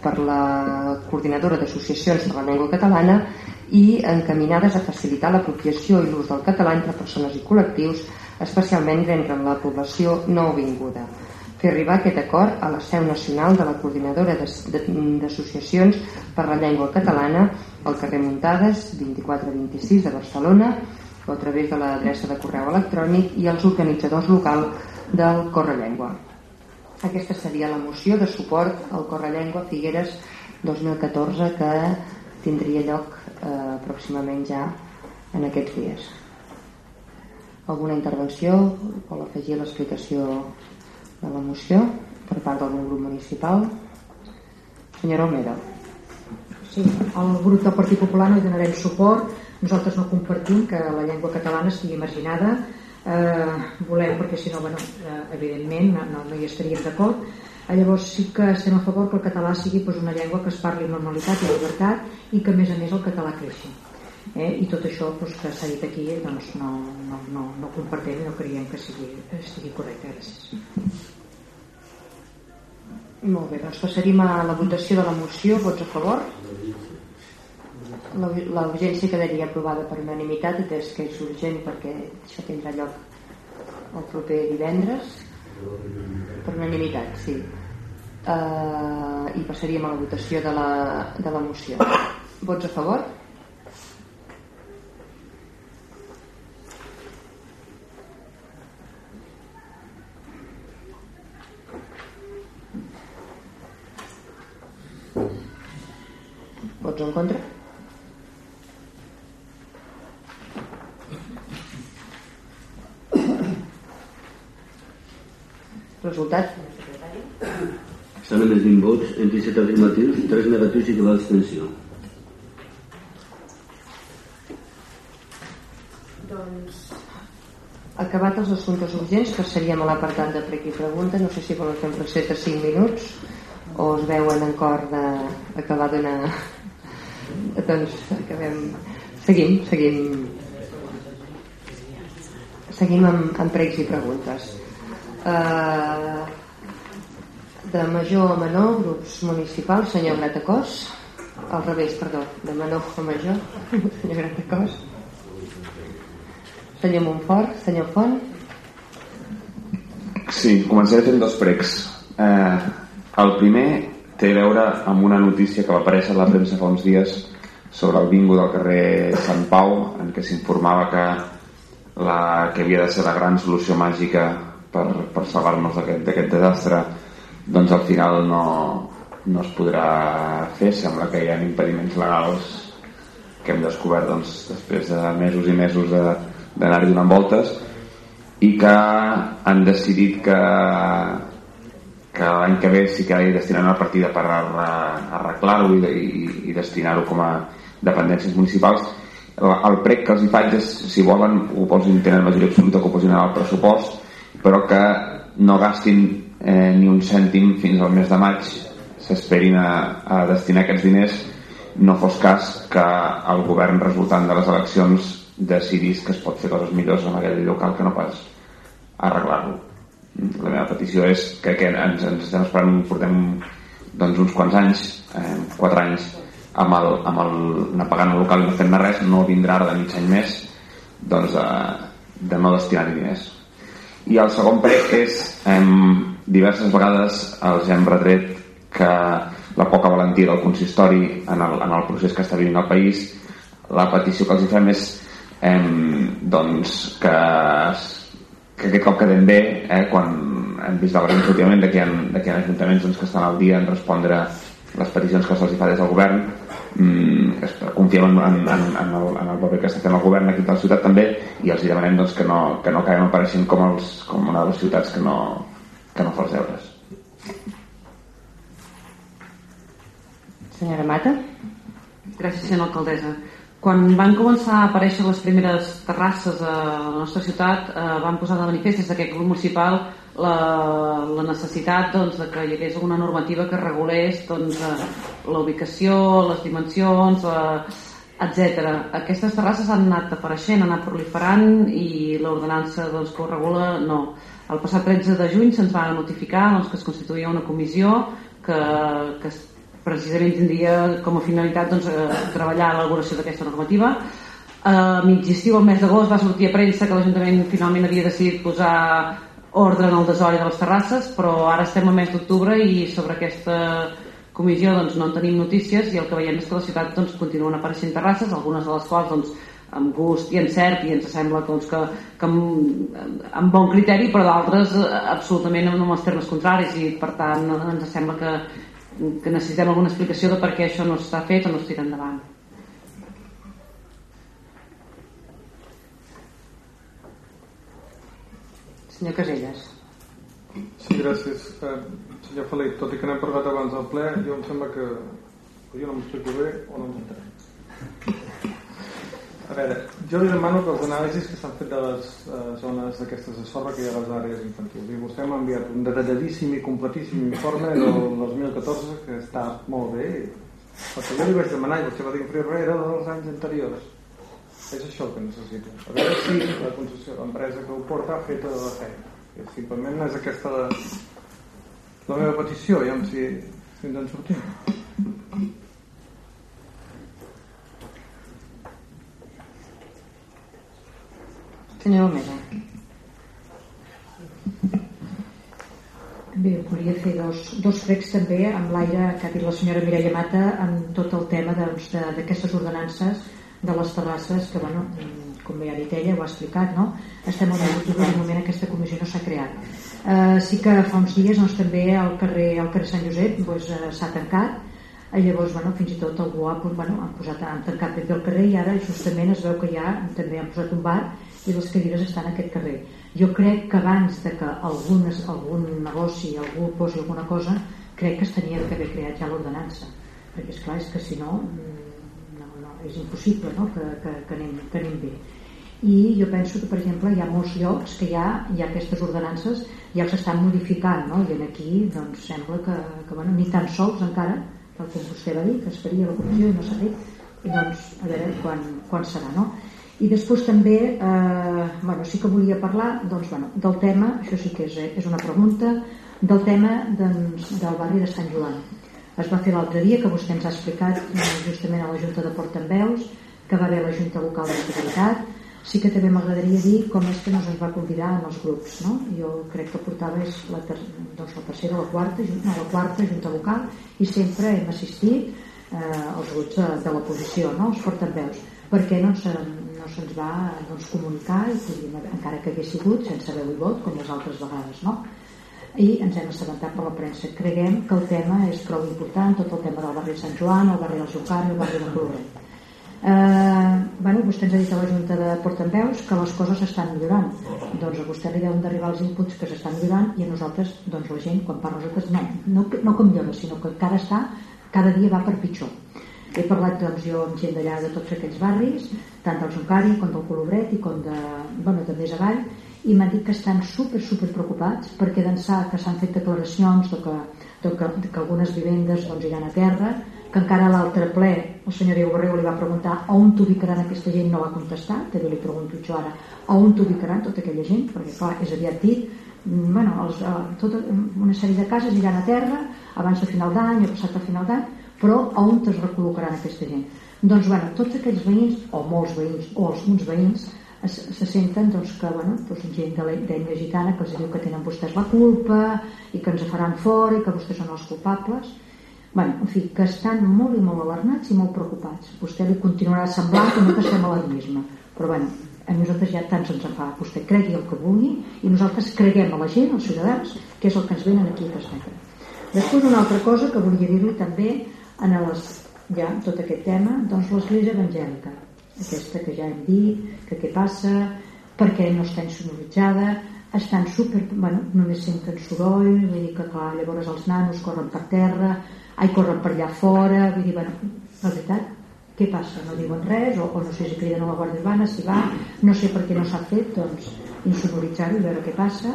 per la coordinadora d'associacions per la llengua catalana i encaminades a facilitar l'apropiació i l'ús del català entre persones i col·lectius especialment entre la població nouvinguda. Fer arribar aquest acord a la seu nacional de la Coordinadora d'Associacions per la Llengua Catalana al carrer Muntades 2426 de Barcelona o a través de l'adreça de correu electrònic i els organitzadors local del Correllengua. Aquesta seria la moció de suport al Correllengua Figueres 2014 que tindria lloc eh, pròximament ja en aquests dies alguna intervenció vol afegir l'explicació de la moció per part del grup municipal. Senyora Olmeda. Sí, el grup del Partit Popular no hi donarem suport. Nosaltres no compartim que la llengua catalana estigui marginada. Eh, volem perquè si no bueno, eh, evidentment no, no, hi estaríem d'acord. Eh, llavors sí que estem a favor que el català sigui pues, una llengua que es parli amb normalitat i llibertat i que a més a més el català creixi. Eh? i tot això doncs, que s'ha dit aquí doncs, no, no, no, no compartim i no creiem que sigui, estigui correcte. Gràcies molt bé, doncs passaríem a la votació de la moció. Vots a favor? La quedaria aprovada per unanimitat atès que és urgent perquè això tindrà lloc el proper divendres. Per unanimitat sí. Uh, i passaríem a la votació de la, de la moció. Vots a favor Vots en contra? Resultat? S'han emès 20 vots, en 17 afirmatius, 3 negatius i que l'abstenció. Doncs, acabat els assumptes urgents, passaríem a l'apartat de prec i pregunta. No sé si volen fer un procés de 5 minuts o es veuen en cor d'acabar d'una... doncs acabem... Seguim, seguim. Seguim amb, amb pregs i preguntes. Uh, de major a menor grups municipals senyor Gratacós al revés, perdó, de menor a major senyor Gratacós senyor Montfort senyor Font. Sí, començaré fent dos pregs. Eh, el primer té a veure amb una notícia que va aparèixer a la premsa fa uns dies sobre el bingo del carrer Sant Pau en què s'informava que la que havia de ser la gran solució màgica per, per salvar-nos d'aquest desastre doncs al final no, no es podrà fer. Sembla que hi ha impediments legals que hem descobert doncs, després de mesos i mesos d'anar-hi donant voltes i que han decidit que que l'any que ve sí que hi destinaran una partida per arreglar-ho i, i, i destinar-ho com a dependències municipals el prec que els hi faig és, si volen, ho posin, tenen majoria absoluta que ho posin al pressupost, però que no gastin eh, ni un cèntim fins al mes de maig, s'esperin a, a destinar aquests diners, no fos cas que el govern resultant de les eleccions decidís que es pot fer coses millors en aquell local que no pas arreglar-lo. La meva petició és que, que ens, ens estem esperant, portem doncs, uns quants anys, eh, quatre anys, amb el, amb el anar pagant el local i no fent res no vindrà ara de mig any més doncs, eh, de no destinar-hi diners. I el segon prec és eh, diverses vegades els hem retret que la poca valentia del consistori en el, en el procés que està vivint el país la petició que els fem és eh, doncs que, que aquest cop quedem bé eh, quan hem vist la últimament de que hi ha, de que hi ha ajuntaments doncs, que estan al dia en respondre les peticions que se'ls fa des del govern mm, confiem en, en, en, en, el, en el paper que està fent el govern aquí a la ciutat també i els demanem doncs, que no, que no acabem apareixent com, els, com una de les ciutats que no, que no fa els deures. Senyora Mata? Gràcies senyora alcaldessa. Quan van començar a aparèixer les primeres terrasses a la nostra ciutat eh, van posar de manifest des d'aquest grup municipal la, la necessitat doncs, de que hi hagués una normativa que regulés doncs, eh, la ubicació, les dimensions, eh, etc. Aquestes terrasses han anat apareixent, han anat proliferant i l'ordenança doncs, que ho regula no. El passat 13 de juny se'ns va notificar doncs, que es constituïa una comissió que, que precisament tindria com a finalitat doncs, eh, treballar l'elaboració d'aquesta normativa. A mig estiu, el mes d'agost, va sortir a premsa que l'Ajuntament finalment havia decidit posar ordre en el desori de les terrasses, però ara estem a mes d'octubre i sobre aquesta comissió doncs, no en tenim notícies i el que veiem és que la ciutat doncs, continuen apareixent terrasses, algunes de les quals doncs, amb gust i encert i ens sembla doncs, que, que amb, amb bon criteri però d'altres eh, absolutament en els termes contraris i per tant ens sembla que que necessitem alguna explicació de per què això no està fet o no es tira endavant. Senyor Caselles. Sí, gràcies. Eh, senyor Felip, tot i que n'hem parlat abans del ple, jo em sembla que o jo no m'explico bé o no m'entenc. A veure, jo li demano que els anàlisis que s'han fet de les eh, zones d'aquestes de sorra que hi ha les àrees infantils i vostè m'ha enviat un detalladíssim i completíssim informe del 2014 que està molt bé perquè jo li vaig demanar i vostè va dir que era dels anys anteriors és això el que necessito. A veure si la concessió l'empresa que ho porta ha fet de la feina. I simplement és aquesta la, la meva petició i si, si ens en sortim. Senyor Omega. Bé, volia fer dos, dos pregs també amb l'aire que ha dit la senyora Mireia Mata amb tot el tema d'aquestes doncs, ordenances de les terrasses que, bueno, com bé ha dit ella, ho ha explicat, no? Estem d'octubre i moment aquesta comissió no s'ha creat. Uh, sí que fa uns dies doncs, també al carrer, al carrer Sant Josep doncs, uh, s'ha tancat i llavors bueno, fins i tot algú ha, bueno, han, posat, han tancat bé el carrer i ara justament es veu que ja també han posat un bar i les cadires estan a aquest carrer jo crec que abans de que algunes, algun negoci algú posi alguna cosa crec que es tenia d'haver creat ja l'ordenança perquè és clar, és que si no mm, és impossible no? que, que, que, anem, que anem bé i jo penso que per exemple hi ha molts llocs que hi ha, hi ha aquestes ordenances ja estan modificant no? i aquí doncs sembla que, que bueno, ni tan sols encara tal com vostè va dir que es faria la comissió i no s'ha fet doncs a veure quan, quan serà no? i després també eh, bueno, sí que volia parlar doncs, bueno, del tema, això sí que és, és una pregunta del tema doncs, del barri de Sant Joan es va fer l'altre dia que vostè ens ha explicat eh, justament a la Junta de Portaveus que va haver la Junta Local de sí que també m'agradaria dir com és que no ens va convidar en els grups no? jo crec que portava és la, ter doncs la tercera la quarta, no, la quarta junta local i sempre hem assistit eh, als grups de, de l'oposició no? els portaveus perquè no se'ns no se va doncs, comunicar i encara que hagués sigut sense veu i vot com les altres vegades no? I ens hem assabentat per la premsa. Creguem que el tema és prou important tot el tema del barri de Sant Joan, el barri del Jucari el barri de Coloret eh, bueno, vostè ens ha dit a la Junta de Portaveus que les coses s'estan millorant. Doncs a vostè li deuen d'arribar els inputs que s'estan millorant i a nosaltres, doncs la gent quan parla nosaltres, no, no, no que millora sinó que cada, està, cada dia va per pitjor. He parlat doncs, jo amb gent d'allà de tots aquells barris tant del Juncari com del Colobret i com de, bueno, de més avall i m'han dit que estan super, super preocupats perquè d'ençà que s'han fet declaracions de que, de que, de que algunes vivendes doncs, iran a terra que encara l'altre ple el senyor Diego Barreu li va preguntar on t'ubicaran aquesta gent no va contestar, també li pregunto jo ara on t'ubicaran tota aquella gent? Perquè clar, és aviat dit mm, bueno, els, uh, tota una sèrie de cases iran a terra abans de final d'any o passat a final d'any però on es recol·locaran aquesta gent? Doncs bueno, tots aquells veïns o molts veïns o alguns veïns es, se senten doncs, que bueno, doncs, gent de l'ètnia gitana que els diu que tenen vostès la culpa i que ens faran fora i que vostès són els culpables bueno, en fi, que estan molt i molt alarmats i molt preocupats. Vostè li continuarà semblant que no passem alarmisme, però bueno, a nosaltres ja tant se'ns fa. Vostè cregui el que vulgui i nosaltres creguem a la gent, als ciutadans, que és el que ens venen aquí a transmetre. Després una altra cosa que volia dir-li també en les, ja, tot aquest tema, doncs l'església evangèlica, aquesta que ja hem dit, que què passa, perquè no està insonoritzada, estan super, bueno, només senten soroll, vull dir que clar, llavors els nanos corren per terra, ai, corren per allà fora, vull dir, bueno, la veritat, què passa? No diuen res, o, o no sé si criden a la Guàrdia Urbana, si va, no sé per què no s'ha fet, doncs insonoritzar-ho i veure què passa,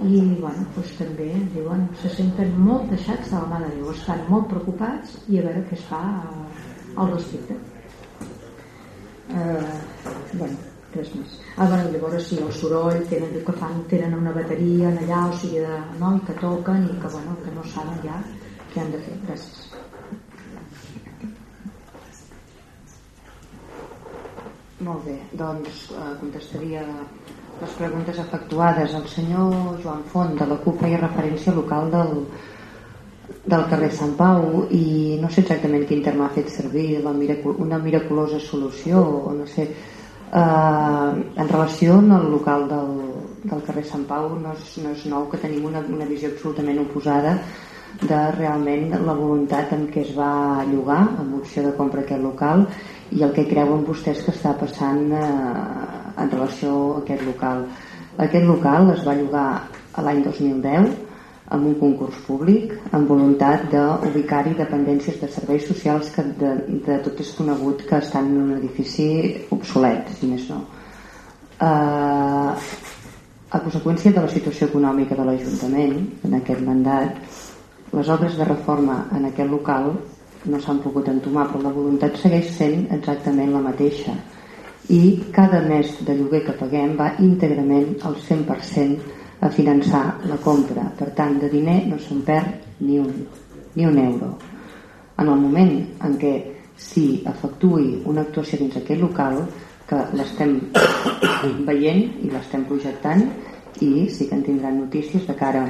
i bueno, doncs també diuen, se senten molt deixats de la mà de Déu, estan molt preocupats i a veure què es fa al respecte. Eh, bueno, res més. Ah, bueno, llavors sí, el soroll, tenen, que fan, tenen una bateria allà, o sigui, de, no, i que toquen i que, bueno, que no saben ja què han de fer. Gràcies. Molt bé, doncs eh, contestaria les preguntes efectuades. El senyor Joan Font de la CUP feia referència local del, del carrer Sant Pau i no sé exactament quin terme ha fet servir, la miracul una miraculosa solució o no sé. Eh, en relació al local del, del carrer Sant Pau no és, no és nou que tenim una, una visió absolutament oposada de realment la voluntat en què es va llogar amb opció de compra aquest local i el que creuen vostès que està passant eh, en relació a aquest local aquest local es va llogar l'any 2010 amb un concurs públic amb voluntat d'ubicar-hi dependències de serveis socials que de, de tot és conegut que estan en un edifici obsolet si més no. Eh, a conseqüència de la situació econòmica de l'Ajuntament en aquest mandat les obres de reforma en aquest local no s'han pogut entomar però la voluntat segueix sent exactament la mateixa. I cada mes de lloguer que paguem va íntegrament al 100% a finançar la compra. Per tant de diner no se'n perd ni un, ni un euro. En el moment en què si efectuï una actuació dins aquest local que l'estem veient i l'estem projectant i sí que en tindran notícies de cara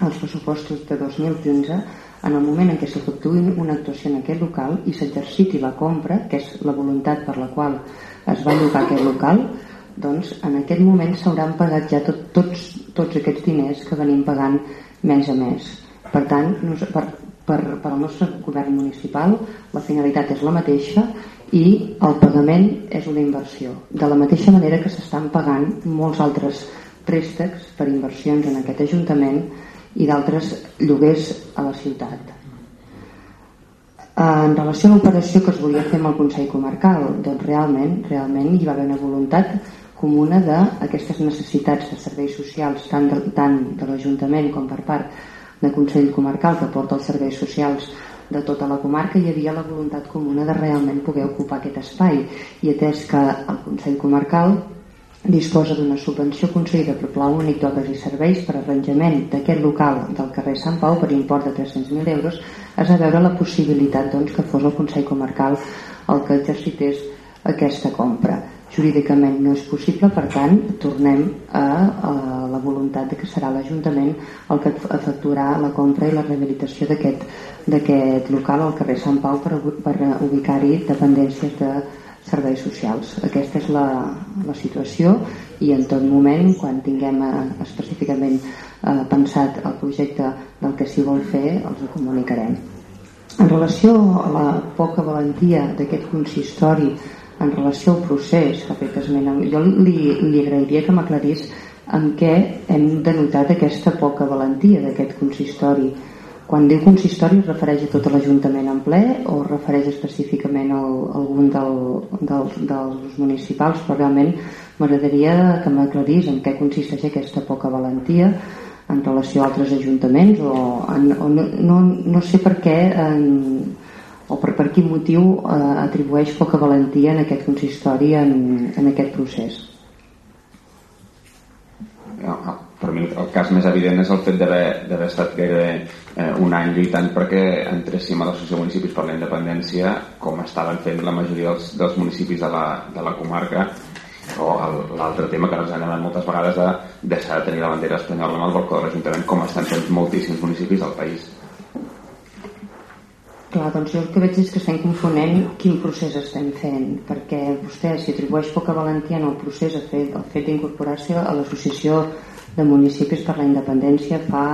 als pressupostos de 2015 en el moment en què s'efectuï una actuació en aquest local i s'exerciti la compra, que és la voluntat per la qual es va llogar aquest local, doncs en aquest moment s'hauran pagat ja tot, tots, tots aquests diners que venim pagant mes a mes. Per tant, per, per, per al nostre govern municipal la finalitat és la mateixa i el pagament és una inversió de la mateixa manera que s'estan pagant molts altres préstecs per inversions en aquest Ajuntament i d'altres lloguers a la ciutat en relació a l'operació que es volia fer amb el Consell Comarcal doncs realment, realment hi va haver una voluntat comuna d'aquestes necessitats de serveis socials tant de, tant de l'Ajuntament com per part de Consell Comarcal que porta els serveis socials de tota la comarca hi havia la voluntat comuna de realment poder ocupar aquest espai. I atès que el Consell Comarcal disposa d'una subvenció concedida per Pla Únic d'Obres i Serveis per arranjament d'aquest local del carrer Sant Pau per import de 300.000 euros es va veure la possibilitat doncs, que fos el Consell Comarcal el que exercités aquesta compra jurídicament no és possible, per tant tornem a, a la voluntat de que serà l'Ajuntament el que efectuarà la compra i la rehabilitació d'aquest local al carrer Sant Pau per, per ubicar-hi dependències de serveis socials. Aquesta és la, la situació i en tot moment, quan tinguem eh, específicament eh, pensat el projecte del que s'hi vol fer, els ho comunicarem. En relació a la poca valentia d'aquest consistori en relació al procés ha fet esment, jo li, li agrairia que m'aclarís en què hem denotat aquesta poca valentia d'aquest consistori. Quan diu consistori es refereix a tot l'Ajuntament en ple o es refereix específicament a algun del, del, dels municipals, però realment m'agradaria que m'aclarís en què consisteix aquesta poca valentia en relació a altres ajuntaments o, en, o no, no, no sé per què en, o per, per quin motiu eh, atribueix poca valentia en aquest consistori en, en aquest procés? Per mi el cas més evident és el fet d'haver estat gairebé eh, un any lluitant perquè entréssim a l'associació de municipis per la independència com estaven fent la majoria dels, dels municipis de la, de la comarca. O l'altre tema que ens han demanat moltes vegades de deixar de tenir la bandera espanyola en el balcó de l'Ajuntament com estan fent moltíssims municipis del país Clar, doncs jo el que veig és que estem confonent quin procés estem fent, perquè vostè s'hi atribueix poca valentia en el procés el fet, fet d'incorporar-se a l'associació de municipis per la independència fa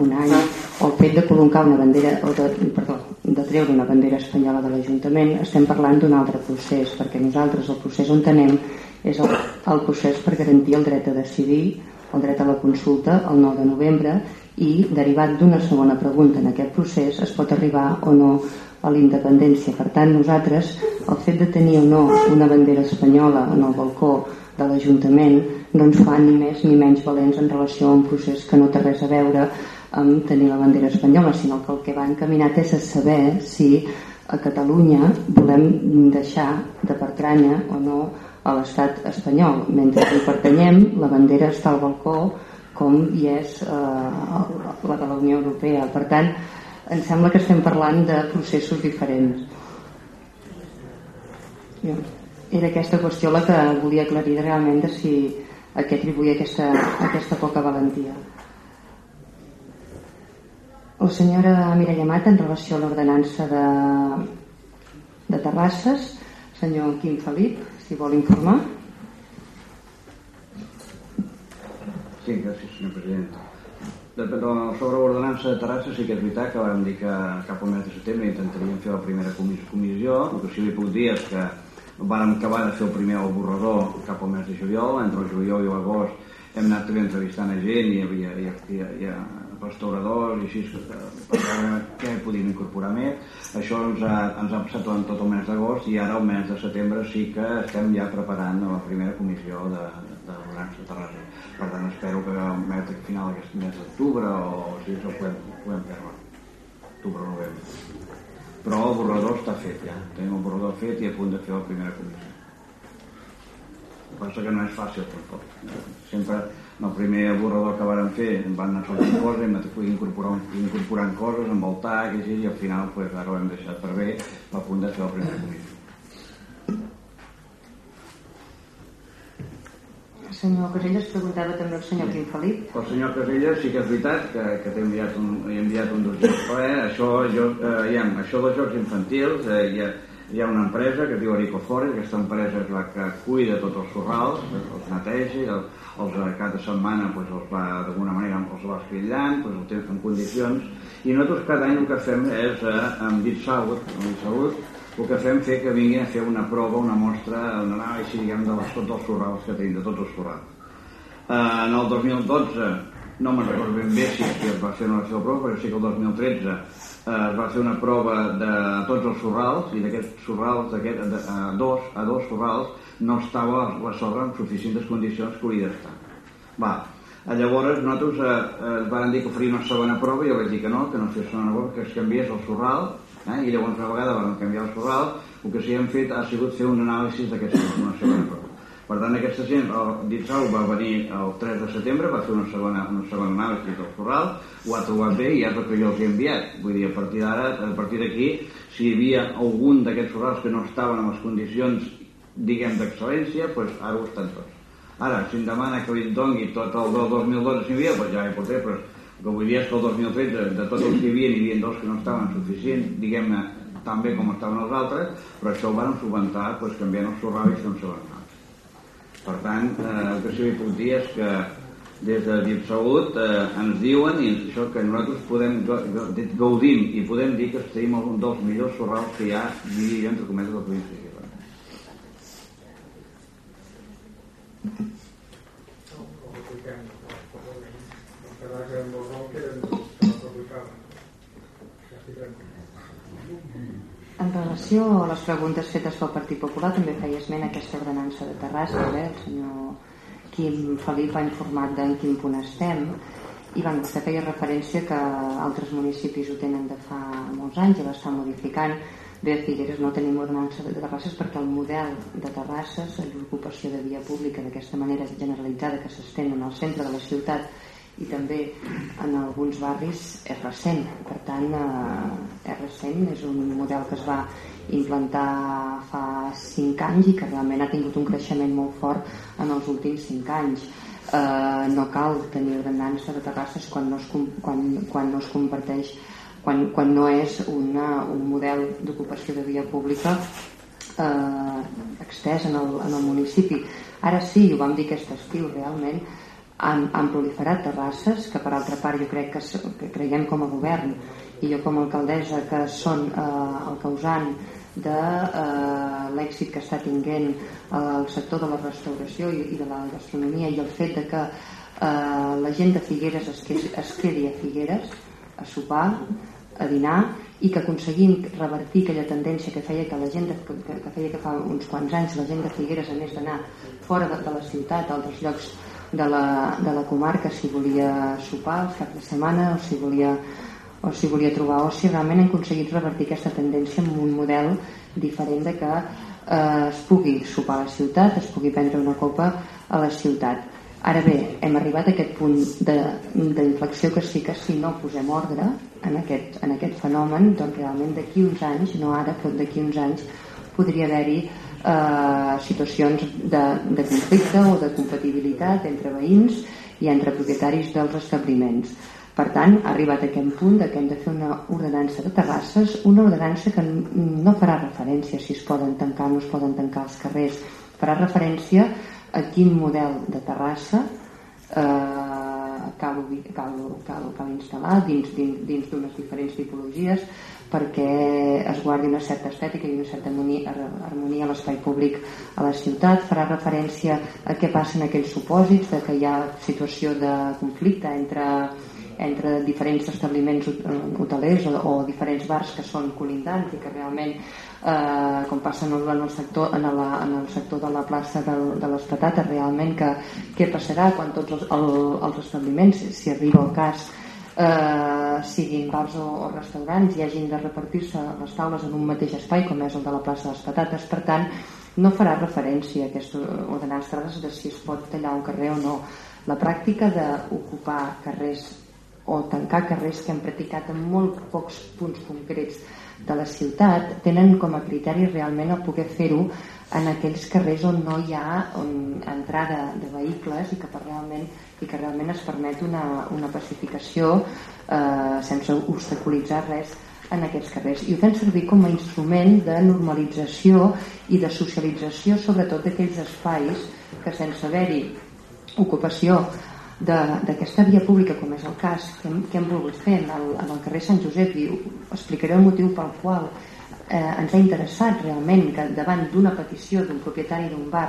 un any, o el fet de col·locar una bandera, o de, perdó, de treure una bandera espanyola de l'Ajuntament, estem parlant d'un altre procés, perquè nosaltres el procés on tenem és el, el procés per garantir el dret a decidir, el dret a la consulta el 9 de novembre i derivat d'una segona pregunta en aquest procés es pot arribar o no a la independència. Per tant, nosaltres, el fet de tenir o no una bandera espanyola en el balcó de l'Ajuntament no ens fa ni més ni menys valents en relació a un procés que no té res a veure amb tenir la bandera espanyola, sinó que el que va encaminat és a saber si a Catalunya volem deixar de pertranya o no a l'estat espanyol. Mentre hi pertanyem, la bandera està al balcó com hi és eh, la de la Unió Europea. Per tant, em sembla que estem parlant de processos diferents. Era aquesta qüestió la que volia aclarir realment de si a què atribuïa aquesta, aquesta poca valentia. La senyora Mireia Mata, en relació a l'ordenança de, de Terrasses, senyor Quim Felip, si vol informar. Sí, gràcies, senyor president. Però sobre l'ordenança de Terrassa sí que és veritat que vam dir que cap al mes de setembre intentaríem fer la primera comissió. El que sí que li puc dir és que vam acabar de fer el primer borrador cap al mes de juliol. Entre el juliol i l'agost hem anat també entrevistant a gent i hi havia, hi, hi, hi, hi restauradors i així per veure què podíem incorporar més. Això ens ha, ens ha passat durant tot el mes d'agost i ara el mes de setembre sí que estem ja preparant la primera comissió de, de, de de Terrassa per tant espero que al mes final d'aquest mes d'octubre o si això podem, podem fer-ho octubre o novembre. Però el borrador està fet ja. Tenim el borrador fet i a punt de fer la primera comissió. El que passa que no és fàcil tampoc. Sempre el primer borrador que vàrem fer van anar sortint coses hem anat incorporant, incorporant coses amb el TAC i, així, i al final pues, ara ho hem deixat per bé a punt de fer la primera comissió senyor Casellas preguntava també el senyor Quim Felip. El senyor Casellas sí que és veritat que, que t'he enviat un, he enviat un dossier ple. Això, jo, eh, ja, això dels jocs infantils, eh, hi, ha, hi ha una empresa que es diu Forest, aquesta empresa és la que cuida tots els sorrals, els neteja, el, els, eh, cada setmana pues, els va d'alguna manera els va espatllant, pues, el temps en condicions, i nosaltres cada any el que fem és, eh, amb dit salut, amb dit salut el que fem fer que vinguin a fer una prova, una mostra, una anàlisi, diguem, de les, tots els sorrals que tenim, de tots els sorrals. Eh, en el 2012, no me'n recordo ben bé si, si es va fer una prova, però sí que el 2013 eh, es va fer una prova de tots els sorrals i d'aquests sorrals, aquest, de, a, dos, a dos sorrals, no estava la sorra en suficients condicions que hauria d'estar. Va, Llavors nosaltres eh, eh, van dir que faria una segona prova i jo vaig dir que no, que no fes una prova, que es canviés el sorral eh? i llavors una vegada van canviar el sorral el que sí hem fet ha sigut fer un anàlisi d'aquesta prova. Per tant, aquesta gent, el Ditsau va venir el 3 de setembre, va fer una segona, una segona anàlisi del sorral, ho ha trobat bé i és el que els he enviat. Vull dir, a partir d'ara, a partir d'aquí, si hi havia algun d'aquests sorrals que no estaven en les condicions, diguem, d'excel·lència, doncs ara ho estan tots. Ara, si em demana que li dongui tot el del 2012 si hi havia, doncs ja hi fer, però que vull dir és el 2013, de tots els que hi havia, n'hi havia dos que no estaven suficients, diguem-ne, tan bé com estaven els altres, però això ho van subventar doncs, canviant els sorravis no saben Per tant, eh, el que sí que puc dir és que des de DIP Salut eh, ens diuen i això que nosaltres podem gaudim i podem dir que tenim un dels millors sorrals que hi ha, diria, entre cometes, de la província En relació a les preguntes fetes pel Partit Popular. També feia esment aquesta ordenança de Terrassa eh? el senyor Quim Felip ha informat d'en quin punt estem. I bueno, vostè feia referència que altres municipis ho tenen de fa molts anys i l'estan modificant. Bé, a Figueres no tenim ordenança de terrasses perquè el model de terrasses, l'ocupació de via pública d'aquesta manera generalitzada que s'estén en el centre de la ciutat i també en alguns barris és recent. Per tant eh, és recent és un model que es va implantar fa 5 anys i que realment ha tingut un creixement molt fort en els últims 5 anys. Eh, no cal tenir ordenança de terrasses quan no es, quan, quan no es comparteix quan, quan no és una, un model d'ocupació de via pública eh, extès en el, en el municipi. Ara sí, ho vam dir aquest estiu realment han, han proliferat terrasses que per altra part jo crec que, que creiem com a govern i jo com a alcaldessa que són eh, el causant de eh, l'èxit que està tinguent eh, el sector de la restauració i, i de la gastronomia i el fet de que eh, la gent de Figueres es, quedi, es quedi a Figueres a sopar, a dinar i que aconseguim revertir aquella tendència que feia que la gent de, que, que feia que fa uns quants anys la gent de Figueres a més d'anar fora de, de la ciutat a altres llocs de la, de la comarca si volia sopar els caps de setmana o si volia, o si volia trobar o si realment hem aconseguit revertir aquesta tendència amb un model diferent de que eh, es pugui sopar a la ciutat, es pugui prendre una copa a la ciutat. Ara bé, hem arribat a aquest punt d'inflexió que sí que si no posem ordre en aquest, en aquest fenomen, doncs realment d'aquí uns anys, no ara, però d'aquí uns anys, podria haver-hi eh, situacions de, de conflicte o de compatibilitat entre veïns i entre propietaris dels establiments. Per tant, ha arribat a aquest punt que hem de fer una ordenança de terrasses, una ordenança que no farà referència si es poden tancar o no es poden tancar els carrers, farà referència a quin model de terrassa eh, cal, cal, cal, cal instal·lar dins d'unes diferents tipologies, perquè es guardi una certa estètica i una certa harmonia, a l'espai públic a la ciutat, farà referència a què passa en aquells supòsits de que hi ha situació de conflicte entre, entre diferents establiments hotelers o, o diferents bars que són colindants i que realment eh, com passa en el, en el, sector, en, la, en el sector de la plaça de, de les patates realment que, què passarà quan tots els, el, els establiments si arriba el cas eh, siguin bars o, o restaurants i hagin de repartir-se les taules en un mateix espai com és el de la plaça de les Patates. Per tant no farà referència a aquestes ordenances de si es pot tallar un carrer o no. La pràctica d'ocupar carrers o tancar carrers que hem practicat en molt pocs punts concrets de la ciutat tenen com a criteri realment el poder fer-ho en aquells carrers on no hi ha on, entrada de vehicles i que per realment i que realment es permet una, una pacificació eh, sense obstaculitzar res en aquests carrers. I ho fem servir com a instrument de normalització i de socialització sobretot d'aquells espais que sense haver-hi ocupació d'aquesta via pública com és el cas que hem, que hem volgut fer en el, en el carrer Sant Josep i explicaré el motiu pel qual eh, ens ha interessat realment que davant d'una petició d'un propietari d'un bar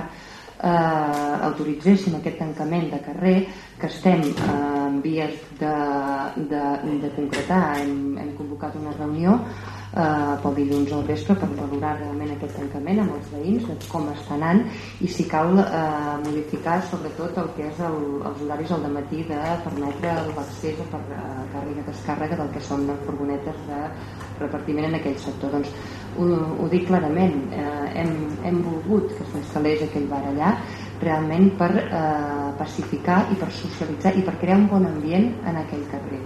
eh, autoritzéssim aquest tancament de carrer que estem eh, en vies de, de, de concretar. Hem, hem convocat una reunió eh, pel dilluns al vespre per valorar realment aquest tancament amb els veïns, de com està anant i si cal eh, modificar sobretot el que és el, els horaris al matí de permetre l'accés per eh, càrrega descàrrega del que són les furgonetes de repartiment en aquell sector. Doncs ho, ho dic clarament eh, hem, hem volgut que s'instal·lés aquell bar allà realment per eh, pacificar i per socialitzar i per crear un bon ambient en aquell carrer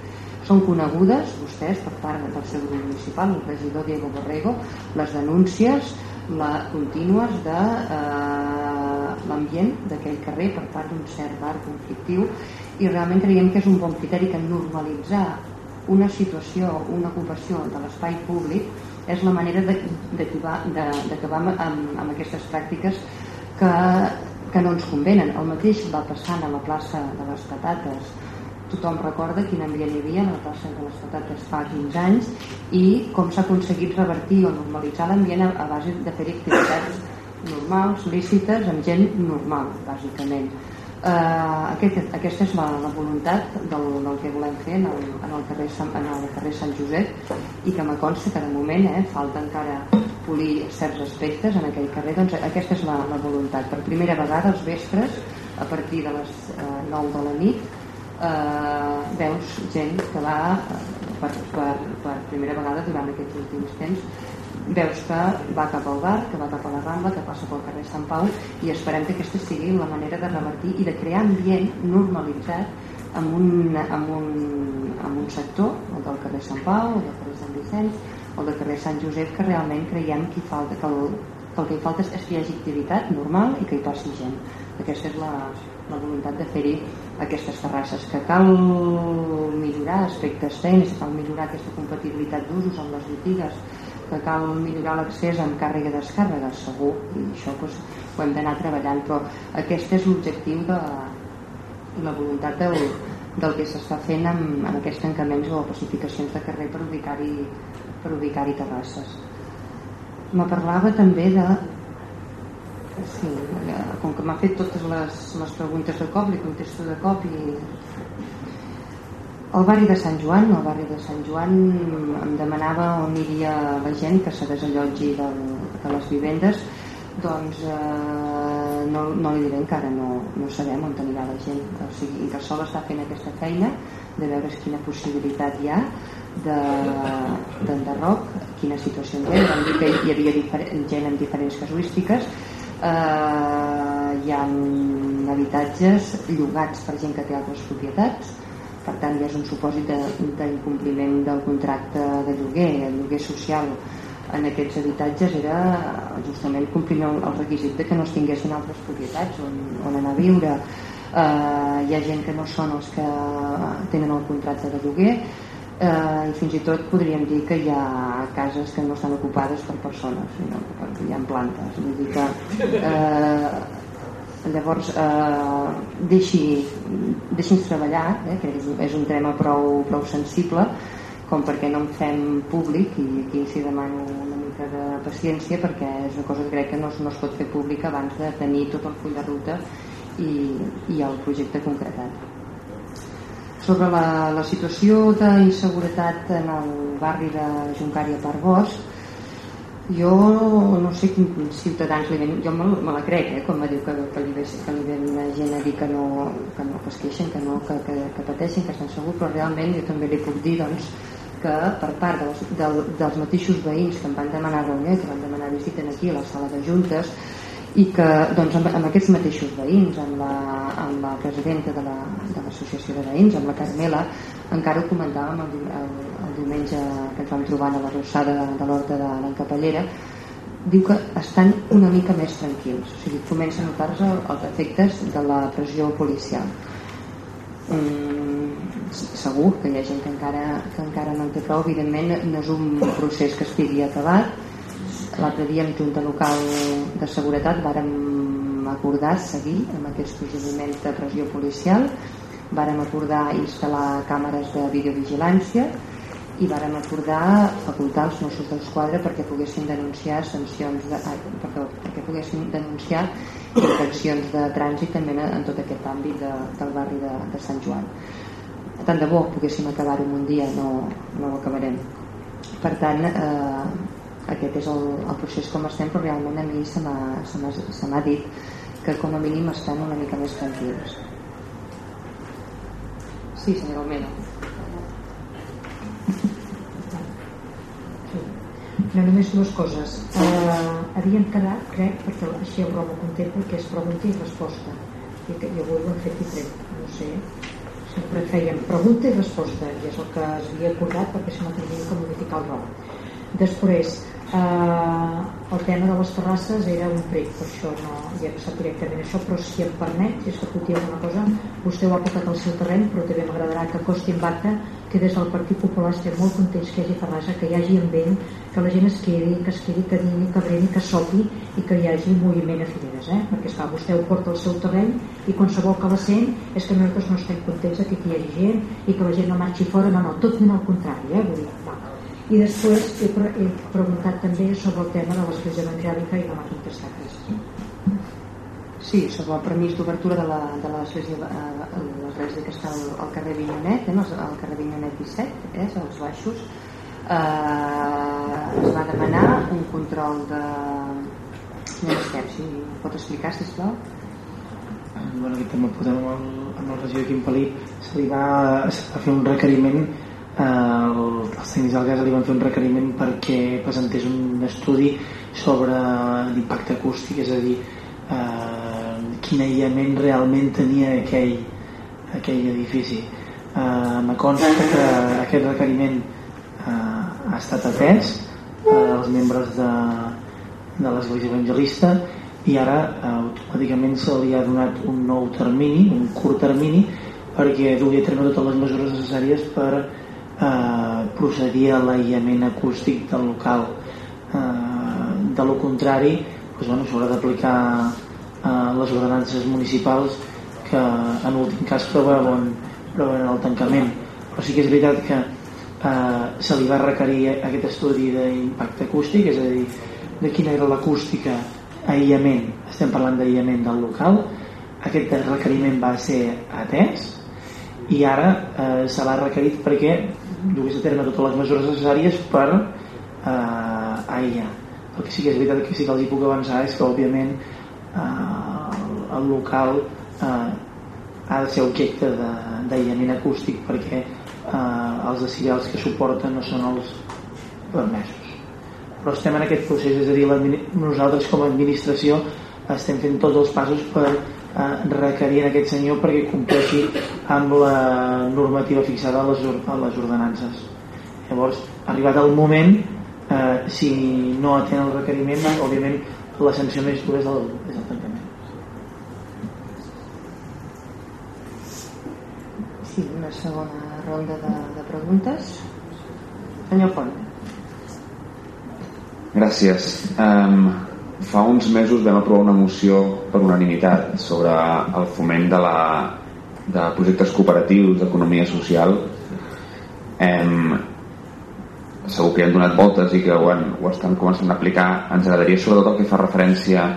són conegudes, vostès, per part del seu grup municipal, el regidor Diego Borrego, les denúncies la, contínues de eh, l'ambient d'aquell carrer per part d'un cert bar conflictiu i realment creiem que és un bon criteri que normalitzar una situació, una ocupació de l'espai públic és la manera d'acabar amb, amb, aquestes pràctiques que, que no ens convenen. El mateix va passant a la plaça de les Patates tothom recorda quin ambient hi havia a la plaça de les patates fa 15 anys i com s'ha aconseguit revertir o normalitzar l'ambient a, base de fer activitats normals, lícites, amb gent normal, bàsicament. Uh, aquest, aquesta és la, la voluntat del, del que volem fer en el, en el, carrer, en el carrer Sant Josep i que me consta que de moment eh, falta encara polir certs aspectes en aquell carrer doncs aquesta és la, la voluntat per primera vegada els vespres a partir de les eh, 9 de la nit eh, veus gent que va per, per, per primera vegada durant aquests últims temps veus que va cap al bar, que va cap a la Rambla, que passa pel carrer Sant Pau i esperem que aquesta sigui la manera de revertir i de crear ambient normalitzat en un, en un, en un sector, el del carrer Sant Pau, el del carrer Sant Vicenç, el del carrer Sant Josep, que realment creiem que, falta, que, el, que el que hi falta és que hi hagi activitat normal i que hi passi gent. Aquesta és la, la voluntat de fer-hi aquestes terrasses que cal millorar aspectes tècnics, cal millorar aquesta compatibilitat d'usos amb les botigues que cal millorar l'accés amb càrrega i descàrrega segur i això doncs, ho hem d'anar treballant però aquest és l'objectiu de la voluntat del, del que s'està fent amb, amb aquests tancaments o pacificacions de carrer per ubicar-hi per ubicar-hi terrasses. Me parlava també de Sí, com que m'ha fet totes les, les preguntes de cop, li contesto de cop i... El barri de Sant Joan, el barri de Sant Joan em demanava on iria la gent que se desallotgi de, de les vivendes. Doncs eh, no, no li diré encara no, no sabem on anirà la gent. O sigui, Incasol està fent aquesta feina de veure quina possibilitat hi ha d'enderroc de, quina situació hi ha. Vam dir que hi havia gent amb diferents casuístiques eh, hi ha habitatges llogats per gent que té altres propietats. Per tant ja és un supòsit d'incompliment de, del contracte de lloguer el lloguer social. En aquests habitatges era justament complir el, el requisit de que no es tinguessin altres propietats on, on anar a viure. Eh, hi ha gent que no són els que tenen el contracte de lloguer eh, i fins i tot podríem dir que hi ha cases que no estan ocupades per persones sinó que hi ha plantes. Vull dir que eh, llavors eh, deixi deixi'ns treballar eh, que és, és un tema prou, prou sensible com perquè no en fem públic i aquí sí demano una mica de paciència perquè és una cosa que crec que no, no es pot fer pública abans de tenir tot el full de ruta i, i el projecte concretat sobre la, la situació d'inseguretat en el barri de Juncària per Bosch jo no sé quins ciutadans li ven, jo me, me la crec eh, quan me diu que, que, li ve, que li ven gent a dir que no, que no que es queixen, que, no, que, que, que pateixen, que estan segurs però realment jo també li puc dir doncs, que per part dels, del, dels mateixos veïns que em van demanar reunió que van demanar visita aquí a la sala de juntes i que doncs, amb, amb aquests mateixos veïns, amb la, amb la presidenta de l'associació la, de, de veïns, amb la Carmela, encara ho comentàvem el, el, el diumenge que ens vam trobar a la rossada de, de l'Horta de l'Encapellera, diu que estan una mica més tranquils, o sigui, comença a notar-se els efectes de la pressió policial. Mm, segur que hi ha gent que encara, que encara no en té prou, evidentment no és un procés que estigui acabat, l'altre dia en Junta Local de Seguretat vàrem acordar seguir amb aquests procediments de pressió policial. Vàrem acordar instal·lar càmeres de videovigilància i vàrem acordar facultar els Mossos d'Esquadra perquè poguessin denunciar sancions de, ai, perdó, perquè poguessin denunciar infraccions de trànsit també en, tot aquest àmbit de, del barri de, de Sant Joan. Tant de bo poguéssim acabar-ho un dia no, no ho acabarem. Per tant eh, aquest és el, el procés com estem però realment a mi se m'ha dit que com a mínim estan una mica més tranquils sí senyor Almena No, només dues coses. Uh, havíem quedat, crec, perquè així el Romo contempla, que és pregunta i resposta. I que jo avui ho hem fet diferent. No sé, sempre fèiem pregunta i resposta, i és el que havia acordat perquè si no tindríem que modificar el rol. Després, eh, el tema de les terrasses era un prec, per això no hi hem passat directament això, però si em permet, si és que puc dir alguna cosa, vostè ho ha portat al seu terreny, però també m'agradarà que costi en acte que des del Partit Popular estem molt contents que hi hagi terrassa, que hi hagi ambient, que la gent es quedi, que es quedi, que digui, que breni, que sopi i que hi hagi moviment a Figueres, eh? perquè esclar, vostè ho porta al seu terreny i qualsevol que la sent és que nosaltres no estem contents que hi hagi gent i que la gent no marxi fora, no, no, tot ben al contrari, eh? Vull dir, no i després he, pre he preguntat també sobre el tema de l'església evangèlica i de la Quinta Sacres Sí, sobre el permís d'obertura de l'església eh, que està al, al carrer Vinyonet, eh, al carrer Vinyonet 17, eh, als baixos, eh, es va demanar un control de... No estem, si pot explicar, sisplau? Bueno, aquest tema podem amb el, amb el regidor Quim Pelí se li va, se va fer un requeriment el, els tècnics del gas li van fer un requeriment perquè presentés un estudi sobre l'impacte acústic és a dir eh, quin aïllament realment tenia aquell, aquell edifici. Eh, me consta que aquest requeriment eh, ha estat atès eh, els membres de, de l'església evangelista i ara eh, automàticament se li ha donat un nou termini, un curt termini perquè dugui a terme totes les mesures necessàries per eh, procedir a l'aïllament acústic del local. Eh, de lo contrari doncs, bueno, s'haurà d'aplicar eh, les ordenances municipals que en últim cas preveuen, preveuen el tancament. Però sí que és veritat que eh, se li va requerir aquest estudi d'impacte acústic és a dir, de quina era l'acústica aïllament, estem parlant d'aïllament del local aquest requeriment va ser atès i ara eh, se l'ha requerit perquè dugués a terme totes les mesures necessàries per eh, aïllar. El que sí que és veritat que sí que els hi puc avançar és que òbviament eh, el local eh, ha de ser objecte d'aïllament acústic perquè eh, els decibels que suporten no són els permesos. Però estem en aquest procés és a dir, nosaltres com a administració estem fent tots els passos per eh, requerir en aquest senyor perquè compleixi amb la normativa fixada a les, a les ordenances. Llavors, arribat el moment eh, si no atén el requeriment òbviament la sanció més dura és el, és el tancament. Sí, una segona ronda de, de preguntes. Senyor Font. Gràcies. Um, fa uns mesos vam aprovar una moció per unanimitat sobre el foment de, la, de projectes cooperatius d'economia social em, segur que hi han donat voltes i que ho, han, ho estan començant a aplicar. Ens agradaria sobretot el que fa referència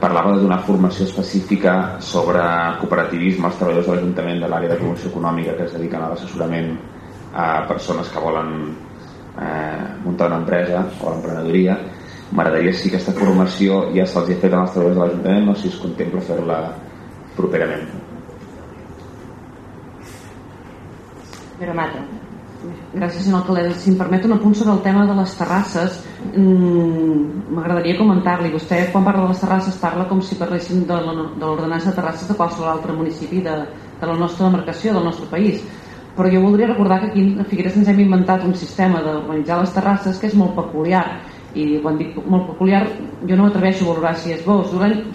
parlava de donar formació específica sobre cooperativisme als treballadors de l'Ajuntament de l'àrea de promoció econòmica que es dediquen a l'assessorament a persones que volen eh, muntar una empresa o l'emprenedoria. M'agradaria si aquesta formació ja se'ls ha fet als treballadors de l'Ajuntament o si es contempla fer-la properament Però Mata Gràcies, senyor alcaldessa. Si em permet un apunt sobre el tema de les terrasses, mm, m'agradaria comentar-li. Vostè, quan parla de les terrasses, parla com si parléssim de l'ordenança de terrasses de qualsevol altre municipi de, de la nostra demarcació, del nostre país. Però jo voldria recordar que aquí a Figueres ens hem inventat un sistema d'organitzar les terrasses que és molt peculiar i quan dic molt peculiar jo no m'atreveixo a valorar si és bo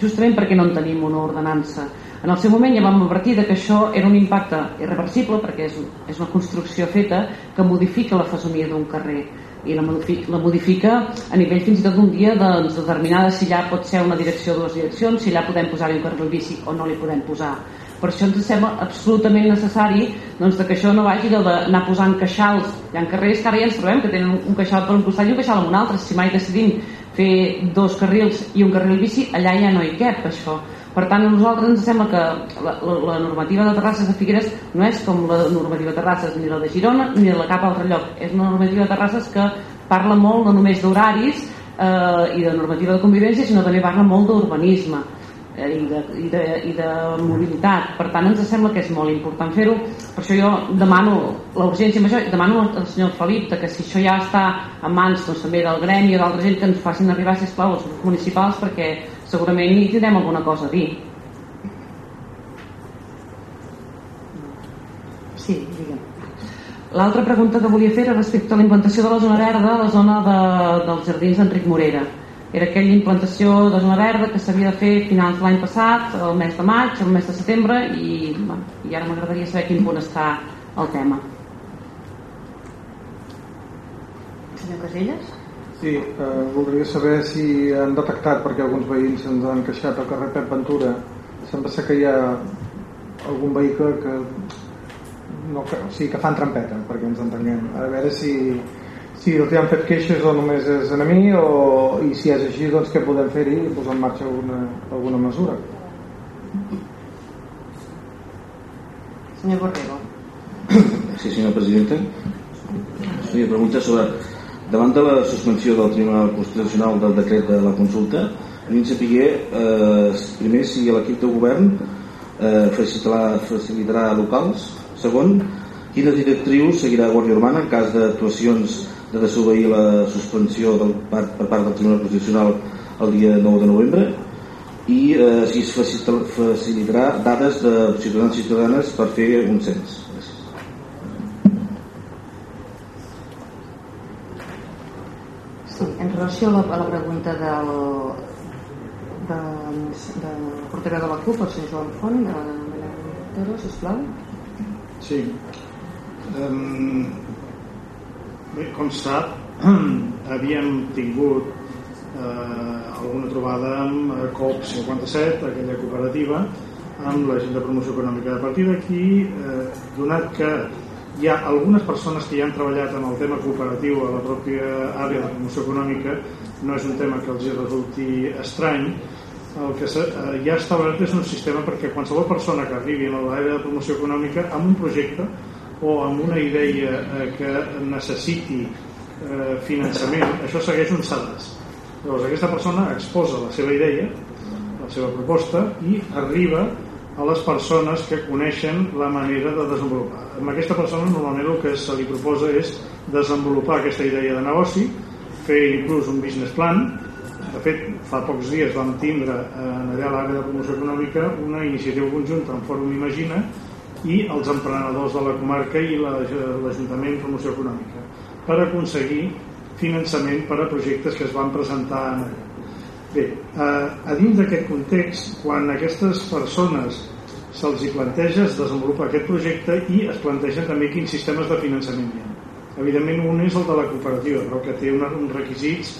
justament perquè no en tenim una ordenança en el seu moment ja vam advertir que això era un impacte irreversible perquè és, és una construcció feta que modifica la fesomia d'un carrer i la modifica, la modifica a nivell fins i tot d'un dia doncs, determinada si allà pot ser una direcció o dues direccions si allà podem posar-hi un carrer bici o no li podem posar. Per això ens sembla absolutament necessari doncs, que això no vagi d'anar posant queixals. Hi ha carrers que ara ja ens trobem que tenen un queixal per un costat i un queixal per un altre. Si mai decidim fer dos carrils i un carril bici allà ja no hi cap això per tant, a nosaltres ens sembla que la, la, la normativa de terrasses de Figueres no és com la normativa de terrasses ni la de Girona ni de la cap altre lloc. És una normativa de terrasses que parla molt no només d'horaris eh, i de normativa de convivència, sinó també parla molt d'urbanisme eh, i, de, i, de, i de mobilitat. Per tant, ens sembla que és molt important fer-ho. Per això jo demano la urgència amb això, demano al senyor Felip que si això ja està en mans doncs, també del gremi o d'altra gent que ens facin arribar, sisplau, grups municipals perquè segurament hi tindrem alguna cosa a dir. Sí, digue'm. L'altra pregunta que volia fer era respecte a la implantació de la zona verda a la zona de, dels jardins d'Enric Morera. Era aquella implantació de zona verda que s'havia de fer finals l'any passat el mes de maig, el mes de setembre i, bueno, i ara m'agradaria saber quin punt està el tema. Senyor Caselles Sí, eh, voldria saber si han detectat, perquè alguns veïns ens han queixat al carrer Pep Ventura, sembla ser que hi ha algun vehicle que, no, que, o sigui, que fan trampeta, perquè ens entenguem. A veure si, si els han fet queixes o només és a mi, o, i si és així, doncs què podem fer-hi i posar en marxa alguna, alguna mesura. Senyor Borrego. Sí, senyora presidenta. Sí, pregunta sobre davant de la suspensió del Tribunal Constitucional del decret de la consulta mi sapigué eh, primer si l'equip de govern eh, facilitarà, locals. Segon, quines directrius seguirà Guàrdia Urbana en cas d'actuacions de desobeir la suspensió del, per, per part del Tribunal Constitucional el dia 9 de novembre? I eh, si es facilitarà dades de ciutadans i ciutadanes per fer un cens en relació a la, a la pregunta del, del, del portaveu de la CUP, el senyor Joan Font, de la Toro, sisplau. Sí. Um, bé, com sap, havíem tingut eh, alguna trobada amb eh, COP57, aquella cooperativa, amb la gent de promoció econòmica. A partir d'aquí, eh, donat que hi ha algunes persones que ja han treballat en el tema cooperatiu a la pròpia àrea de promoció econòmica no és un tema que els resulti estrany el que eh, ja establert és un sistema perquè qualsevol persona que arribi a l'àrea de promoció econòmica amb un projecte o amb una idea eh, que necessiti eh, finançament, això segueix un SADAS. Llavors aquesta persona exposa la seva idea, la seva proposta i arriba a les persones que coneixen la manera de desenvolupar. Amb aquesta persona normalment el que se li proposa és desenvolupar aquesta idea de negoci, fer inclús un business plan. De fet, fa pocs dies vam tindre en allà l'àrea de promoció econòmica una iniciativa conjunta en Fòrum Imagina i els emprenedors de la comarca i l'Ajuntament de Promoció Econòmica per aconseguir finançament per a projectes que es van presentar en allà Bé, a, a dins d'aquest context, quan aquestes persones se'ls hi planteja, es desenvolupa aquest projecte i es plantegen també quins sistemes de finançament hi ha. Evidentment, un és el de la cooperativa, però que té uns requisits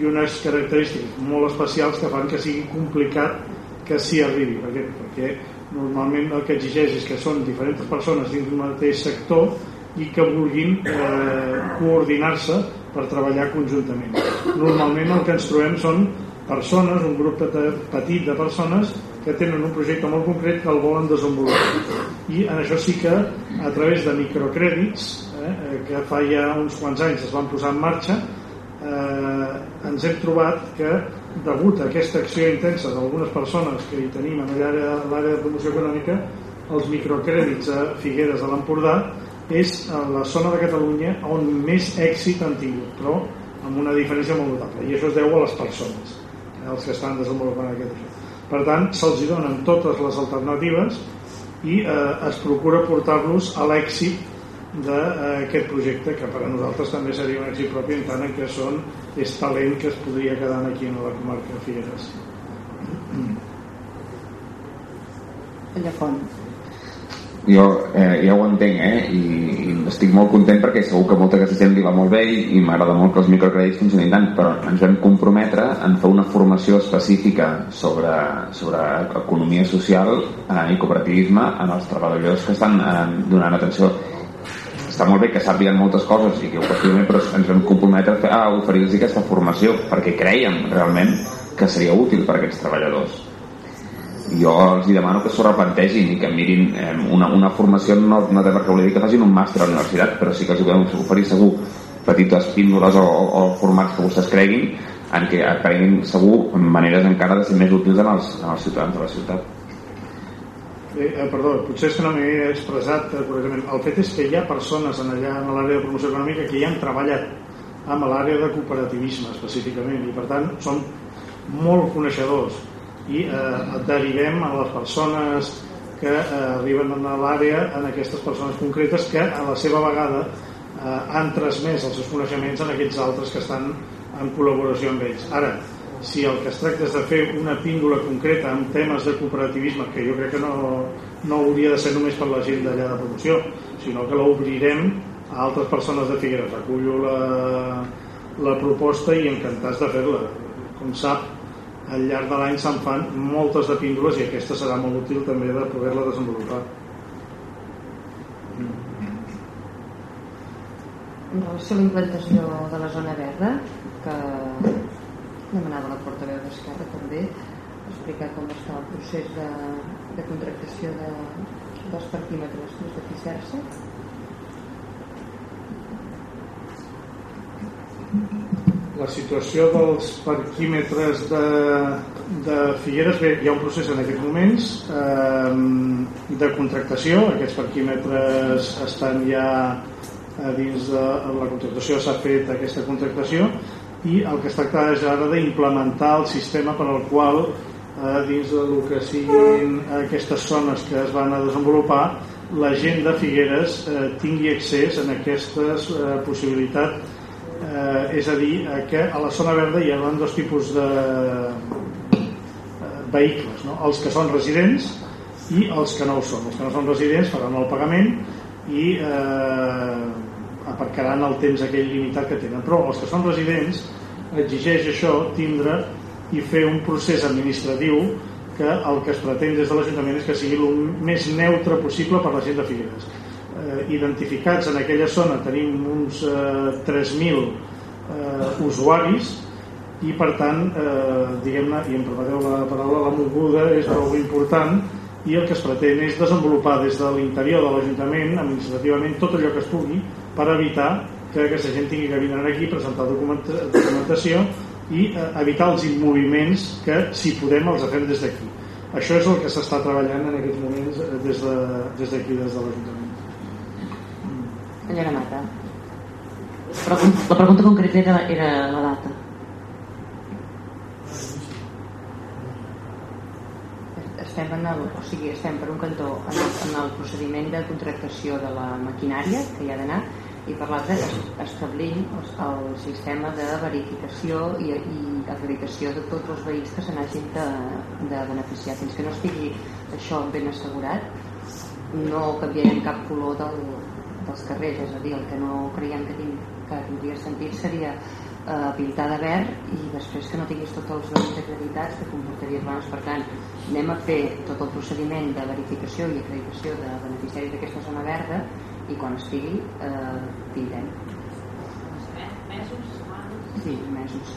i unes característiques molt especials que fan que sigui complicat que s'hi arribi. Per què? Perquè normalment el que exigeix és que són diferents persones dins d'un mateix sector i que vulguin eh, coordinar-se per treballar conjuntament. Normalment el que ens trobem són persones, un grup petit de persones que tenen un projecte molt concret que el volen desenvolupar. I en això sí que a través de microcrèdits, eh, eh, que fa ja uns quants anys es van posar en marxa, eh, ens hem trobat que degut a aquesta acció intensa d'algunes persones que hi tenim en l'àrea de promoció econòmica, els microcrèdits a Figueres de l'Empordà és la zona de Catalunya on més èxit han tingut, però amb una diferència molt notable, i això es deu a les persones els que estan desenvolupant aquest joc. Per tant, se'ls donen totes les alternatives i eh, es procura portar-los a l'èxit d'aquest eh, projecte que per a nosaltres també seria un èxit propi en tant en que són, és talent que es podria quedar aquí a la comarca de Figueres Font jo eh, ja ho entenc eh? I, i estic molt content perquè segur que molta aquesta gent li va molt bé i, m'agrada molt que els microcrèdits funcionin tant però ens vam comprometre en fer una formació específica sobre, sobre economia social eh, i cooperativisme en els treballadors que estan eh, donant atenció està molt bé que sàpiguen moltes coses i que ho però ens vam comprometre a, a oferir-los aquesta formació perquè creiem realment que seria útil per a aquests treballadors jo els demano que s'ho replantegin i que mirin eh, una, una formació no, no té per què voler dir que facin un màster a la universitat però sí que els podem oferir segur petites píndoles o, o, o formats que vostès creguin en què aprenguin segur maneres encara de ser més útils en els, en els ciutadans de la ciutat Eh, eh, perdó, potser és que no m'he expressat eh, correctament. El fet és que hi ha persones en allà en l'àrea de promoció econòmica que ja han treballat amb l'àrea de cooperativisme específicament i per tant són molt coneixedors i eh, derivem a les persones que eh, arriben a l'àrea en aquestes persones concretes que a la seva vegada eh, han transmès els seus coneixements en aquests altres que estan en col·laboració amb ells. Ara, si el que es tracta és de fer una píndola concreta amb temes de cooperativisme, que jo crec que no, no hauria de ser només per la gent d'allà de promoció, sinó que l'obrirem a altres persones de Figueres. Recullo la, la proposta i encantats de fer-la. Com sap, al llarg de l'any se'n fan moltes de píndoles i aquesta serà molt útil també de poder-la desenvolupar. En relació a la implantació de la zona verda que demanava la portaveu d'Esquerra també explicar com està el procés de, de contractació de, dels parquímetres des de Ficersa la situació dels parquímetres de, de Figueres bé, hi ha un procés en aquests moments eh, de contractació. Aquests parquímetres estan ja eh, dins de la contractació s'ha fet aquesta contractació i el que es tracta és ara d'implementar el sistema per al qual eh, dins del que siguin aquestes zones que es van a desenvolupar la gent de Figueres eh, tingui accés en aquestes eh, possibilitats eh, és a dir, eh, que a la zona verda hi ha dos tipus de eh, vehicles, no? els que són residents i els que no ho són. Els que no són residents faran el pagament i eh, aparcaran el temps aquell limitat que tenen. Però els que són residents exigeix això tindre i fer un procés administratiu que el que es pretén des de l'Ajuntament és que sigui el més neutre possible per la gent de Figueres eh, identificats en aquella zona. Tenim uns eh, 3.000 eh, usuaris i per tant eh, diguem-ne, i em permeteu la paraula la moguda és prou important i el que es pretén és desenvolupar des de l'interior de l'Ajuntament administrativament tot allò que es pugui per evitar que aquesta gent tingui que vindre aquí presentar documentació i eh, evitar els immoviments que si podem els fem des d'aquí. Això és el que s'està treballant en aquests moments eh, des d'aquí de, des, des de l'Ajuntament Senyora Mata. La pregunta concreta era, era la data. Estem, en el, o sigui, estem per un cantó en el, en el procediment de contractació de la maquinària que hi ha d'anar i per l'altre establint el sistema de verificació i, i acreditació de tots els veïns que se n'hagin de, de beneficiar fins que no estigui això ben assegurat no canviarem cap color del, dels carrers, és a dir, el que no creiem que, tingui, que tindria sentit seria eh, pintar de verd i després que no tinguis tots els veïns acreditats que comportaria abans. Per tant, anem a fer tot el procediment de verificació i acreditació de beneficiaris d'aquesta zona verda i quan estigui eh, tindrem. Mesos? Sí, mesos.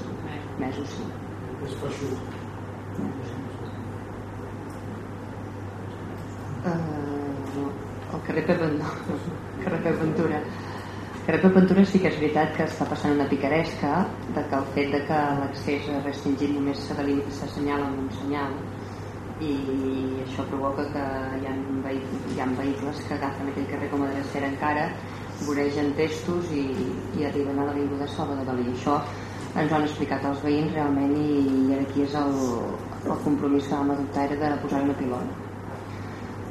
Mesos, sí. És feixut. Mesos, sí. Uh, el carrer Pep Pep Ventura. Carrer Pep Ventura sí que és veritat que està passant una picaresca de que el fet de que l'accés és restringit només s'assenyala amb un senyal i això provoca que hi ha, hi ha vehicles que agafen aquell carrer com a drecera encara voregen testos i, i arriben a l'Avinguda Salvador Dalí. Això ens ho han explicat els veïns realment i, i aquí és el, el compromís que vam adoptar era de posar una pilona.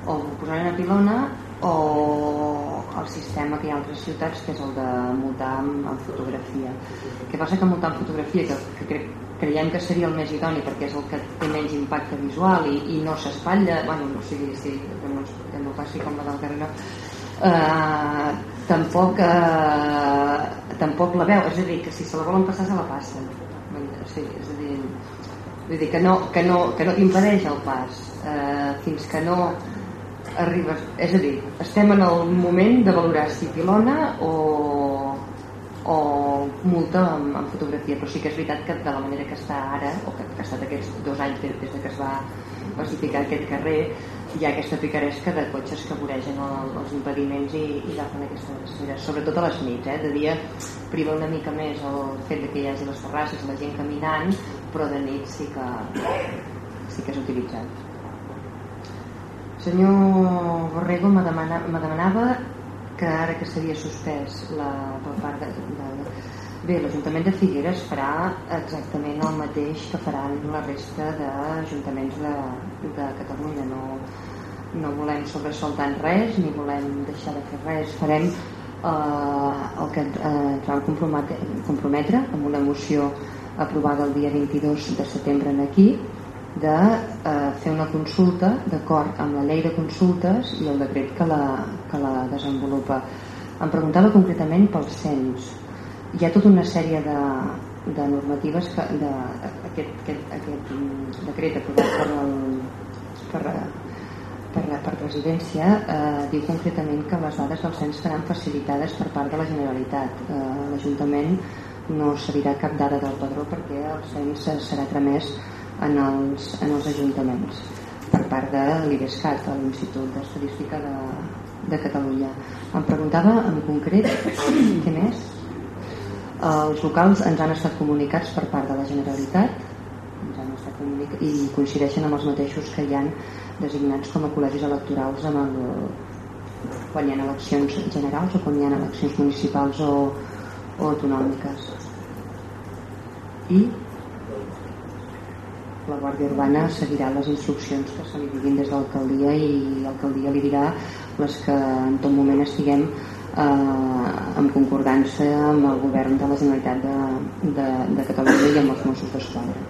O posar una pilona o el sistema que hi ha a altres ciutats que és el de multar amb, amb fotografia. Que passa que multar amb fotografia que, que crec, creiem que seria el més idoni perquè és el que té menys impacte visual i, i no s'espatlla bueno, no sigui sí, que, no, que no passi com la del Carrera eh, tampoc eh, tampoc la veu. És a dir, que si se la volen passar se la passen. Sí, és a dir vull dir que no, que no, que no t'impedeix el pas eh, fins que no arribes, és a dir, estem en el moment de valorar si pilona o, o multa amb, amb fotografia, però sí que és veritat que de la manera que està ara, o que, que ha estat aquests dos anys des, des que es va pacificar aquest carrer, hi ha aquesta picaresca de cotxes que voregen el, els impediments i, i agafen aquestes esferes, sobretot a les nits, eh? de dia priva una mica més el fet de que hi hagi les terrasses, la gent caminant, però de nit sí que, sí que és utilitzat senyor Borrego me, demana, me demanava que ara que s'havia suspès la, per part de, de, bé, l'Ajuntament de Figueres farà exactament el mateix que faran la resta d'ajuntaments de, de Catalunya. No, no volem sobresaltar res ni volem deixar de fer res. Farem eh, el que eh, ens vam comprometre, amb una moció aprovada el dia 22 de setembre en aquí de eh, fer una consulta d'acord amb la llei de consultes i el decret que la, que la desenvolupa. Em preguntava concretament pel cens. Hi ha tota una sèrie de, de normatives que de, aquest, aquest, aquest decret aprovat per, el, per, per, per presidència eh, diu concretament que les dades del cens seran facilitades per part de la Generalitat. Eh, L'Ajuntament no cedirà cap dada del padró perquè el cens serà tramès en els, en els ajuntaments per part de l'IDESCAT, l'Institut d'Estadística de, de Catalunya. Em preguntava en concret què més? Els locals ens han estat comunicats per part de la Generalitat ens han estat i coincideixen amb els mateixos que hi han designats com a col·legis electorals amb el, quan hi ha eleccions generals o quan hi ha eleccions municipals o, o autonòmiques. I la Guàrdia Urbana seguirà les instruccions que se li diguin des de l'alcaldia i l'alcaldia li dirà les que en tot moment estiguem eh, en concordança amb el govern de la Generalitat de, de, de Catalunya i amb els Mossos d'Esquadra.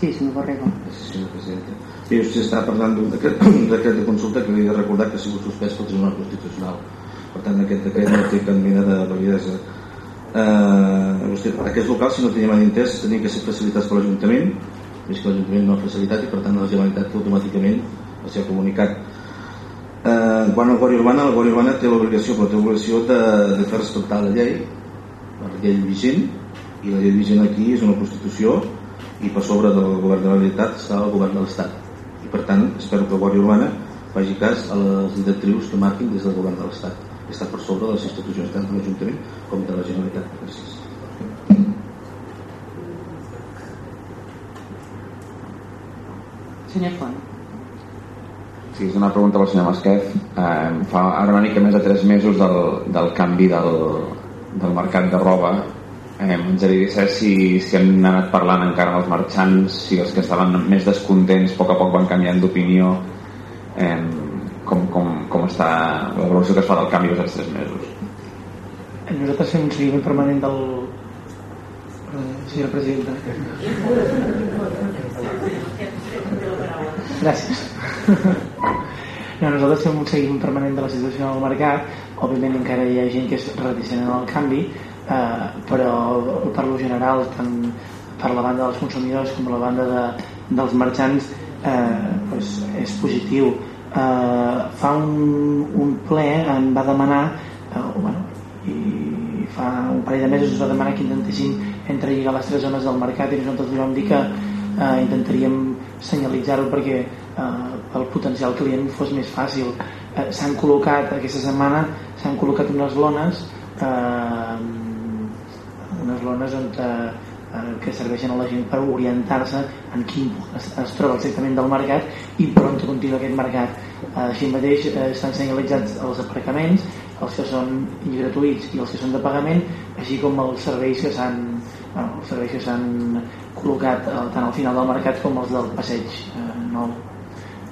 Sí, senyor Borrego. Sí, senyor president. Sí, vostè està parlant d'un decret, decret de consulta que li he de recordar que ha sigut suspès pel Tribunal Constitucional. Per tant, aquest decret no té cap mena de validesa. Eh, vostè, aquests locals, si no teníem entès, tenien que ser facilitats per l'Ajuntament és que l'Ajuntament no ha facilitat i per tant la Generalitat automàticament va ser comunicat. Eh, quan la Guàrdia Urbana la Guàrdia Urbana té l'obligació però té l'obligació de, de fer respectar la llei la llei vigent i la llei vigent aquí és una Constitució i per sobre del govern de la Generalitat està el govern de l'Estat. I per tant espero que la Guàrdia Urbana faci cas a les directrius que marquin des del govern de l'Estat. Està per sobre de les institucions tant de l'Ajuntament com de la Generalitat. Gràcies Senyor Font. Sí, és una pregunta al senyor Masquef. Eh, fa ara una mica més de 3 mesos del, del canvi del, del mercat de roba. Eh, ens agradaria saber si, si han anat parlant encara amb els marxants, si els que estaven més descontents a poc a poc van canviant d'opinió. Eh, com, com, com està l'evolució que es fa del canvi dels 3 mesos? Nosaltres fem un seguiment permanent del, senyora presidenta. Gràcies. No, nosaltres fem un seguiment permanent de la situació del mercat. Òbviament encara hi ha gent que és reticent en el canvi, eh, però per lo general, tant per la banda dels consumidors com la banda de, dels marxants, eh, doncs és positiu. Eh, fa un, un ple em va demanar, eh, bueno, i fa un parell de mesos ens va demanar que intentéssim entrelligar les tres zones del mercat i nosaltres li vam dir que eh, intentaríem senyalitzar-ho perquè eh, el potencial client fos més fàcil. Eh, s'han col·locat aquesta setmana s'han col·locat unes lones eh, unes lones on eh, que serveixen a la gent per orientar-se en quin es, es troba exactament del mercat i per on continua aquest mercat. Eh, així mateix eh, estan senyalitzats els aparcaments els que són gratuïts i els que són de pagament així com els serveis que s'han bueno, els serveis que s'han col·locat eh, tant al final del mercat com els del passeig eh, nou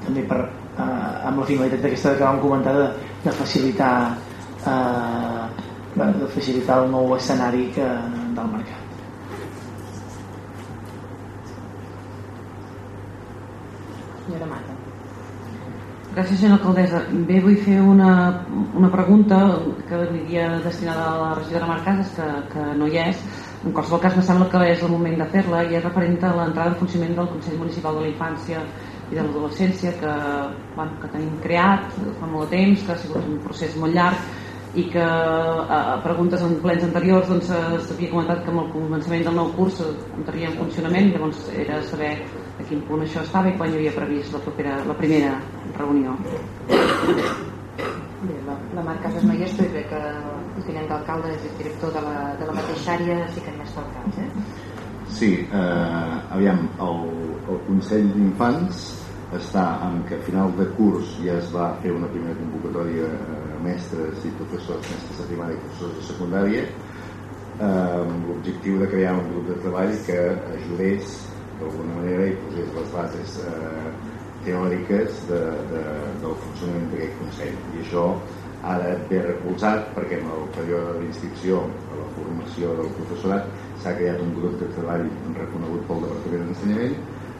també per, eh, amb la finalitat d'aquesta que vam comentar de, de facilitar eh, de facilitar el nou escenari que, del mercat senyora Mata Gràcies, senyora alcaldessa. Bé, vull fer una, una pregunta que havia destinada a la regidora Marcases, que, que no hi és. En qualsevol cas, me sembla que és el moment de fer-la i és referent a l'entrada en funcionament del Consell Municipal de la Infància i de l'Adolescència que, bueno, que tenim creat fa molt de temps, que ha sigut un procés molt llarg i que a preguntes en plens anteriors doncs, s'havia comentat que amb el començament del nou curs entraria en funcionament llavors era saber a quin punt això estava i quan hi havia previst la, propera, la primera reunió. Bé, la, la Marc Casas és, però crec que tinent d'alcalde és director de la, de la mateixa àrea, sí que està al cas, eh? Sí, eh, aviam, el, el Consell d'Infants està en que a final de curs ja es va fer una primera convocatòria a eh, mestres i professors, mestres de primària i professors de secundària, eh, amb l'objectiu de crear un grup de treball que ajudés d'alguna manera i posés les bases eh, teòriques de, de, del funcionament d'aquest Consell i això ara ve recolzat perquè en el període d'inscripció a la formació del professorat s'ha creat un grup de treball reconegut pel Departament d'Ensenyament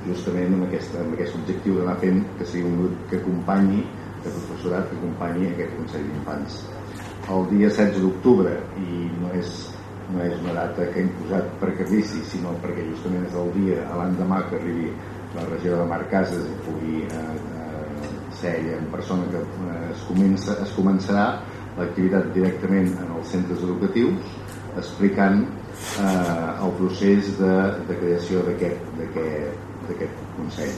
justament amb, aquesta, amb aquest objectiu d'anar fent que sigui un grup que acompanyi de professorat que acompanyi aquest Consell d'Infants. El dia 16 d'octubre i no és no és una data que hem posat per caprici, sinó perquè justament és el dia, l'endemà que arribi la regió de Mar Cases i pugui eh, ser ella en persona que eh, es, comença, es començarà l'activitat directament en els centres educatius explicant eh, el procés de, de creació d'aquest Consell.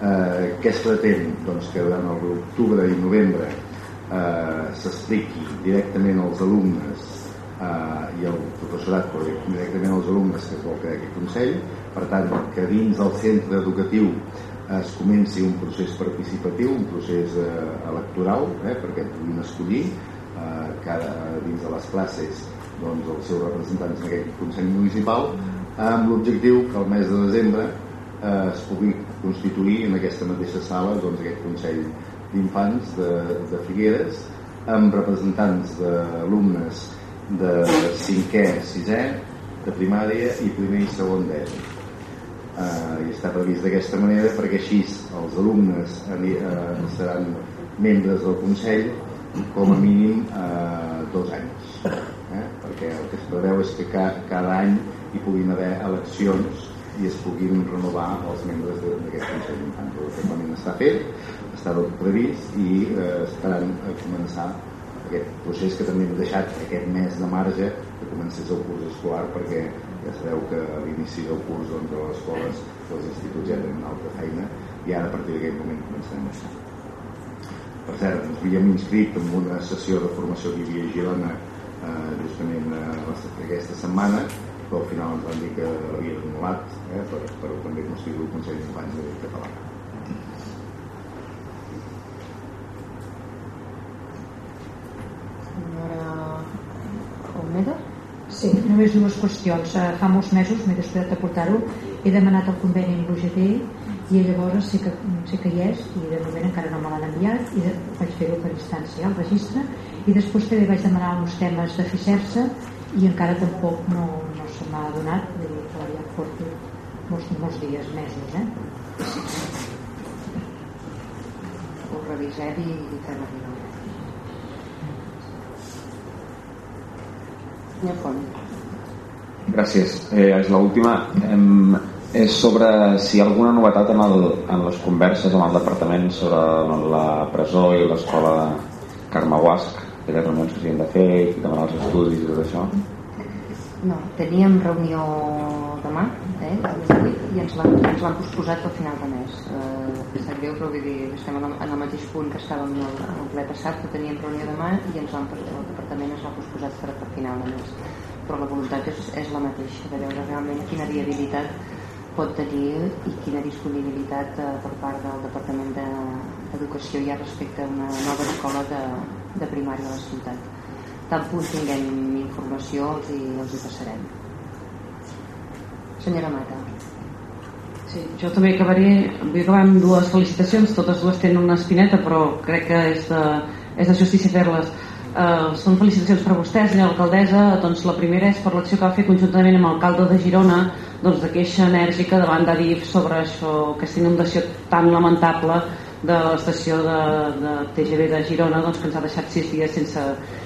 Eh, què es pretén? Doncs que durant l'octubre i novembre eh, s'expliqui directament als alumnes eh, i el professorat però directament als alumnes que es vol crear aquest Consell per tant que dins del centre educatiu es comenci un procés participatiu, un procés eh, electoral eh, perquè puguin escollir eh, cada, dins de les classes doncs, els seus representants en aquest Consell Municipal amb l'objectiu que el mes de desembre eh, es pugui constituir en aquesta mateixa sala doncs, aquest Consell d'Infants de, de Figueres amb representants d'alumnes de cinquè, sisè, de primària i primer i segon d'ESO. Uh, I està previst d'aquesta manera perquè així els alumnes uh, seran membres del Consell com a mínim uh, dos anys. Eh? Perquè el que es preveu és que ca cada any hi puguin haver eleccions i es puguin renovar els membres d'aquest Consell d'Infants. El reglament està fet, està tot previst i eh, estaran a començar aquest procés que també hem deixat aquest mes de marge que comencés el curs escolar perquè ja sabeu que a l'inici del curs doncs, a les escoles els instituts ja tenen altra feina i ara a partir d'aquest moment començarem a això. Per cert, ens havíem inscrit en una sessió de formació que hi havia a Girona eh, justament eh, aquesta setmana però al final ens van dir que l'havien anul·lat eh, per, per també constituir el Consell d'Infants de Català. senyora Olmeda? Sí, només dues qüestions. Eh, fa molts mesos m'he descuidat de portar-ho. He demanat el conveni amb l'UGT i llavors sé que, sé que hi és i de moment encara no me l'han enviat i de, vaig fer-ho per instància al registre i després també vaig demanar uns temes de FICERSA i encara tampoc no, no se m'ha donat vull dir que ja porto molts, molts dies, mesos eh? ho revisem i, i fem arribar Senyor Font. Gràcies. Eh, és l'última. Eh, és sobre si hi ha alguna novetat en, el, en les converses amb el departament sobre la presó i l'escola Carme Guasc, aquelles reunions que s'havien de fer, demanar els estudis i tot això. No, teníem reunió demà, eh, a les 8, i ens l'han posposat al final de mes. Eh, greu, però vull dir, estem en el, mateix punt que estàvem en el, el ple passat, que teníem reunió demà i ens l'han el departament ens l'ha posposat per, per final de mes. Però la voluntat és, és la mateixa, de veure realment quina viabilitat pot tenir i quina disponibilitat eh, per part del Departament d'Educació de, hi ha respecte a una nova escola de, de primària a la ciutat. Tan punt tinguem informació els hi, els hi passarem. Senyora Mata Sí, jo també acabaré vull acabar amb dues felicitacions totes dues tenen una espineta però crec que és de, és de justícia fer-les Uh, són felicitacions per vostè, senyora alcaldessa. Doncs la primera és per l'acció que va fer conjuntament amb l'alcalde de Girona doncs, de queixa enèrgica davant de DIF sobre això, aquesta inundació tan lamentable de l'estació de, de TGV de Girona doncs, que ens ha deixat sis dies sense,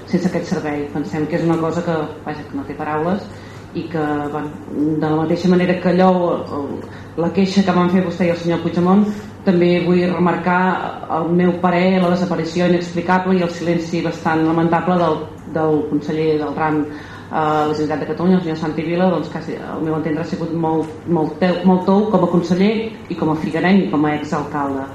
sense aquest servei. Pensem que és una cosa que, vaja, que no té paraules i que bueno, de la mateixa manera que allò la queixa que van fer vostè i el senyor Puigdemont també vull remarcar el meu parer la desaparició inexplicable i el silenci bastant lamentable del, del conseller del RAM a la Generalitat de Catalunya, el senyor Santi Vila doncs quasi, al meu entendre ha sigut molt, molt, teu, molt tou com a conseller i com a figuerenc i com a exalcalde.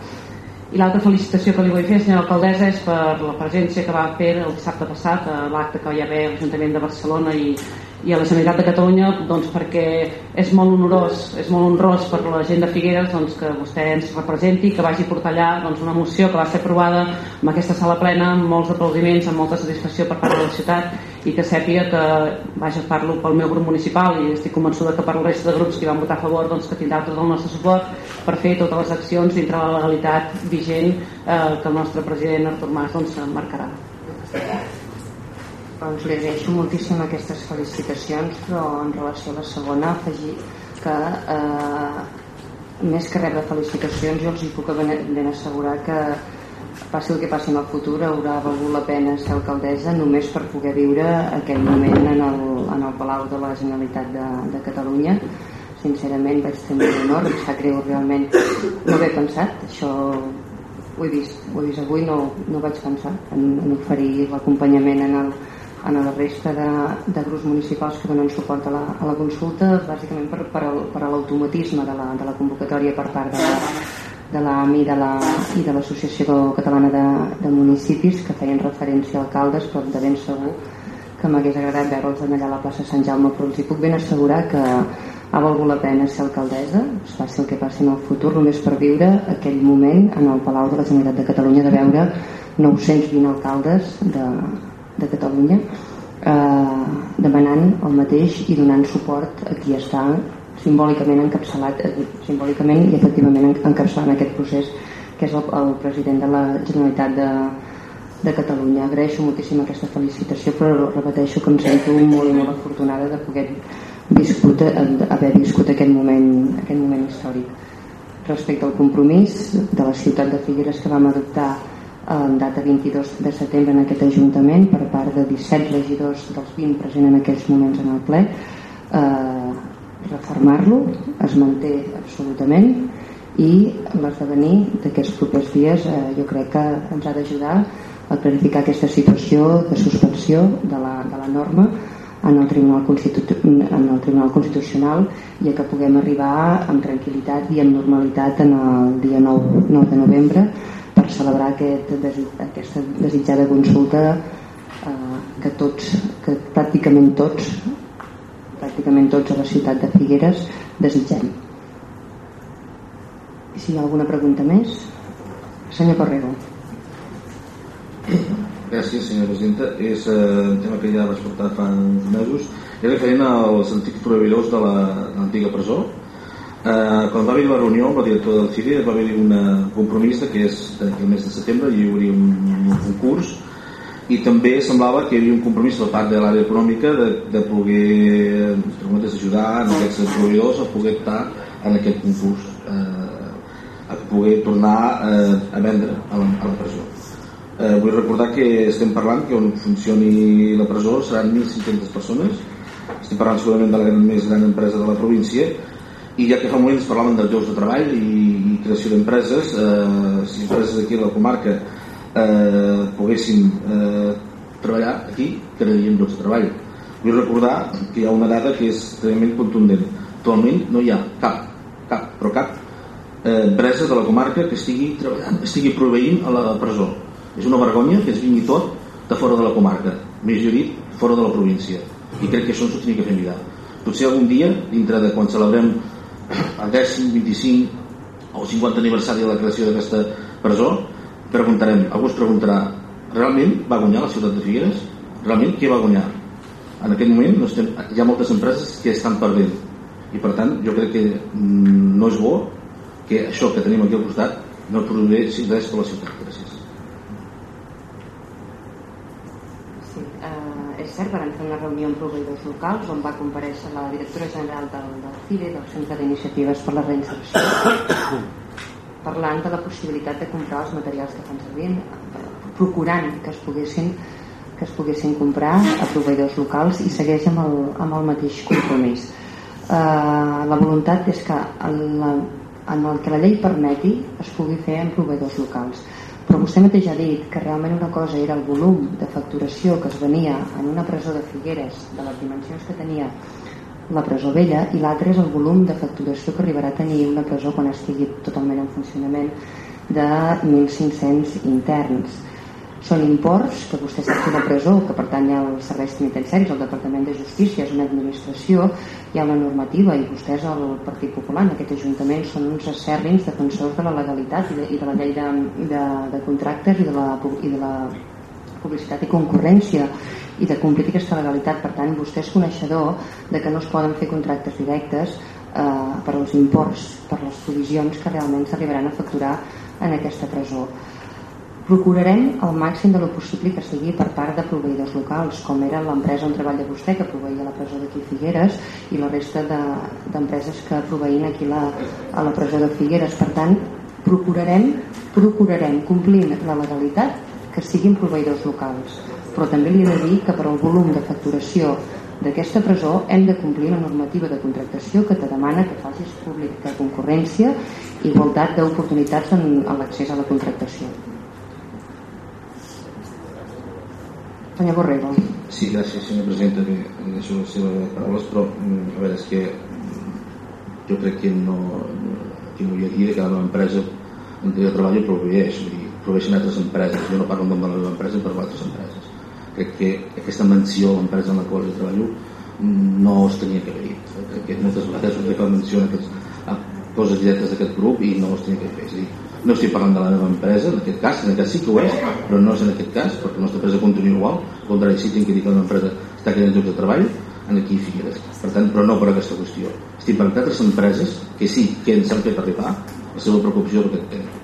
I l'altra felicitació que li vull fer, senyora alcaldessa, és per la presència que va fer el dissabte passat a l'acte que hi va haver a l'Ajuntament de Barcelona i, i a la Generalitat de Catalunya doncs perquè és molt honorós és molt honrós per la gent de Figueres doncs, que vostè ens representi, que vagi a portar allà doncs, una moció que va ser aprovada en aquesta sala plena amb molts aplaudiments, amb molta satisfacció per part de la ciutat i que sàpiga que vaja, parlo pel meu grup municipal i estic convençuda que per la resta de grups que van votar a favor doncs, que tindrà tot el nostre suport per fer totes les accions dintre la legalitat vigent eh, que el nostre president Artur Mas doncs, marcarà doncs li agraeixo moltíssim aquestes felicitacions però en relació a la segona afegir que eh, més que rebre felicitacions jo els hi puc ben, ben assegurar que passi el que passi en el futur haurà valgut la pena ser alcaldessa només per poder viure aquell moment en el, en el Palau de la Generalitat de, de Catalunya. Sincerament vaig tenir l'honor em sap greu realment no haver pensat això. Ho he vist, ho he vist avui no, no vaig pensar en, en oferir l'acompanyament en el, en la resta de, de grups municipals que donen suport a la, a la consulta bàsicament per, per, per l'automatisme de, la, de la convocatòria per part de la, de l'AMI de la, i de l'Associació Catalana de, de Municipis que feien referència a alcaldes però de ben segur que m'hagués agradat veure'ls allà a la plaça Sant Jaume però els puc ben assegurar que ha valgut la pena ser alcaldessa es passi el que passi en el futur només per viure aquell moment en el Palau de la Generalitat de Catalunya de veure 920 alcaldes de, de Catalunya eh, demanant el mateix i donant suport a qui està simbòlicament encapçalat eh, simbòlicament i efectivament encapçalant aquest procés que és el, el president de la Generalitat de, de Catalunya. Agraeixo moltíssim aquesta felicitació però repeteixo que em sento molt i molt afortunada de poder viscut, haver viscut aquest moment, aquest moment històric. Respecte al compromís de la ciutat de Figueres que vam adoptar en data 22 de setembre en aquest Ajuntament per part de 17 regidors dels 20 presents en aquells moments en el ple. Eh, reformar-lo es manté absolutament i l'esdevenir d'aquests propers dies eh, jo crec que ens ha d'ajudar a clarificar aquesta situació de suspensió de la, de la norma en el, Tribunal Constitu en el Tribunal Constitucional i a que puguem arribar amb tranquil·litat i amb normalitat en el dia 9, 9 de novembre per celebrar aquest, aquesta desitjada consulta eh, que tots, que pràcticament tots pràcticament tots a la ciutat de Figueres desitgem si hi ha alguna pregunta més senyor Corrego Gràcies, senyora presidenta. És eh, un tema que ja vas portar fa mesos. És referent als antics proveïdors de l'antiga presó. Eh, quan va haver la reunió amb el director del CIRI va haver un compromís que és que el mes de setembre hi hauria un, un concurs i també semblava que hi havia un compromís per part de l'àrea econòmica de, de poder ajudar en aquests proveïdors a poder estar en aquest concurs eh, a poder tornar eh, a vendre a la, a la presó Eh, vull recordar que estem parlant que on funcioni la presó seran 1.500 persones. Estem parlant segurament de la més gran empresa de la província i ja que fa moments parlaven de llocs de treball i, i creació d'empreses, eh, si empreses aquí a la comarca eh, poguessin eh, treballar aquí, crearien llocs de treball. Vull recordar que hi ha una dada que és realment contundent. Actualment no hi ha cap, cap, però cap eh, empresa de la comarca que estigui treballant, estigui proveint a la presó és una vergonya que es vingui tot de fora de la comarca, més dit, fora de la província. I crec que això ens ho tenim que fer mirar. Potser algun dia, dintre de quan celebrem el 10, 25 o 50 aniversari de la creació d'aquesta presó, preguntarem, algú es preguntarà, realment va guanyar la ciutat de Figueres? Realment què va guanyar? En aquest moment no estem, hi ha moltes empreses que estan perdent i per tant jo crec que mm, no és bo que això que tenim aquí al costat no produeix res per la ciutat. Gràcies. Cert, van fer una reunió amb proveïdors locals on va comparèixer la directora general del, del CIDE, del Centre d'Iniciatives per la Reinserció, parlant de la possibilitat de comprar els materials que fan servir, procurant que es poguessin que es poguessin comprar a proveïdors locals i segueix amb el, amb el mateix compromís. Eh, la voluntat és que en, la, en el que la llei permeti es pugui fer amb proveïdors locals però vostè mateix ha dit que realment una cosa era el volum de facturació que es venia en una presó de Figueres de les dimensions que tenia la presó vella i l'altre és el volum de facturació que arribarà a tenir una presó quan estigui totalment en funcionament de 1.500 interns. Són imports que vostè sap que una presó que pertany als serveis penitenciaris al Departament de Justícia és una administració hi ha una normativa i vostès el Partit Popular en aquest Ajuntament són uns acèrrims defensors de la legalitat i de, i de la llei de, de, de contractes i de, la, i de la publicitat i concurrència i de complir aquesta legalitat. Per tant vostè és coneixedor de que no es poden fer contractes directes eh, per als imports per les provisions que realment s'arribaran a facturar en aquesta presó Procurarem el màxim de lo possible que sigui per part de proveïdors locals, com era l'empresa on treballa vostè, que proveïa la presó d'aquí Figueres, i la resta d'empreses de, que proveïn aquí la, a la presó de Figueres. Per tant, procurarem, procurarem complint la legalitat que siguin proveïdors locals. Però també li he de dir que per al volum de facturació d'aquesta presó hem de complir la normativa de contractació que te demana que facis públic de concurrència i igualtat d'oportunitats en, en l'accés a la contractació. Senyor Borrego. Sí, gràcies, senyor presidenta. Bé, deixo les seves paraules, però mm, a veure, és que jo crec que no, aquí no hi ha dia que la meva empresa què jo treballo proveeix, vull dir, proveeixen altres empreses. Jo no parlo en nom de la meva empresa, però altres empreses. Crec que aquesta menció a l'empresa en la qual jo treballo mm, no es tenia que haver dit. Crec que moltes vegades he fet menció a, coses directes d'aquest grup i no es tenia que fet. És dir, no estic parlant de la meva empresa, en aquest cas, en aquest sí que ho és, però no és en aquest cas, perquè la nostra empresa continua igual, al contrari, sí tinc que dir que la empresa està creant llocs de treball en aquí Figueres. Per tant, però no per aquesta qüestió. Estic parlant d'altres empreses que sí que ens han fet arribar la seva preocupació aquest tema.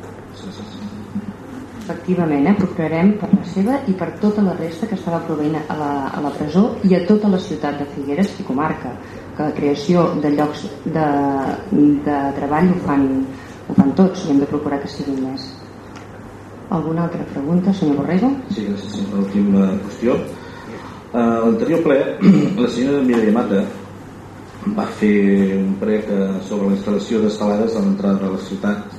Efectivament, eh? procurarem per la seva i per tota la resta que estava proveint a la, a la presó i a tota la ciutat de Figueres i comarca, que la creació de llocs de, de treball ho fan ho fan tots i hem de procurar que siguin més alguna altra pregunta, senyor Borrego? Sí, gràcies, senyora. Última qüestió. A l'anterior ple, la senyora Mireia Mata va fer un prec sobre la instal·lació d'estelades a l'entrada de la ciutat,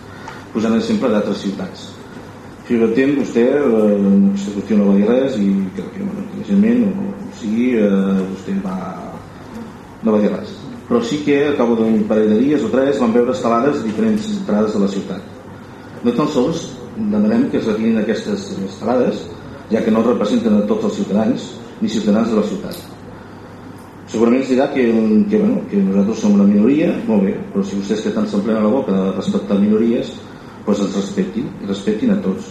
posant exemple d'altres ciutats. Figuratent, vostè, eh, aquesta qüestió no va dir res i crec que, bueno, o, o sigui, eh, vostè va, no va dir res però sí que a cabo d'un parell de dies o tres van veure instal·lades diferents entrades de la ciutat. No tan sols demanem que es retirin aquestes instal·lades, ja que no representen a tots els ciutadans ni ciutadans de la ciutat. Segurament es dirà que, que, bueno, que nosaltres som una minoria, molt bé, però si vostès que tant s'emplen a la boca de respectar minories, doncs ens respectin, respectin a tots.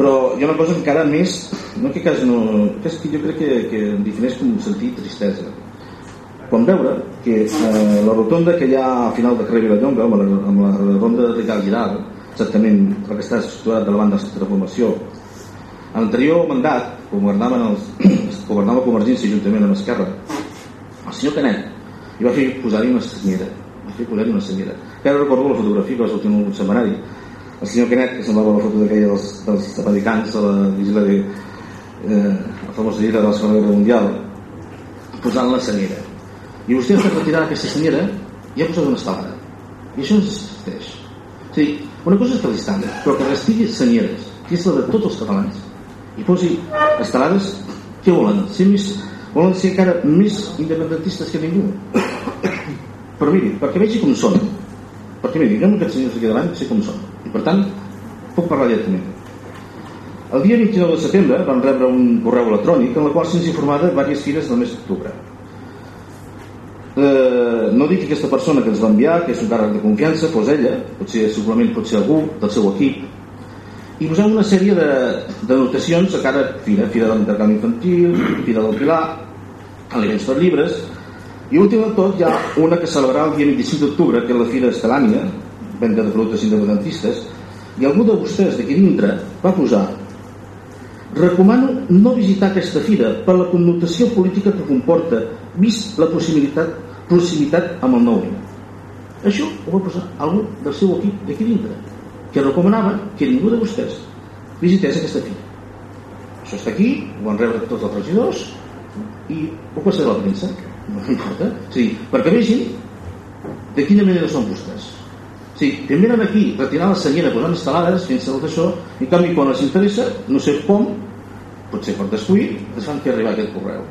Però hi ha una cosa encara més, no que cas no, que és que jo crec que, que em defineix com un sentit tristesa quan veure que eh, la rotonda que hi ha a final de carrer Vilallonga amb la, amb la ronda de Ricard Giral exactament la que està situat de la banda de transformació en l'anterior mandat governaven els, governava Convergència juntament amb Esquerra. El senyor Canet i va fer posar-hi una senyera va fer posar-hi una senyera. Que ara recordo la fotografia que va sortir en un setmanari. El senyor Canet que semblava la foto d'aquella dels, dels americans a la isla de eh, la famosa isla de la Segona Guerra Mundial posant la senyera i vostè fet retirar aquesta senyera i ha posat una estelada i això ens existeix és dir, una cosa és que l'instant però que restigui senyeres que és la de tots els catalans i posi estelades què volen? Ser més, volen ser encara més independentistes que ningú. Però miri, perquè vegi com són. Perquè miri, amb aquests senyors aquí davant sé com són. I per tant puc parlar directament. El dia 29 de setembre vam rebre un correu electrònic en el qual se'ns informava diverses fires del mes d'octubre eh, no dic que aquesta persona que ens va enviar, que és un càrrec de confiança, fos ella, potser segurament pot ser algú del seu equip, i posem una sèrie de, de notacions a cada fira, fira de l'intercanvi infantil, fira del Pilar, aliments per llibres, i últim de tot hi ha una que celebrarà el dia 25 d'octubre, que és la Fira Estelània, venda de productes independentistes, i algú de vostès d'aquí dintre va posar Recomano no visitar aquesta fira per la connotació política que comporta, vist la possibilitat, proximitat amb el nou any. Això ho va posar algú del seu equip d'aquí dintre, que recomanava que ningú de vostès visités aquesta fira. Això està aquí, ho van rebre tots els regidors i ho passa a la premsa, no importa. Sigui, perquè vegin de quina manera són vostès. Sigui, que venen aquí retirar la senyera posant instal·lades fins al d'això, i en canvi quan els interessa, no sé com, potser per descuit, es fan fer arribar aquest correu.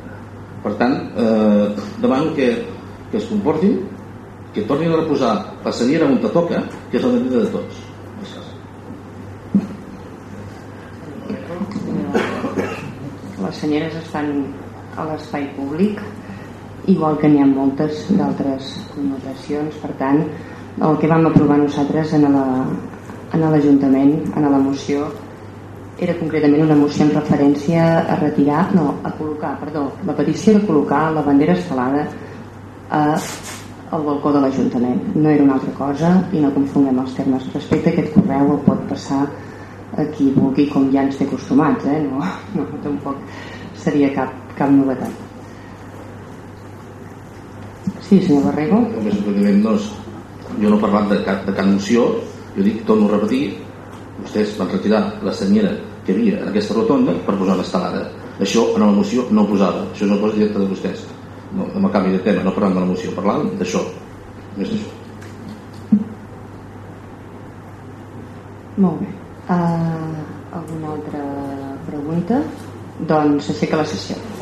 Per tant, eh, demano que, que es comportin, que tornin a reposar la senyera on te toca, que és la medida de tots. Les senyeres estan a l'espai públic, igual que n'hi ha moltes d'altres connotacions. Per tant, el que vam aprovar nosaltres en l'Ajuntament, la, en la moció, era concretament una moció en referència a retirar, no, a col·locar, perdó, la petició era col·locar la bandera estelada a, al balcó de l'Ajuntament. No era una altra cosa i no confonguem els termes. Respecte a aquest correu el pot passar a qui vulgui com ja ens té acostumats, eh? no, no, tampoc seria cap, cap novetat. Sí, senyor Barrego. Només un no és, jo no he parlat de cap, de cap moció, jo dic, torno a repetir, vostès van retirar la senyera que havia en aquesta rotonda per posar l'estelada. Això en la moció no ho posava, això no ho posa directe de vostès. No, no canvi de tema, no parlant de la moció, parlant d'això. Més d'això. Molt bé. Uh, alguna altra pregunta? Doncs aixeca la sessió.